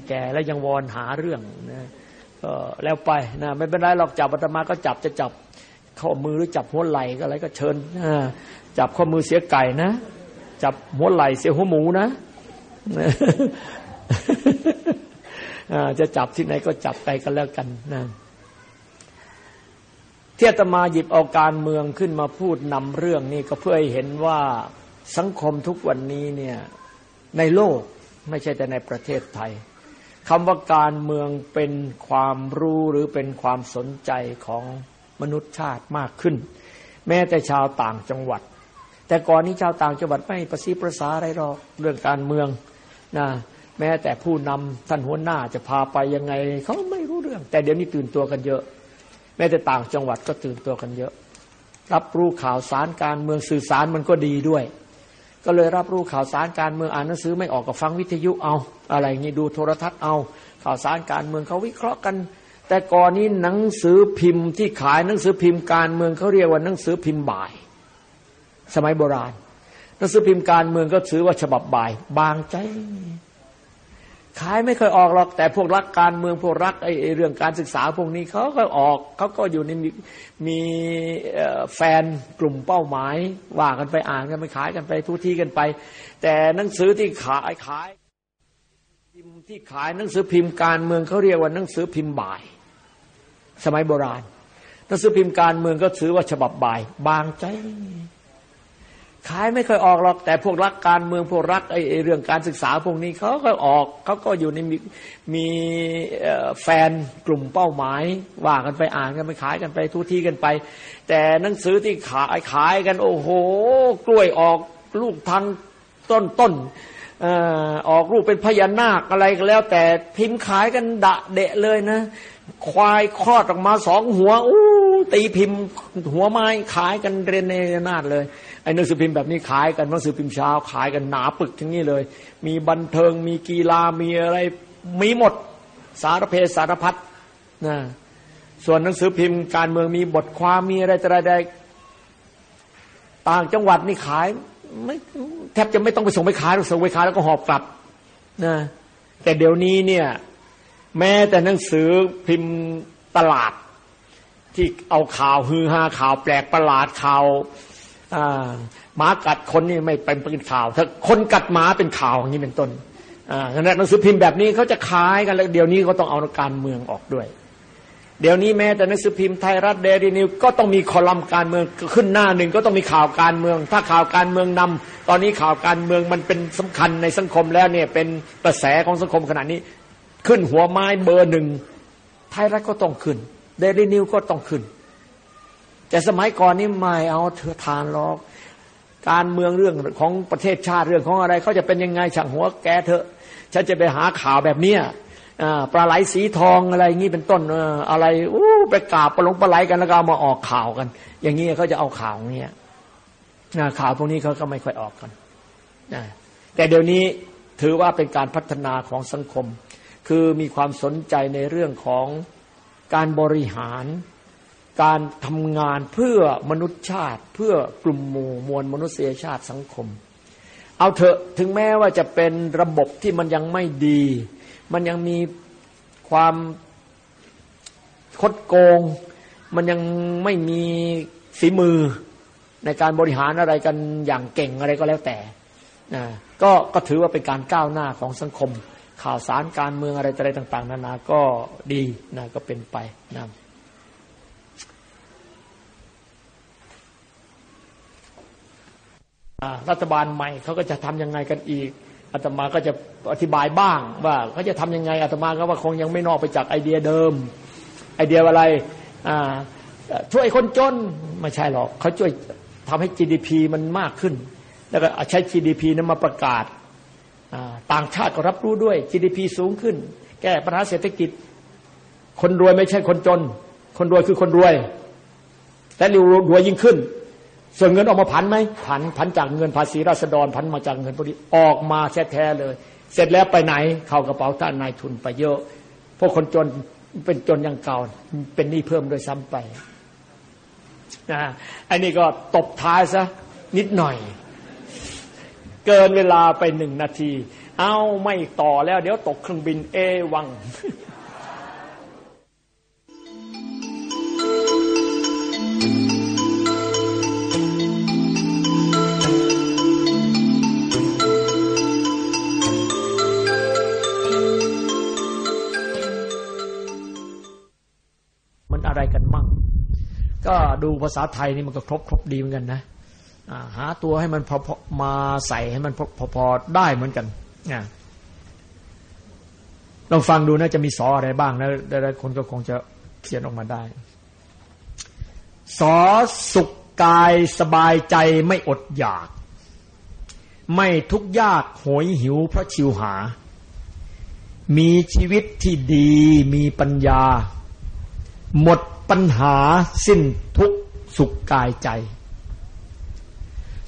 แก่แล้วยังวอนหาเรื่องนะก็แล้วไปนะไม่เป็นไรหรอกจับอาตมาก็จับจะจับข้อมือหรือจับหัวไหล่ก็อะไรก็เชิญจับข้อมือเสียไก่นะ จับหัวไหล่เสียหัวหมูนะจะจับที่ไหนก็จับไปกันแล้วกันนะ ที่อาตมาหยิบเอาการเมืองขึ้นมาพูดนำเรื่องนี้ก็เพื่อให้เห็นว่าสังคมทุกวันนี้เนี่ยในโลกไม่ใช่แต่ในประเทศไทยคำว่าการเมืองเป็นความรู้หรือเป็นความสนใจของมนุษยชาติมากขึ้น แม้แต่ชาวต่างจังหวัด แต่ก่อนนี้ชาวต่างจังหวัดไม่ประสีประสาอะไรหรอกเรื่องการเมืองนะแม้แต่ผู้นำท่านหัวหน้าจะพาไปยังไงเขาไม่รู้เรื่อง แต่เดี๋ยวนี้ตื่นตัวกันเยอะ ม้แต่ต่างจังหวัดก็ตื่นตัวกันเยอะ รับรู้ข่าวสารการเมืองสื่อสารมันก็ดีด้วย ก็เลยรับรู้ข่าวสารการเมืองอ่านหนังสือไม่ออกก็ฟังวิทยุเอา อะไรงนี้ดูโทรทัศน์เอา ข่าวสารการเมืองเขาวิเคราะห์กัน แต่ก่อนนี้หนังสือพิมพ์ที่ขายหนังสือพิมพ์การเมืองเขาเรียกว่าหนังสือพิมพ์บ่าย สมัยโบราณหนังสือพิมพ์การเมืองก็ถือว่าฉบับบ่าย บางใจ ขายไม่เคยออกหรอก แต่พวกรักการเมืองพวกรักไอ้เรื่องการศึกษาพวกนี้เขาก็ออกเขาก็อยู่ในมีมีแฟนกลุ่มเป้าหมายว่ากันไปอ่านกันไปขายกันไปทุที่กันไป แต่หนังสือที่ขายขายพิมพ์ที่ขายหนังสือพิมพ์การเมืองเขาเรียกว่าหนังสือพิมพ์บ่าย สมัยโบราณหนังสือพิมพ์การเมืองก็ถือว่าฉบับบ่าย บางใจ ขายไม่เคยออกหรอก แต่พวกรักการเมืองพวกรักไอ้เรื่องการศึกษาพวกนี้เขาก็ออกเขาก็อยู่ในมีมีแฟนกลุ่มเป้าหมาย ว่ากันไปอ่านกันไปขายกันไปทุที่กันไป แต่หนังสือที่ขายขายกัน โอ้โห กล้วยออกลูกทางต้นต้นออกรูปเป็นพญานาคอะไรก็แล้ว แต่พิมพ์ขายกันดะเดะเลยนะ ควายคลอดออกมาสองหัวอู้ตีพิมพ์หัวไม้ขายกันเรนเนนาดเลย ไอ้หนังสือพิมพ์แบบนี้ขายกันหนังสือพิมพ์เช้าขายกันหนาปึกทั้งนี้เลย มีบันเทิงมีกีฬามีอะไรมีหมดสารเพสารพัดนะส่วนหนังสือพิมพ์การเมืองมีบทความมีอะไรอะไรใดต่างจังหวัดนี่ขายไม่แทบจะไม่ต้องไปส่งไปขายส่งไปขายแล้วก็หอบกลับนะแต่เดี๋ยวนี้เนี่ยแม้แต่หนังสือพิมพ์ตลาด ที่เอาข่าวฮือฮาข่าวแปลกประหลาดข่าว หมากัดคนนี่ไม่เป็นเป็นข่าว ถ้าคนกัดหมาเป็นข่าวอย่างนี้เป็นต้นอ่าขณะหนังสือพิมพ์แบบนี้เขาจะขายกันแล้วเดี๋ยวนี้เขาต้องเอาการเมืองออกด้วย เดี๋ยวนี้แม้แต่หนังสือพิมพ์ไทยรัฐเดลีนิวก็ต้องมีคอลัมน์การเมืองขึ้นหน้าหนึ่งก็ต้องมีข่าวการเมือง ถ้าข่าวการเมืองนำตอนนี้ข่าวการเมืองมันเป็นสำคัญในสังคมแล้วเนี่ยเป็นกระแสของสังคมขณะนี้ ขึ้นหัวไม้เบอร์หนึ่งไทยรัฐก็ต้องขึ้นเดลีนิวก็ต้องขึ้น แต่สมัยก่อนนี่ไม่เอาเธอทานหรอก การเมืองเรื่องของประเทศชาติเรื่องของอะไรเขาจะเป็นยังไงช่างหัวแกเถอะ ฉันจะไปหาข่าวแบบเนี้ยปลาไหลสีทองอะไรอย่างนี้เป็นต้นอะไรอู้ไปกราบปลงปลาไหลกันแล้วก็เอามาออกข่าวกัน อย่างนี้เขาจะเอาข่าวเนี้ยข่าวพวกนี้เขาก็ไม่ค่อยออกกันแต่เดี๋ยวนี้ถือว่าเป็นการพัฒนาของสังคม คือมีความสนใจในเรื่องของการบริหาร การทำงานเพื่อมนุษยชาติ เพื่อกลุ่มหมู่มวลมนุษยชาติสังคม เอาเถอะถึงแม้ว่าจะเป็นระบบที่มันยังไม่ดี มันยังมีความคดโกง มันยังไม่มีฝีมือในการบริหารอะไรกันอย่างเก่งอะไรก็แล้วแต่นะก็ก็ถือว่าเป็นการก้าวหน้าของสังคม ข่าวสารการเมืองอะไรอะไรต่าง ๆ นานาก็ดีนะก็เป็นไปนะ รัฐบาลใหม่เขาก็จะทำยังไงกันอีกอาตมาก็จะอธิบายบ้างว่าเขาจะทำยังไงอาตมาก็ว่าคงยังไม่นอกไปจากไอเดียเดิม ไอเดียอะไรช่วยคนจนไม่ใช่หรอกเขาช่วยทำให้ GDP มันมากขึ้น แล้วก็ใช้ GDP นั้นมาประกาศต่างชาติก็รับรู้ด้วย GDP สูงขึ้น แก้ปัญหาเศรษฐกิจ คนรวยไม่ใช่คนจน คนรวยคือคนรวยแต่รวยยิ่งขึ้น ส่วนเงินออกมาผันไหมผันผันจากเงินภาษีราษฎรผันมาจากเงินพวกนี้ออกมาแท้ๆเลย เสร็จแล้วไปไหนเข้ากระเป๋าท่านนายทุนไปเยอะ พวกคนจนเป็นจนอย่างเก่า เป็นหนี้เพิ่มโดยซ้ำไปนะอันนี้ก็ตบท้ายซะนิดหน่อย เกินเวลาไปหนึ่งนาที เอาไม่ต่อแล้ว เดี๋ยวตกเครื่องบินเอวังะไรกันมั่ง ก็ดูภาษาไทยนี่มันก็ครบครบดีเหมือนกันนะหาตัวให้มันพอมาใส่ให้มันพอพอได้เหมือนกันนะลองฟังดูนะจะมีสออะไรบ้างแล้วแล้วคนก็คงจะเขียนออกมาได้ สอสุขกายสบายใจไม่อดอยาก ไม่ทุกข์ยากโหยหิวเพราะชิวหา มีชีวิตที่ดีมีปัญญา หมดปัญหาสิ้นทุกสุขกายใจ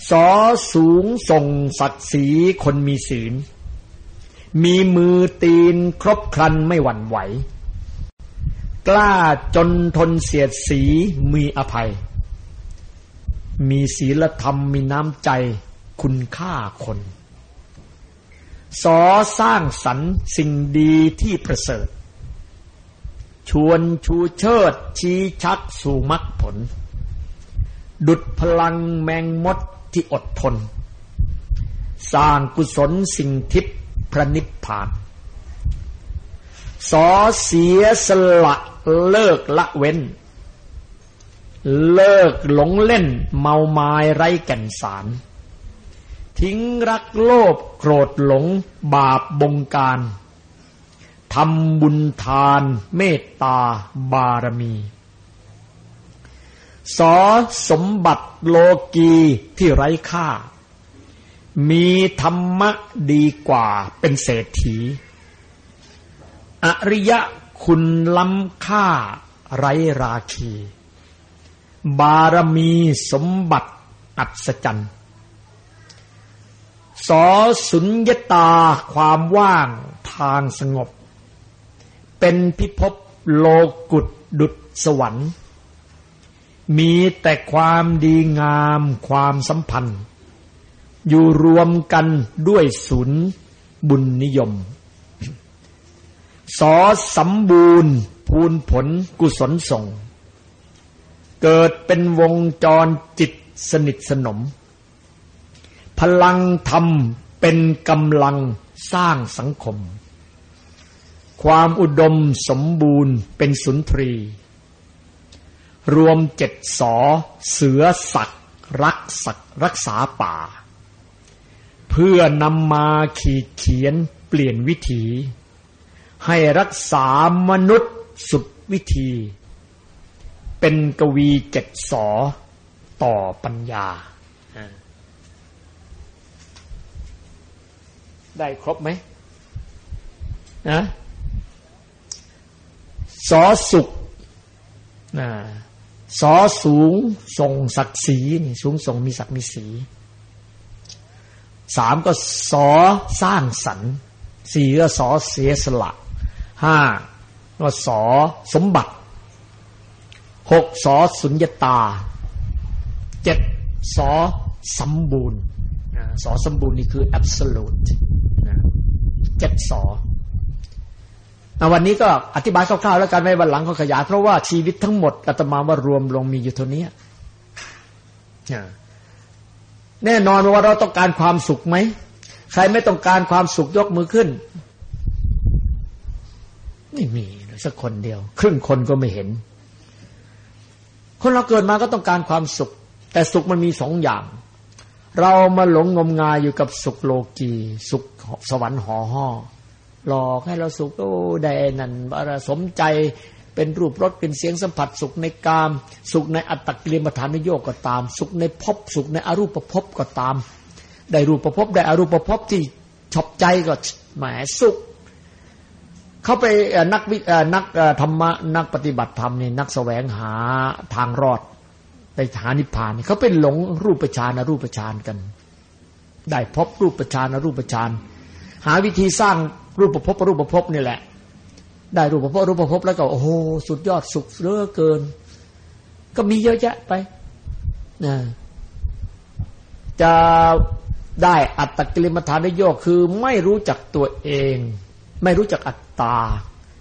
สอสูงส่งศักดิ์ศรีคนมีศีล มีมือตีนครบครันไม่หวั่นไหว กล้าจนทนเสียดสีมีอภัย มีศีลธรรมมีน้ำใจคุณค่าคนสอสร้างสรรค์สิ่งดีที่ประเสริฐ ชวนชูเชิด ชี้ชักสู่มรรคผล ดุดพลังแมงมดที่อดทน สร้างกุศลสิ่งทิพย์พระนิพพานสอเสียสละเลิกละเว้น เลิกหลงเล่นเมาไม้ไร้แก่นสาร ทิ้งรักโลภโกรธหลงบาปบงการ ทำบุญทาน เมตตาบารมีสอสมบัติโลกีที่ไร้ค่า มีธรรมะดีกว่าเป็นเศรษฐี อริยะคุณล้ำค่าไร้ราคี บารมีสมบัติอัศจรรย์สอสุญญตาความว่างทางสงบ เป็นพิภพโลกุตดุดสวรรค์ มีแต่ความดีงามความสัมพันธ์ อยู่รวมกันด้วยศูนย์บุญนิยม สอสมบูรณ์พูนผลกุศลส่ง เกิดเป็นวงจรจิตสนิทสนม พลังธรรมเป็นกำลังสร้างสังคม ความอุดมสมบูรณ์เป็นสุนทรี รวมเจ็ดสอเสือสักรักสักรักษาป่า เพื่อนำมาขีดเขียนเปลี่ยนวิถี ให้รักษามนุษย์สุดวิธี เป็นกวีเจ็ดสอต่อปัญญา ได้ครบไหมนะ สอสุขนะสอสูงส่งศักดิ์ศรีนี่สูงส่งมีศักดิ์มีศรีสามก็สอสร้างสรรค์สี่ก็สอเสียสละห้าก็สอสมบัติหกสอสุญญตาเจ็ดสอสมบูรณ์สอสมบูรณ์นี่คือ absolute เจ็ดสอ วันนี้ก็อธิบายคร่าวๆแล้วกันไม่วันหลังก็ขยาย เพราะว่าชีวิตทั้งหมดอาตมาว่ารวมลงมีอยู่เท่านี้แน่นอนว่าเราต้องการความสุขไหม ใครไม่ต้องการความสุขยกมือขึ้น ไม่มีสักคนเดียว ครึ่งคนก็ไม่เห็น คนเราเกิดมาก็ต้องการความสุข แต่สุขมันมีสองอย่าง เรามาหลงงมงายอยู่กับสุขโลกี สุขสวรรค์ห่อห่อ หลอกให้เราสุขโอ้ได้นั่นอะไรสมใจเป็นรูปรสเป็นเสียงสัมผัสสุขในกาม สุขในอัตตกิลมฐานโยกก็ตาม สุขในภพสุขในอรูปภพก็ตาม ได้รูปภพได้อรูปภพที่ชอบใจก็แหมสุข เขาไปนักวินักธรรมะนักปฏิบัติธรรมนี่นักแสวงหาทางรอดไปหานิพพานเขาเป็นหลงรูปฌานอรูปฌานกัน ได้พบรูปฌานอรูปฌานหาวิธีสร้าง รูปภพรูปภพนี่แหละ ได้รูปภพรูปภพแล้วก็โอ้โหสุดยอดสุขเหลือเกิน ก็มีเยอะแยะไปนะจะได้อัตตกิลมัฐานโยกคือไม่รู้จักตัวเอง ไม่รู้จักอัตตา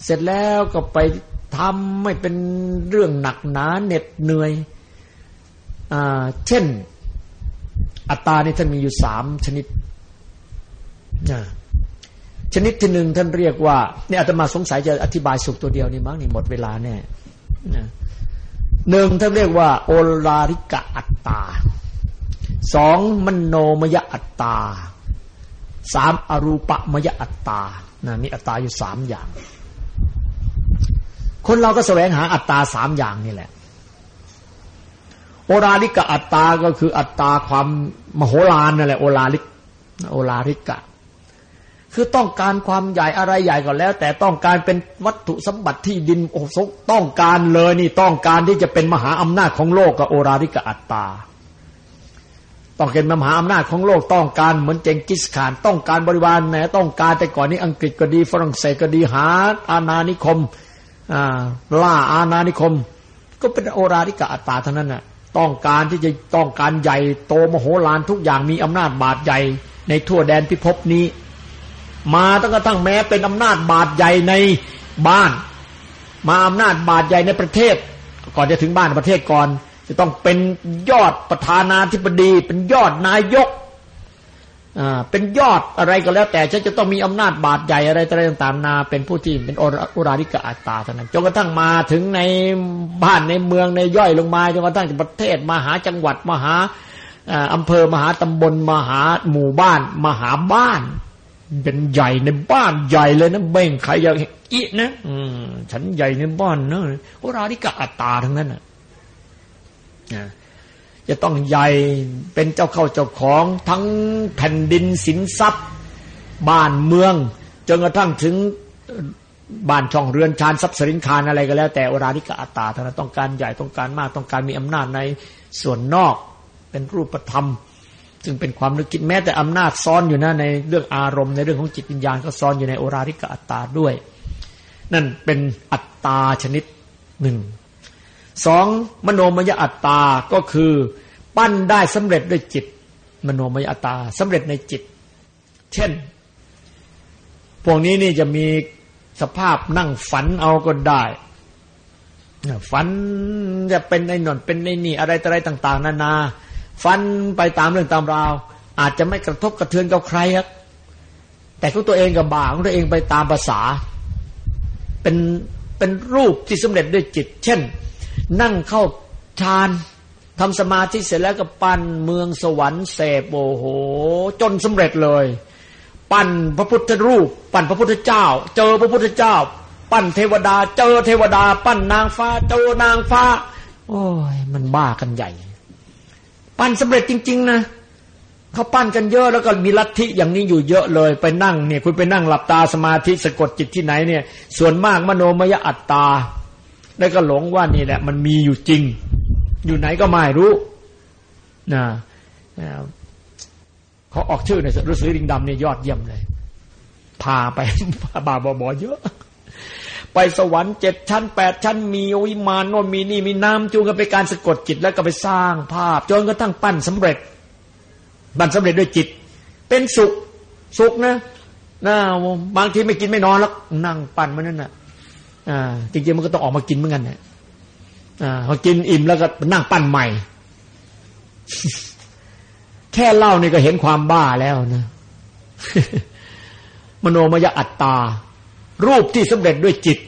เสร็จแล้วก็ไปทำไม่เป็นเรื่องหนักหนาเหน็ดเหนื่อยอ่าเช่น อัตตานี่ท่านมีอยู่สามชนิดนะ ชนิดที่หนึ่งท่านเรียกว่าเนี่ยอาตมาสงสัยจะอธิบายสุขตัวเดียวนี่มั้งนี่หมดเวลาแน่หนึ่งท่านเรียกว่า โอลาริกะอัตตาสองมโนมยอัตตาสามอรูปมยอัตตานะมีอัตตาอยู่สามอย่าง คนเราก็แสวงหาอัตตาสามอย่างนี่แหละ โอราลิกะอัตตาก็คืออัตตาความมโหฬารนั่นแหละโอลาลิกโอลาริกะ คือต้องการความใหญ่อะไรใหญ่ก็แล้ว แต่ต้องการเป็นวัตถุสมบัติที่ดินโอ้สต้องการเลยนี่ต้องการที่จะเป็นมหาอำนาจของโลกกับโอราริกอัตตา ต้องเป็นมหาอำนาจของโลกต้องการเหมือนเจงกิสขาน ต้องการบริวารแหนต้องการแต่ก่อนนี้อังกฤษก็ดีฝรั่งเศสก็ดีหาอาณานิคมล่าอาณานิคม ก็เป็นโอราริกอัตตาเท่านั้นน่ะต้องการที่จะต้องการใหญ่โตมโหฬารทุกอย่างมีอำนาจบาดใหญ่ในทั่วแดนพิภพนี้ มาตั้งกระทั่งแม้เป็นอำนาจบาดใหญ่ในบ้าน มาอำนาจบาดใหญ่ในประเทศ ก่อนจะถึงบ้านประเทศก่อน จะต้องเป็นยอดประธานาธิบดี เป็นยอดนายกอ่าเป็นยอดอะไรก็แล้ว แต่ฉันจะต้องมีอำนาจบาดใหญ่อะไรต่างๆนา เป็นผู้ที่เป็นอุราริกะอัตตาเท่านั้นจนกระทั่งมาถึงในบ้านในเมืองในย่อยลงมาจนกระทั่งประเทศมหาจังหวัดมหาอำเภอมหาตำบลมหาหมู่บ้าน มหาบ้าน เป็นใหญ่ในบ้านใหญ่เลยนะเบ่งใครอยากอีนะอืมฉันใหญ่ในบ้านเนะโอราธิกะอัตตาทั้งนั้นนะจะต้องใหญ่เป็นเจ้าเข้าเจ้าของทั้งแผ่นดินสินทรัพย์ บ้านเมืองจนกระทั่งถึงบ้านช่องเรือนชานทรัพย์สินคารอะไรก็แล้ว แต่อราธิกะอัตตาทั้งนั้นต้องการใหญ่ต้องการมากต้องการมีอำนาจในส่วนนอกเป็นรูปธรรม ซึ่งเป็นความนึกคิดแม้แต่อำนาจซ้อนอยู่นะในเรื่องอารมณ์ในเรื่องของจิตวิญญาณก็ซ้อนอยู่ในโอราริกอัตตาด้วย นั่นเป็นอัตตาชนิดหนึ่งสองมโนมยอัตตาก็คือปั้นได้สำเร็จด้วยจิต มโนมยอัตตาสำเร็จในจิต เช่น พวกนี้นี่จะมีสภาพนั่งฝันเอาก็ได้ฝันจะเป็นในหนอนเป็นในนี่อะไรอะไรต่าง ๆ นานา ฟันไปตามเรื่องตามราว อาจจะไม่กระทบกระเทือนกับใครครับแต่ของตัวเองกับบาของตัวเองไปตามภาษา เป็นเป็นรูปที่สำเร็จด้วยจิต เช่น นั่งเข้าฌานทำสมาธิเสร็จแล้วก็ปั้นเมืองสวรรค์เสพโอ้โห จนสำเร็จเลย ปั้นพระพุทธรูป ปั้นพระพุทธเจ้า เจอพระพุทธเจ้า ปั้นเทวดา เจอเทวดา ปั้นนางฟ้า เจอนางฟ้า โอ้ยมันบ้ากันใหญ่ ปั้นสำเร็จจริง ๆ นะเขาปั้นกันเยอะแล้วก็มีลัทธิอย่างนี้อยู่เยอะเลยไปนั่งเนี่ย คุณไปนั่งหลับตาสมาธิสะกดจิตที่ไหนเนี่ย ส่วนมากมโนมยอัตตาแล้วก็หลงว่านี่แหละ มันมีอยู่จริง อยู่ไหนก็ไม่รู้นะเขาออกชื่อในฤาษีลิงดำเนี่ยยอดเยี่ยมเลย พาไปบาบอบอเยอะ ไปสวรรค์เจ็ดชั้นแปดชั้นมีวิมานโน่นมีนี่มีน้ำจูงกันไปการสะกดจิตแล้วก็ไปสร้างภาพจนกระทั่งปั้นสำเร็จปั้นสำเร็จด้วยจิต เป็นสุขสุขนะนะบางทีไม่กินไม่นอนแล้วนั่งปั้นมันนั่นน่ะอ่าจริงๆมันก็ต้องออกมากินเหมือนกันเนี่ยอ่าพอกินอิ่มแล้วก็นั่งปั้นใหม่ แค่เล่านี่ก็เห็นความบ้าแล้วนะมโนมยอัตตา รูปที่สำเร็จด้วยจิต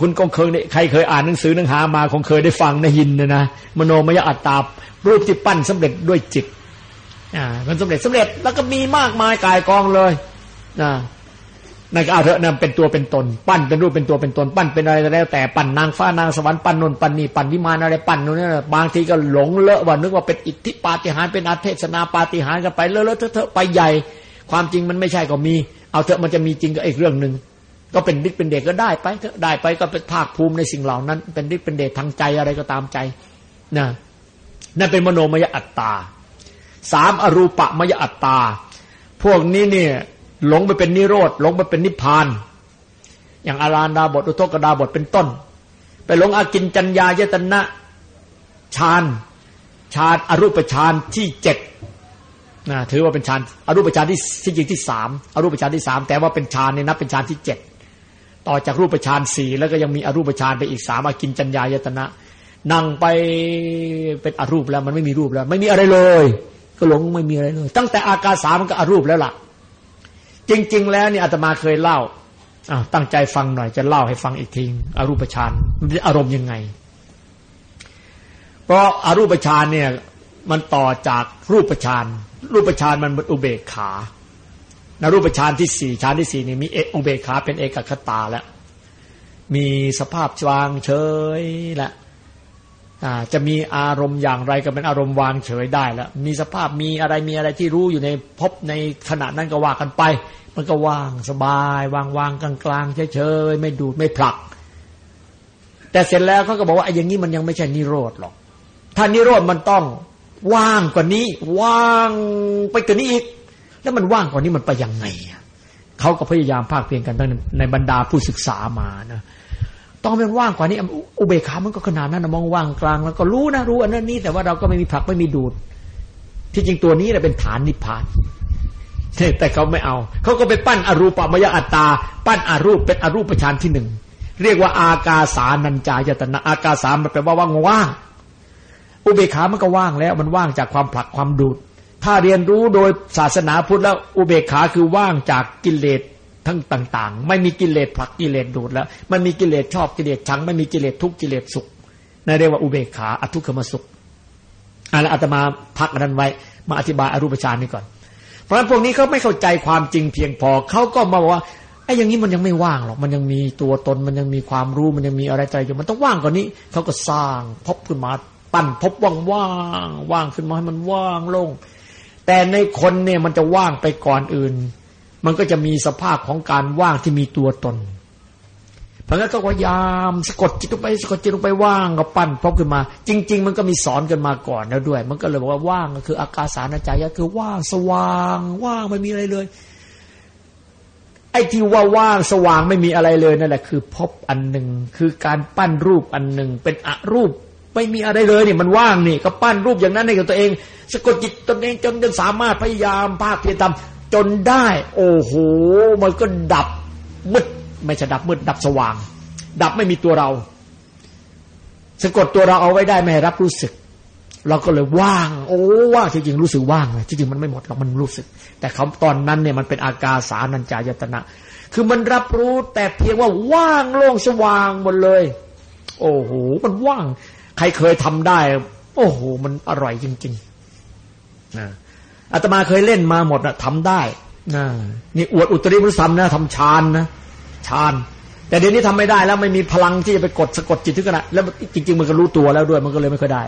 คุณคงเคยใครเคยอ่านหนังสือหนังหามาคงเคยได้ฟังได้ยินนะนะมโนมยอัตตารูปที่ปั้นสำเร็จด้วยจิตอ่ามันสำเร็จสำเร็จแล้วก็มีมากมายกายกองเลยนะนั่นก็เอาเถอะนั่นเป็นตัวเป็นตน ปั้นเป็นรูปเป็นตัวเป็นตน ปั้นเป็นอะไรก็แล้ว แต่ปั้นนางฟ้านางสวรรค์ปั้นนนปั้นนี่ปั้นวิมานอะไรปั้นนู่นนี่บางทีก็หลงเลอะว่านึกว่าเป็นอิทธิปาฏิหาริย์เป็นอาเทศนาปาฏิหาริย์กันไปเลอะเลอะเทอะไปใหญ่ ความจริงมันไม่ใช่ก็มี เอาเถอะมันจะมีจริงก็อีกเรื่องหนึ่ง ก็เป็นดิกเป็นเด็กก็ได้ไปเถอะได้ไปก็เป็นภาคภูมิในสิ่งเหล่านั้น เป็นดิกเป็นเด็กทางใจอะไรก็ตามใจนะนั่นเป็นมโนมยอัตตาสามอรูปมยอัตตา พวกนี้เนี่ยหลงไปเป็นนิโรธหลงไปเป็นนิพพาน อย่างอาราดาบทอุทกดาบทเป็นต้น ไปหลงอากินจัญญายตนะฌานฌานอรูปฌานที่เจ็ดนะถือว่าเป็นฌานอรูปฌานที่ที่จริงที่สามอรูปฌานที่สามแต่ว่าเป็นฌานเนี่ยนับเป็นฌานที่เจ็ด ต่อจากรูปฌานสี่แล้วก็ยังมีอรูปฌานไปอีกสามอากินจัญญายตนะ นั่งไปเป็นอรูปแล้ว มันไม่มีรูปแล้ว ไม่มีอะไรเลย ก็หลงไม่มีอะไรเลย ตั้งแต่อากาสามันก็อรูปแล้วล่ะ จริง ๆ แล้วนี่อาตมาเคยเล่าตั้งใจฟังหน่อยจะเล่าให้ฟังอีกทีอรูปฌานมันเป็นอารมณ์ยังไง เพราะอารูปฌานเนี่ย มันต่อจากรูปฌานรูปฌานมันเป็นอุเบกขา นรูปฌานที่สี่ฌานที่สี่นี่มีเอุเบขาเป็นเอกคตาแล้ว มีสภาพวางเฉยแล้วจะมีอารมณ์อย่างไรก็เป็นอารมณ์วางเฉยได้แล้วมีสภาพมีอะไรมีอะไรที่รู้อยู่ในพบในขณะนั้นก็ว่ากันไป มันก็ว่างสบาย วางวางกลางกลางเฉยๆไม่ดูดไม่ผลัก แต่เสร็จแล้วเขาก็บอกว่าไอ้อย่างนี้มันยังไม่ใช่นิโรธหรอกถ้านิโรธมันต้องว่างกว่านี้ ว่างไปกว่านี้อีก แล้วมันว่างกว่านี้มันไปยังไงเขาก็พยายามภาคเพียงกันในบรรดาผู้ศึกษามานะต้องเป็นว่างกว่านี้อุเบกขามันก็ขนาดนั้นมองว่างกลางแล้วก็รู้นะรู้อันนั้นนี้แต่ว่าเราก็ไม่มีผลักไม่มีดูด ที่จริงตัวนี้แหละเป็นฐานนิพพานแต่เขาไม่เอา เขาก็ไปปั้นอรูปมยอัตตา ปั้นอรูปเป็นอรูปฌานที่หนึ่งเรียกว่าอากาสานัญจายตนะอากาสามันแปลว่าว่างว่างอุเบกขามันก็ว่างแล้ว มันว่างจากความผลักความดูด ถ้าเรียนรู้โดยศาสนาพุทธแล้วอุเบกขาคือว่างจากกิเลสทั้งต่าง ๆ ไม่มีกิเลสผลักกิเลสดูดแล้ว มันมีกิเลสชอบกิเลสชัง ไม่มีกิเลสทุกกิเลสสุขนั่นเรียกว่าอุเบกขาอทุกขมสุขอะแล้วอาตมาพักอันนั้นไว้ มาอธิบายอรูปฌานนี้ก่อน เพราะฉะนั้นพวกนี้เขาไม่เข้าใจความจริงเพียงพอเขาก็มาบอกว่าไอ้อย่างนี้มันยังไม่ว่างหรอกมันยังมีตัวตนมันยังมีความรู้มันยังมีอะไรใจอยู่มันต้องว่างกว่านี้เขาก็สร้างพบขึ้นมาปั้นพบว่างว่างว่างขึ้นมาให้มันว่างโล่ง แต่ในคนเนี่ยมันจะว่างไปก่อนอื่น มันก็จะมีสภาพของการว่างที่มีตัวตน เพราะงั้นก็พยายามสะกดจิตลงไปสะกดจิตลงไปว่างก็ปั้นพบขึ้นมา จริง ๆ มันก็มีสอนกันมาก่อนแล้วด้วย มันก็เลยบอกว่าว่างก็คือ อากาสานาจายะคือว่างสว่าง ว่างไม่มีอะไรเลยไอ้ที่ว่าว่างสว่างไม่มีอะไรเลยนั่นแหละคือพบอันหนึ่งคือการปั้นรูปอันหนึ่งเป็นอรูป ไม่มีอะไรเลยนี่มันว่างนี่ก็ปั้นรูปอย่างนั้นในกับตัวเอง สะกดจิตตนเองจนจนสามารถพยายามภาคเพียรทำจนได้ โอ้โห มันก็ดับมืดไม่ใช่ดับมืดดับสว่าง ดับไม่มีตัวเรา สะกดตัวเราเอาไว้ได้ไม่รับรู้สึก เราก็เลยว่าง โอ้ว่างจริงๆรู้สึกว่างเลยจริงๆมันไม่หมดหรอกมันรู้สึก แต่เขาตอนนั้นเนี่ยมันเป็นอากาสานัญจายตนะ คือมันรับรู้แต่เพียงว่าว่างโล่งสว่างหมดเลย โอ้โหมันว่าง ใครเคยทำได้ โอ้โห มันอร่อยจริงๆนะอาตมาเคยเล่นมาหมดนะทำได้นะนี่อวดอุตริมุสัมนะทำฌานนะฌาน แต่เดี๋ยวนี้ทำไม่ได้แล้วไม่มีพลังที่จะไปกดสะกดจิตทุกขณะแล้วจริง ๆ มันก็รู้ตัวแล้วด้วยมันก็เลยไม่ค่อยได้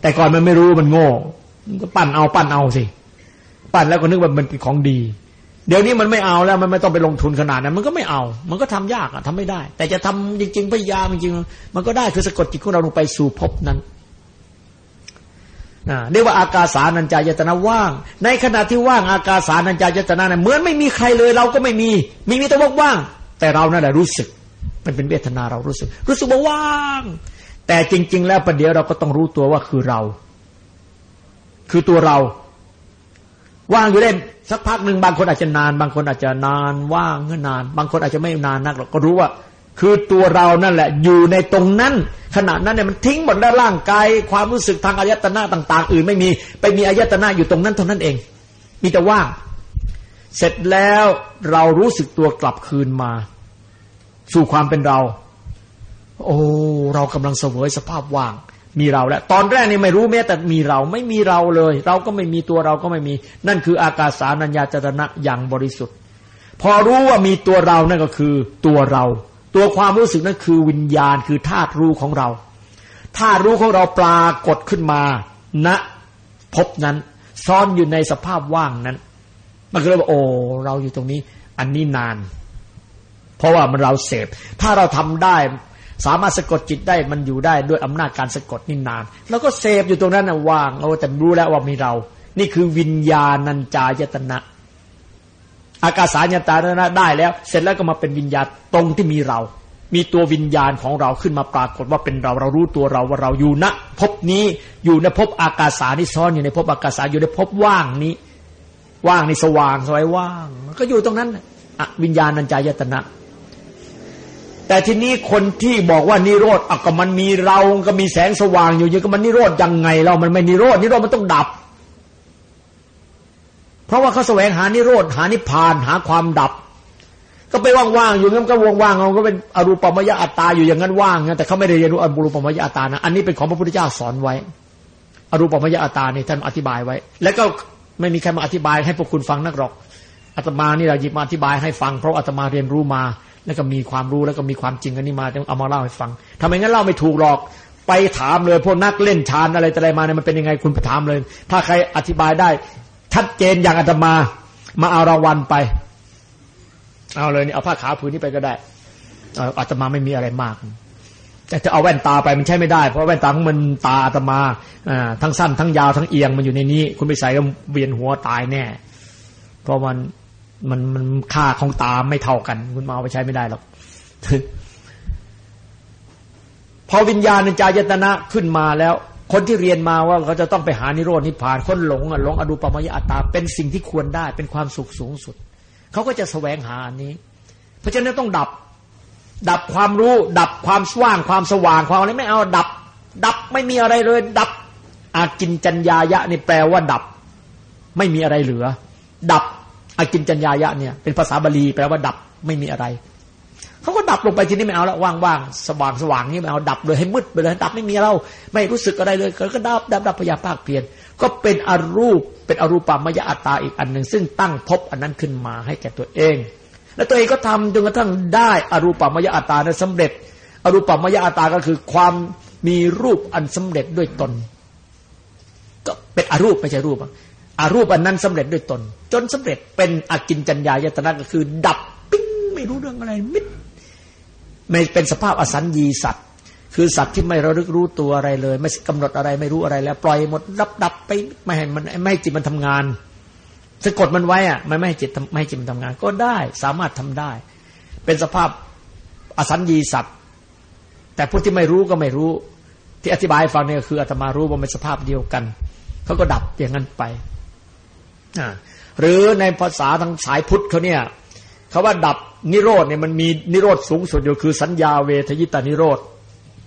แต่ก่อนมันไม่รู้มันโง่มันก็ปั้นเอาปั้นเอาสิ ปั้นแล้วก็นึกว่ามันเป็นของดี เดี๋ยวนี้มันไม่เอาแล้วมันไม่ต้องไปลงทุนขนาดนั้น มันก็ไม่เอา มันก็ทำยากอะทำไม่ได้ แต่จะทำจริง ๆ พยายามจริงๆมันก็ได้คือสะกดจิตของเราลงไปสู่ภพนั้นเรียกว่าอากาสานัญจายตนะว่าง ในขณะที่ว่างอากาสานัญจายตนะเนี่ยเหมือนไม่มีใครเลย เราก็ไม่มี มีมีแต่ว่างๆแต่เรานั่นแหละรู้สึก มันเป็นเวทนาเรารู้สึก รู้สึกว่าว่าง แต่จริง ๆ แล้วประเดี๋ยวเราก็ต้องรู้ตัวว่าคือเรา คือตัวเรา ว่างอยู่เล่น สักพักหนึ่งบางคนอาจจะนาน บางคนอาจจะนานว่างก็นาน บางคนอาจจะไม่นานนักเราก็รู้ว่า คือตัวเรานั่นแหละ อยู่ในตรงนั้น ขณะนั้นเนี่ยมันทิ้งหมดแล้วร่างกายความรู้สึกทางอายตนะต่าง ๆ อื่นไม่มีไปมีอายตนะอยู่ตรงนั้นเท่านั้นเอง มีแต่ว่างเสร็จแล้วเรารู้สึกตัวกลับคืนมา สู่ความเป็นเรา โอ้เรากำลังเสวยสภาพว่าง มีเราแล้วตอนแรกนี่ไม่รู้แม้แต่มีเราไม่มีเราเลย เราก็ไม่มีตัวเราก็ไม่มี นั่นคืออากาสานัญญาจรณะอย่างบริสุทธิ์ พอรู้ว่ามีตัวเรานั่นก็คือตัวเรา ตัวความรู้สึกนั่นคือวิญญาณคือธาตุรู้ของเราธาตุรู้ของเราปรากฏขึ้นมาณนะพบนั้น ซ่อนอยู่ในสภาพว่างนั้น มันก็เลยว่าโอ้เราอยู่ตรงนี้ อันนี้นาน เพราะว่ามันเราเสพถ้าเราทำได้ สามารถสะกดจิตได้มันอยู่ได้ด้วยอำนาจการสะกดนี่นาน แล้วก็เสพอยู่ตรงนั้นนะว่างเอาแต่รู้แล้วว่ามีเรา นี่คือวิญญาณัญจายตนะ อากาสายตนะได้แล้ว เสร็จแล้วก็มาเป็นวิญญาณตรงที่มีเรา มีตัววิญญาณของเราขึ้นมาปรากฏว่าเป็นเราเรารู้ตัวเราว่าเราอยู่ณภพนี้อยู่ในภพอากาสานี่ซ้อนอยู่ในภพอากาสาอยู่ในภพว่างนี้ ว่างในสว่างสวยว่าง ก็อยู่ตรงนั้นวิญญาณัญจายตนะ แต่ทีนี้คนที่บอกว่านิโรธอะก็มันมีเราก็มีแสงสว่างอยู่ยังก็มันนิโรธยังไง เรามันไม่นิโรธนิโรธมันต้องดับ เพราะว่าเขาแสวงหานิโรธหานิพานหาความดับ ก็ไปว่างๆอยู่งั้นก็ว่างๆเขาก็เป็นอรูปมยอัตตาอยู่อย่างนั้นว่างแต่เขาไม่ได้เรียนรู้อรูปมยอัตตานะอันนี้เป็นของพระพุทธเจ้าสอนไว้ อรูปมยอัตตานี่ท่านอธิบายไว้ แล้วก็ไม่มีใครมาอธิบายให้พวกคุณฟังนักหรอกอาตมานี่เราหยิบมาอธิบายให้ฟังเพราะอาตมาเรียนรู้มา แล้วก็มีความรู้แล้วก็มีความจริงอันนี้มาเอามาเล่าให้ฟังทำไมงั้นเล่าไม่ถูกหรอกไปถามเลยพวกนักเล่นฌานอะไรอะไรมาเนี่ยมันเป็นยังไงคุณไปถามเลย ถ้าใครอธิบายได้ ชัดเจนอย่างอาตมา มาเอารางวัลไป เอาเลยนี่เอาผ้าขาวผืนนี้ไปก็ได้อาตมาไม่มีอะไรมากแต่จะเอาแว่นตาไปมันใช้ไม่ได้ เพราะแว่นตาของมันตาอาตมาทั้งสั้นทั้งยาวทั้งเอียงมันอยู่ในนี้ คุณไปใส่ก็เวียนหัวตายแน่ เพราะมัน มันมันค่าของตาไม่เท่ากัน คุณมาเอาไปใช้ไม่ได้หรอกพอวิญญาณจายตนะขึ้นมาแล้ว คนที่เรียนมาว่าเขาจะต้องไปหานิโรธนิพพานคนหลงหลงอดูปมยอัตตา เป็นสิ่งที่ควรได้ เป็นความสุขสูงสุด เขาก็จะแสวงหาอันนี้ เพราะฉะนั้นต้องดับ ดับความรู้ ดับความว่างความสว่างความอะไรไม่เอาดับ ดับไม่มีอะไรเลย ดับอากินจัญญายะนี่แปลว่าดับ ไม่มีอะไรเหลือ ดับ อากินจัญญายะเนี่ยเป็นภาษาบาลีแปลว่าดับไม่มีอะไรเขาก็ดับลงไปทีนี้ไม่เอาละว่างๆสว่างสว่างนี่ไม่เอาดับเลยให้มืดไปเลยดับไม่มีเรา ไม่รู้สึกอะไรเลยก็ดับดับดับพยาภาคเพียรก็เป็นอรูปเป็นอรูปามยอัตตาอีกอันหนึ่งซึ่งตั้งพบอันนั้นขึ้นมาให้แก่ตัวเอง แล้วตัวเองก็ทำจนกระทั่งได้อรูปามยอัตตานั้นสำเร็จ อรูปามยอัตตาก็คือความมีรูปอันสำเร็จด้วยตน ก็เป็นอรูปไม่ใช่รูป อารูปอันนั้นสำเร็จด้วยตน จนสำเร็จเป็นอกินจัญญายตนะก็คือ ดับปิ้งไม่รู้เรื่องอะไรมิดไม่เป็นสภาพอสัญญีสัตว์ คือสัตว์ที่ไม่ระลึกรู้ตัวอะไรเลย ไม่กำหนดอะไรไม่รู้อะไรแล้วปล่อยหมดรับดับไปไม่ให้มันไม่ให้จิตมันทำงานสะกดมันไว้อะไม่ไม่ให้จิตไม่ให้จิตมันทำงาน ก็ได้สามารถทำได้ เป็นสภาพอสัญญีสัตว์ แต่ผู้ที่ไม่รู้ก็ไม่รู้ ที่อธิบายฟังเนี่ยคืออาตมารู้ว่าเป็นสภาพเดียวกันเขาก็ดับอย่างนั้นไป หรือในภาษาทางสายพุทธเขาเนี่ยเขาว่าดับนิโรธเนี่ยมันมีนิโรธสูงสุดอยู่คือสัญญาเวทยิตานิโรธ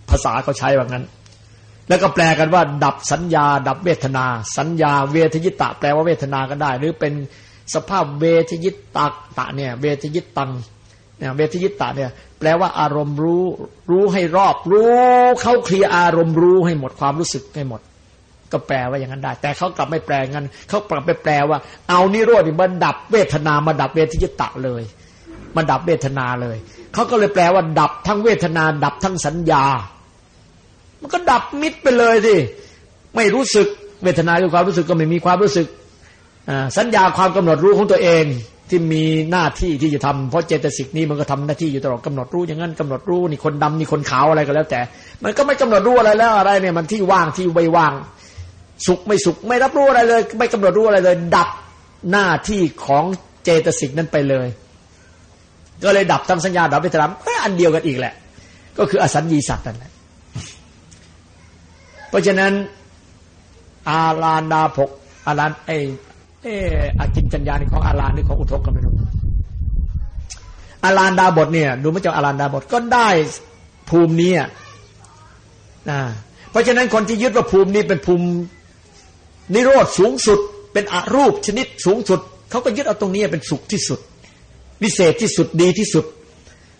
ภาษาเขาใช้แบบนั้น แล้วก็แปลกันว่า ดับสัญญา ดับเวทนา สัญญาเวทยิตะ แปลว่าเวทนาก็ได้ หรือเป็นสภาพเวทยิตตะตะเนี่ยเวทยิตตังเนี่ยเวทยิตตะเนี่ยแปลว่าอารมณ์รู้ รู้ให้รอบ รู้เข้าเคลียอารมณ์รู้ให้หมดความรู้สึกให้หมด ก็แปลว่าอย่างนั้นได้ แต่เขากลับไม่แปลงั้นเขากลับไปแปลว่า เอานิโรธนี่มันดับเวทนามาดับเวทยิตะเลยมาดับเวทนาเลย เขาก็เลยแปลว่า ดับทั้งเวทนา ดับทั้งสัญญา มันก็ดับมิดไปเลยสิไม่รู้สึกเวทนาคือความรู้สึกก็ไม่มีความรู้สึกสัญญาความกำหนดรู้ของตัวเองที่มีหน้าที่ที่จะทำเพราะเจตสิกนี้มันก็ทำหน้าที่อยู่ตลอดกำหนดรู้อย่างนั้นกำหนดรู้นี่คนดำนี่คนขาวอะไรก็แล้วแต่ มันก็ไม่กำหนดรู้อะไรแล้วอะไรเนี่ยมันที่ว่างที่ไว้ว่าง สุขไม่สุขไม่รับรู้อะไรเลย ไม่กำหนดรู้อะไรเลย ดับหน้าที่ของเจตสิกนั้นไปเลย ก็เลยดับทั้งสัญญาดับไปตามก็อันเดียวกันอีกแหละ ก็คืออสัญญีสัตว์นั่นแหละเพราะฉะนั้น อาลานดาภกอาลานเอเออากินจัญญาของอาลานหรือของอุทกกันไม่รู้อาลานดาบทเนี่ย ดูไม่เจ้าอาลานดาบทก็ได้ภูมินี้นะเพราะฉะนั้นคนที่ยึดว่าภูมินี้เป็นภูมิ นิโรธสูงสุด เป็นอรูปชนิดสูงสุด เขาก็ยึดเอาตรงนี้เป็นสุขที่สุด วิเศษที่สุดดีที่สุด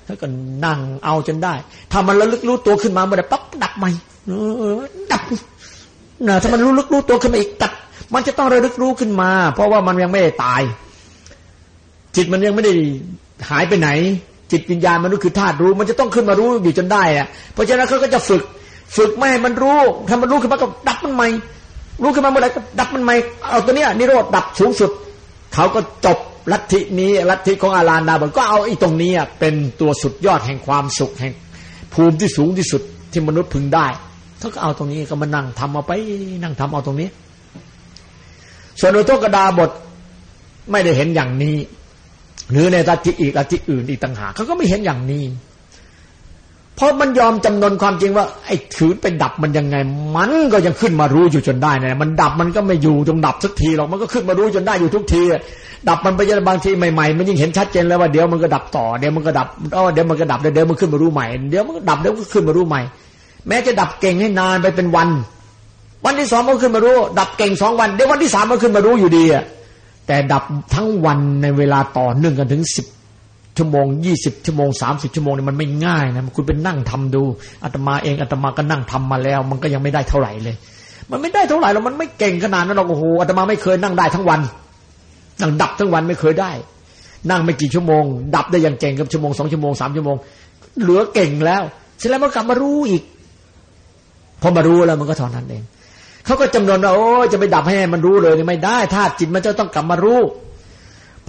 เขาก็นั่งเอาจนได้ ถ้ามันระลึกรู้ตัวขึ้นมาเมื่อไรปั๊บดับใหม่ดับนะถ้ามันรู้ลึกรู้ตัวขึ้นมาอีกดับมันจะต้องระลึกรู้ขึ้นมา เพราะว่ามันยังไม่ได้ตาย จิตมันยังไม่ได้หายไปไหน จิตวิญญาณมันก็คือธาตุรู้ มันจะต้องขึ้นมารู้อยู่จนได้อะเพราะฉะนั้นเขาก็จะฝึก ฝึกไม่ให้มันรู้ ถ้ามันรู้ขึ้นมาก็ดับมันใหม่ รู้ขึ้นมาเมื่อไหร่ก็ดับมันใหม่เอาตัวเนี้ยนิโรธดับสูงสุด เขาก็จบลัทธินี้ลัทธิของอาลานาบนก็เอาไอ้ตรงนี้เป็นตัวสุดยอดแห่งความสุขแห่ง ภูมิที่สูงที่สุดที่มนุษย์พึงได้เขาก็เอาตรงนี้ก็มานั่งทำเอาไปนั่งทำเอาตรงนี้ ส่วนอุทกดาบทไม่ได้เห็นอย่างนี้ หรือในลัทธิอีกลัทธิอื่นอีกต่างหากเขาก็ไม่เห็นอย่างนี้ เพราะมันยอมจำนนความจริงว่า ไอ้ถือไปดับมันยังไง มันก็ยังขึ้นมารู้อยู่จนได้นะมันดับมันก็ไม่อยู่จงดับสักทีหรอกมันก็ขึ้นมารู้จนได้อยู่ทุกที ดับมันไปจนบางทีใหม่ๆมันยิ่งเห็นชัดเจนแล้วว่าเดี๋ยวมันก็ดับต่อเดี๋ยวมันก็ดับอ๋อเดี๋ยวมันก็ดับเดี๋ยวมันขึ้นมารู้ใหม่เดี๋ยวมันก็ดับเดี๋ยวก็ขึ้นมารู้ใหม่ แม้จะดับเก่งให้นานไปเป็นวัน วันที่สองมันขึ้นมารู้ ดับเก่งสองวันเดี๋ยววันที่สามมันขึ้นมารู้อยู่ดีอะแต่ดับทั้งวันในเวลาต่อเนื่องกันถึงสิบ ชั่วโมงยี่สิบชั่วโมงสามสิบชั่วโมงเนี่ยมันไม่ง่ายนะคุณเป็นนั่งทำดูอาตมาเองอาตมาก็นั่งทำมาแล้ว มันก็ยังไม่ได้เท่าไหร่เลย มันไม่ได้เท่าไหร่หรอกมันไม่เก่งขนาดนั้นหรอกโอ้โหอาตมาไม่เคยนั่งได้ทั้งวัน นั่งดับทั้งวันไม่เคยได้ นั่งไม่กี่ชั่วโมง ดับได้อย่างเก่งกับชั่วโมงสองชั่วโมงสามชั่วโมง เหลือเก่งแล้วเสร็จแล้วมันกลับมารู้อีกพอมารู้แล้วมันก็เท่านั้นเองเขาก็จำนวนว่าโอ้จะไปดับให้มันรู้เลยไม่ได้ธาตุจิตมันจะต้องกลับมารู้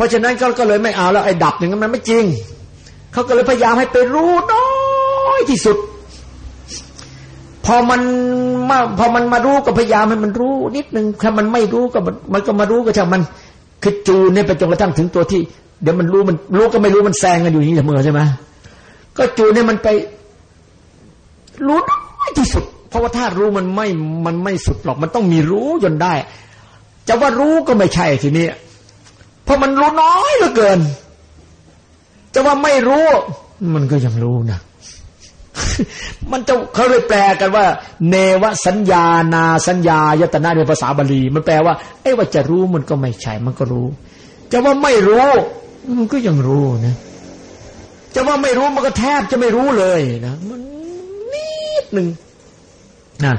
เพราะฉะนั้นก็ก็เลยไม่เอาแล้วไอ้ดับอย่างนั้นมันไม่จริง เขาก็เลยพยายามให้ไปรู้น้อยที่สุด พอมันมาพอมันมารู้ก็พยายามให้มันรู้ นิดนึงถ้ามันไม่รู้ก็มันก็มารู้ก็ช่างมันคือจูนเนี่ยไปจนกระทั่งถึงตัวที่ เดี๋ยวมันรู้มันรู้ก็ไม่รู้มันแซงกันอยู่นี่เสมอใช่ไหมก็จูนเนี่ยมันไปรู้น้อยที่สุด เพราะว่าถ้ารู้มันไม่มันไม่สุดหรอกมันต้องมีรู้จนได้จะว่ารู้ก็ไม่ใช่ทีนี้ ราะมันรู้น้อยเหลือเกิน จะว่าไม่รู้ มันก็ยังรู้นะ มันจะเขาเลยแปลกันว่า เนวสัญญานาสัญญายตนาในภาษาบาลี มันแปลว่าไอ้ว่าจะรู้มันก็ไม่ใช่มันก็รู้ จะว่าไม่รู้ มันก็ยังรู้นะจะว่าไม่รู้มันก็แทบจะไม่รู้เลยนะมันนิดหนึ่งนะ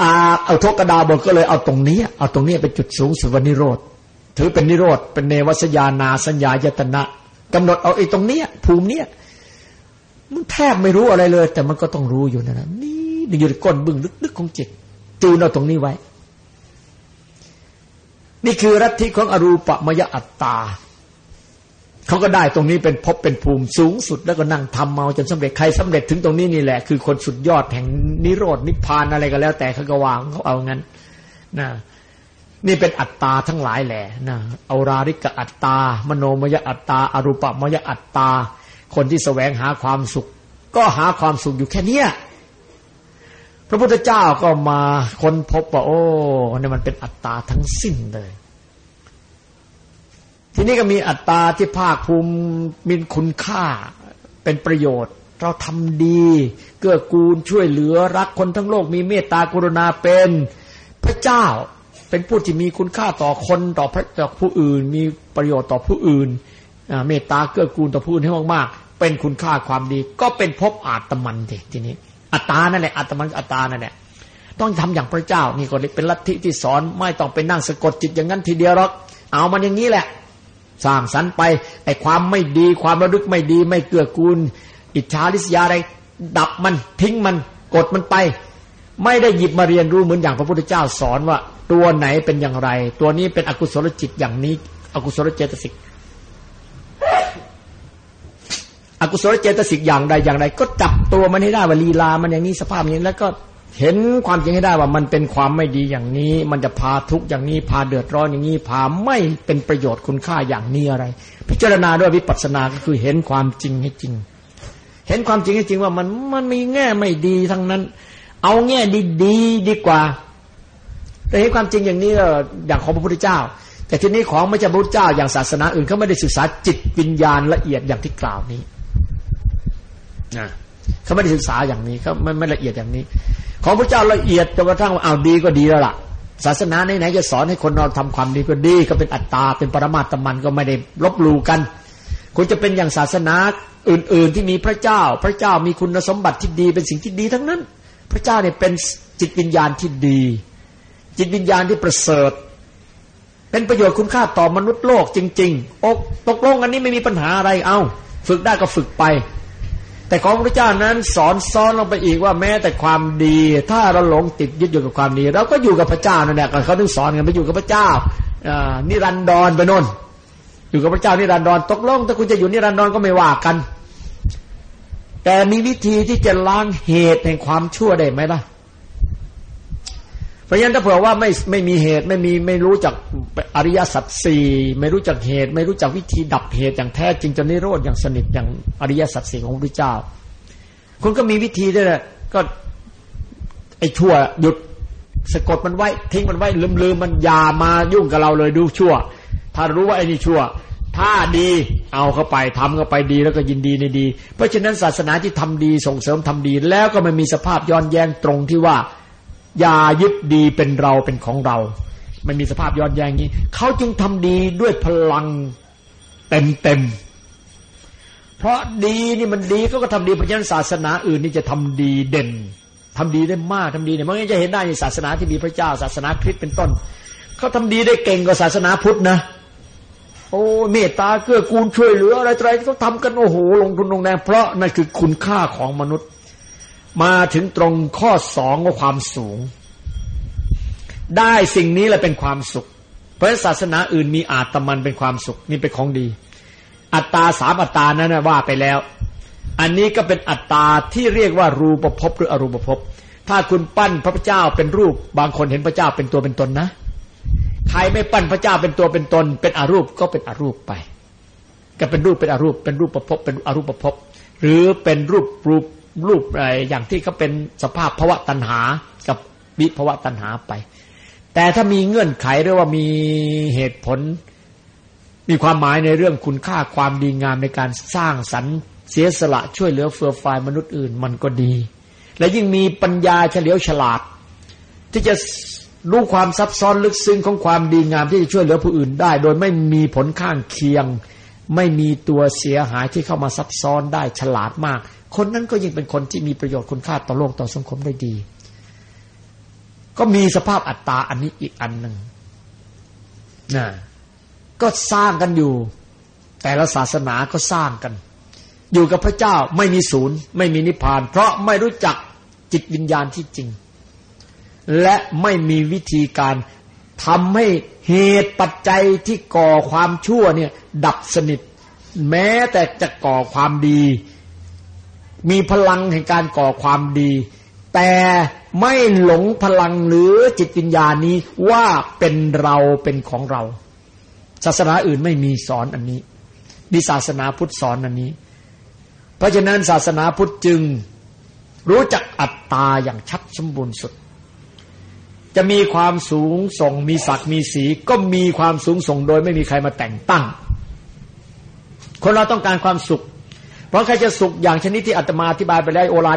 อาเอาทกดาบทก็เลยเอาตรงนี้ เอาตรงนี้เป็นจุดสูงสุดวันนิโรธ ถือเป็นนิโรธเป็นเนวัสยานาสัญญายตนะกำหนดเอาไอ้ตรงเนี้ย ภูมิเนี้ยมันแทบไม่รู้อะไรเลย แต่มันก็ต้องรู้อยู่นะนี่อยู่ในก้นบึ้งลึกๆของจิตจูนเอาตรงนี้ไว้ นี่คือรัฐิของอรูปมยอัตตาเขาก็ได้ตรงนี้เป็นพบเป็นภูมิสูงสุด แล้วก็นั่งทำเมาจนสำเร็จใครสำเร็จถึงตรงนี้นี่แหละ คือคนสุดยอดแห่งนิโรดนิพพานอะไรก็แล้ว แต่เขาก็วางเขาเอางั้นนะ นี่เป็นอัตตาทั้งหลายแหละนะเอาราริกอัตตา มโนมยอัตตา อรูปมยอัตตา คนที่แสวงหาความสุข ก็หาความสุขอยู่แค่เนี้ยพระพุทธเจ้าก็มาค้นพบว่าโอ้นี่มันเป็นอัตตาทั้งสิ้นเลย ทีนี้ก็มีอัตตาที่ภาคภูมิมีคุณค่าเป็นประโยชน์ เราทำดี เกื้อกูลช่วยเหลือรักคนทั้งโลกมีเมตตากรุณาเป็นพระเจ้า เป็นผู้ที่มีคุณค่าต่อคนต่อพระต่อผู้อื่น มีประโยชน์ต่อผู้อื่นเมตตาเกื้อกูลต่อผู้อื่นให้มากๆเป็นคุณค่าความดี ก็เป็นภพอาตมันเด็ทีนี้อัตตานั่นแหละอัตมันอัตตานั่นแหละต้องทำอย่างพระเจ้านี่ก็เป็นลัทธิที่สอนไม่ต้องไปนั่งสะกดจิตอย่างนั้นทีเดียวหรอกเอามันอย่างนี้แหละ สร้างสรรค์ไปไอ้ความไม่ดี ความระลึกไม่ดี ไม่เกื้อกูล อิจฉาริษยาอะไรดับมันทิ้งมันกดมันไป ไม่ได้หยิบมาเรียนรู้เหมือนอย่างพระพุทธเจ้าสอนว่า ตัวไหนเป็นอย่างไร ตัวนี้เป็นอกุศลจิตอย่างนี้ อกุศลเจตสิกอกุศลเจตสิกอย่างใดอย่างใดก็จับตัวมันให้ได้ว่าลีลา มันอย่างนี้สภาพนี้แล้วก็เห็นความจริงให้ได้ว่ามันเป็นความไม่ดีอย่างนี้ มันจะพาทุกข์อย่างนี้ พาเดือดร้อนอย่างนี้ พาไม่เป็นประโยชน์คุณค่าอย่างนี้อะไร พิจารณาด้วยวิปัสสนาก็คือเห็นความจริงให้จริง เห็นความจริงให้จริงว่ามันมันมีแง่ไม่ดีทั้งนั้น เอาแง่ดีดีดีกว่า แต่เห็นความจริงอย่างนี้อย่างของพระพุทธเจ้า แต่ทีนี้ของไม่ใช่พระพุทธเจ้าอย่างศาสนาอื่นเขาไม่ได้ศึกษาจิตวิญญาณละเอียดอย่างที่กล่าวนี้นะเขาไม่ได้ศึกษาอย่างนี้เขาไม่ไม่ละเอียดอย่างนี้ ของพระเจ้าละเอียดจนกระทั่งว่าเอาดีก็ดีแล้วล่ะ ศาสนาไหนๆจะสอนให้คนเราทำความดีก็ดีก็เป็นอัตตาเป็นปรมาตมันก็ไม่ได้ลบลูกันคุณจะเป็นอย่างศาสนาอื่น ๆ ที่มีพระเจ้า พระเจ้ามีคุณสมบัติที่ดีเป็นสิ่งที่ดีทั้งนั้น พระเจ้าเนี่ยเป็นจิตวิญญาณที่ดี จิตวิญญาณที่ประเสริฐ เป็นประโยชน์คุณค่าต่อมนุษย์โลกจริงๆอกตกลงอันนี้ไม่มีปัญหาอะไรเอาฝึกได้ก็ฝึกไป แต่ของพระเจ้านั้นสอนซ้อนลงไปอีกว่าแม้แต่ความดี ถ้าเราหลงติดยึดอยู่กับความดีเราก็อยู่กับพระเจ้านั่นแหละเขาต้องสอนกันไปอยู่กับพระเจ้านิรันดรไปนนอยู่กับพระเจ้านิรันดรตกลงถ้าคุณจะอยู่นิรันดรก็ไม่ว่ากัน แต่มีวิธีที่จะล้างเหตุแห่งความชั่วได้ไหมล่ะ เพราะฉะนั้นถ้าเผื่อว่าไม่ไม่มีเหตุไม่มีไม่รู้จักอริยสัจสี่ไม่รู้จักเหตุ ไม่รู้จักวิธีดับเหตุอย่างแท้จริงจนนิโรธอย่างสนิทอย่างอริยสัจสี่ของพระเจ้า คุณก็มีวิธีด้วยแหละก็ไอ้ชั่วหยุดสะกดมันไว้ ทิ้งมันไว้ลืมลืมมันอย่ามายุ่งกับเราเลยดูชั่ว ถ้ารู้ว่าไอ้นี่ชั่ว ถ้าดีเอาเข้าไปทำเข้าไปดีแล้วก็ยินดีในดี เพราะฉะนั้นศาสนาที่ทำดีส่งเสริมทำดี แล้วก็ไม่มีสภาพย้อนแย้งตรงที่ว่า อย่ายึดดีเป็นเราเป็นของเรา มันมีสภาพย้อนแย้งนี้ เขาจึงทำดีด้วยพลังเต็มเต็มเพราะดีนี่มันดีเขาก็ทำดีเพราะฉะนั้นศาสนาอื่นนี่จะทำดีเด่นทำดีได้มากทำดีเนี่ยมันจะเห็นได้ในศาสนาที่มีพระเจ้า ศาสนาคริสต์เป็นต้นเขาทำดีได้เก่งกว่าศาสนาพุทธนะโอ้เมตตาเกื้อกูลช่วยเหลืออะไรอะไรเขาทำกันโอ้โหลงทุนลงแรงเพราะนั่นคือคุณค่าของมนุษย์ มาถึงตรงข้อสองว่าความสูง ได้สิ่งนี้แหละเป็นความสุข เพราะศาสนาอื่นมีอาตมันเป็นความสุขนี่เป็นของดี อัตตาสามอัตตานั้นว่าไปแล้ว อันนี้ก็เป็นอัตตาที่เรียกว่ารูปภพหรืออรูปภพถ้าคุณปั้นพระเจ้าเป็นรูป บางคนเห็นพระเจ้าเป็นตัวเป็นตนนะใครไม่ปั้นพระเจ้าเป็นตัวเป็นตน เป็นอรูปก็เป็นอรูปไป ก็เป็นรูปเป็นอรูป เป็นรูปประพบเป็นอรูปประพบหรือเป็นรูปรูป รูปอะไรอย่างที่เขาเป็นสภาพภวะตัณหากับวิภวะตัณหาไป แต่ถ้ามีเงื่อนไขหรือว่ามีเหตุผล มีความหมายในเรื่องคุณค่าความดีงามในการสร้างสรรค์เสียสละช่วยเหลือเฟื่อฟายมนุษย์อื่นมันก็ดี และยิ่งมีปัญญาเฉลียวฉลาด ที่จะรู้ความซับซ้อนลึกซึ้งของความดีงามที่จะช่วยเหลือผู้อื่นได้ โดยไม่มีผลข้างเคียง ไม่มีตัวเสียหายที่เข้ามาซับซ้อนได้ฉลาดมาก คนนั้นก็ยิ่งเป็นคนที่มีประโยชน์คุณค่าต่อโลกต่อสังคมได้ดี ก็มีสภาพอัตตาอันนี้อีกอันหนึ่งนะก็สร้างกันอยู่ แต่ละศาสนาก็สร้างกัน อยู่กับพระเจ้าไม่มีศูนย์ ไม่มีนิพพาน เพราะไม่รู้จักจิตวิญญาณที่จริง และไม่มีวิธีการทำให้เหตุปัจจัยที่ก่อความชั่วเนี่ย ดับสนิท แม้แต่จะก่อความดี มีพลังแห่งการก่อความดี แต่ไม่หลงพลังหรือจิตวิญญาณนี้ว่าเป็นเราเป็นของเรา ศาสนาอื่นไม่มีสอนอันนี้มีศาสนาพุทธสอนอันนี้ เพราะฉะนั้นศาสนาพุทธจึงรู้จักอัตตาอย่างชัดสมบูรณ์สุด จะมีความสูงส่งมีศักดิ์มีสีก็มีความสูงส่งโดยไม่มีใครมาแต่งตั้ง คนเราต้องการความสุข เพราะใครจะสุขอย่างชนิดที่อาตมาอธิบายไปแล้วโอลา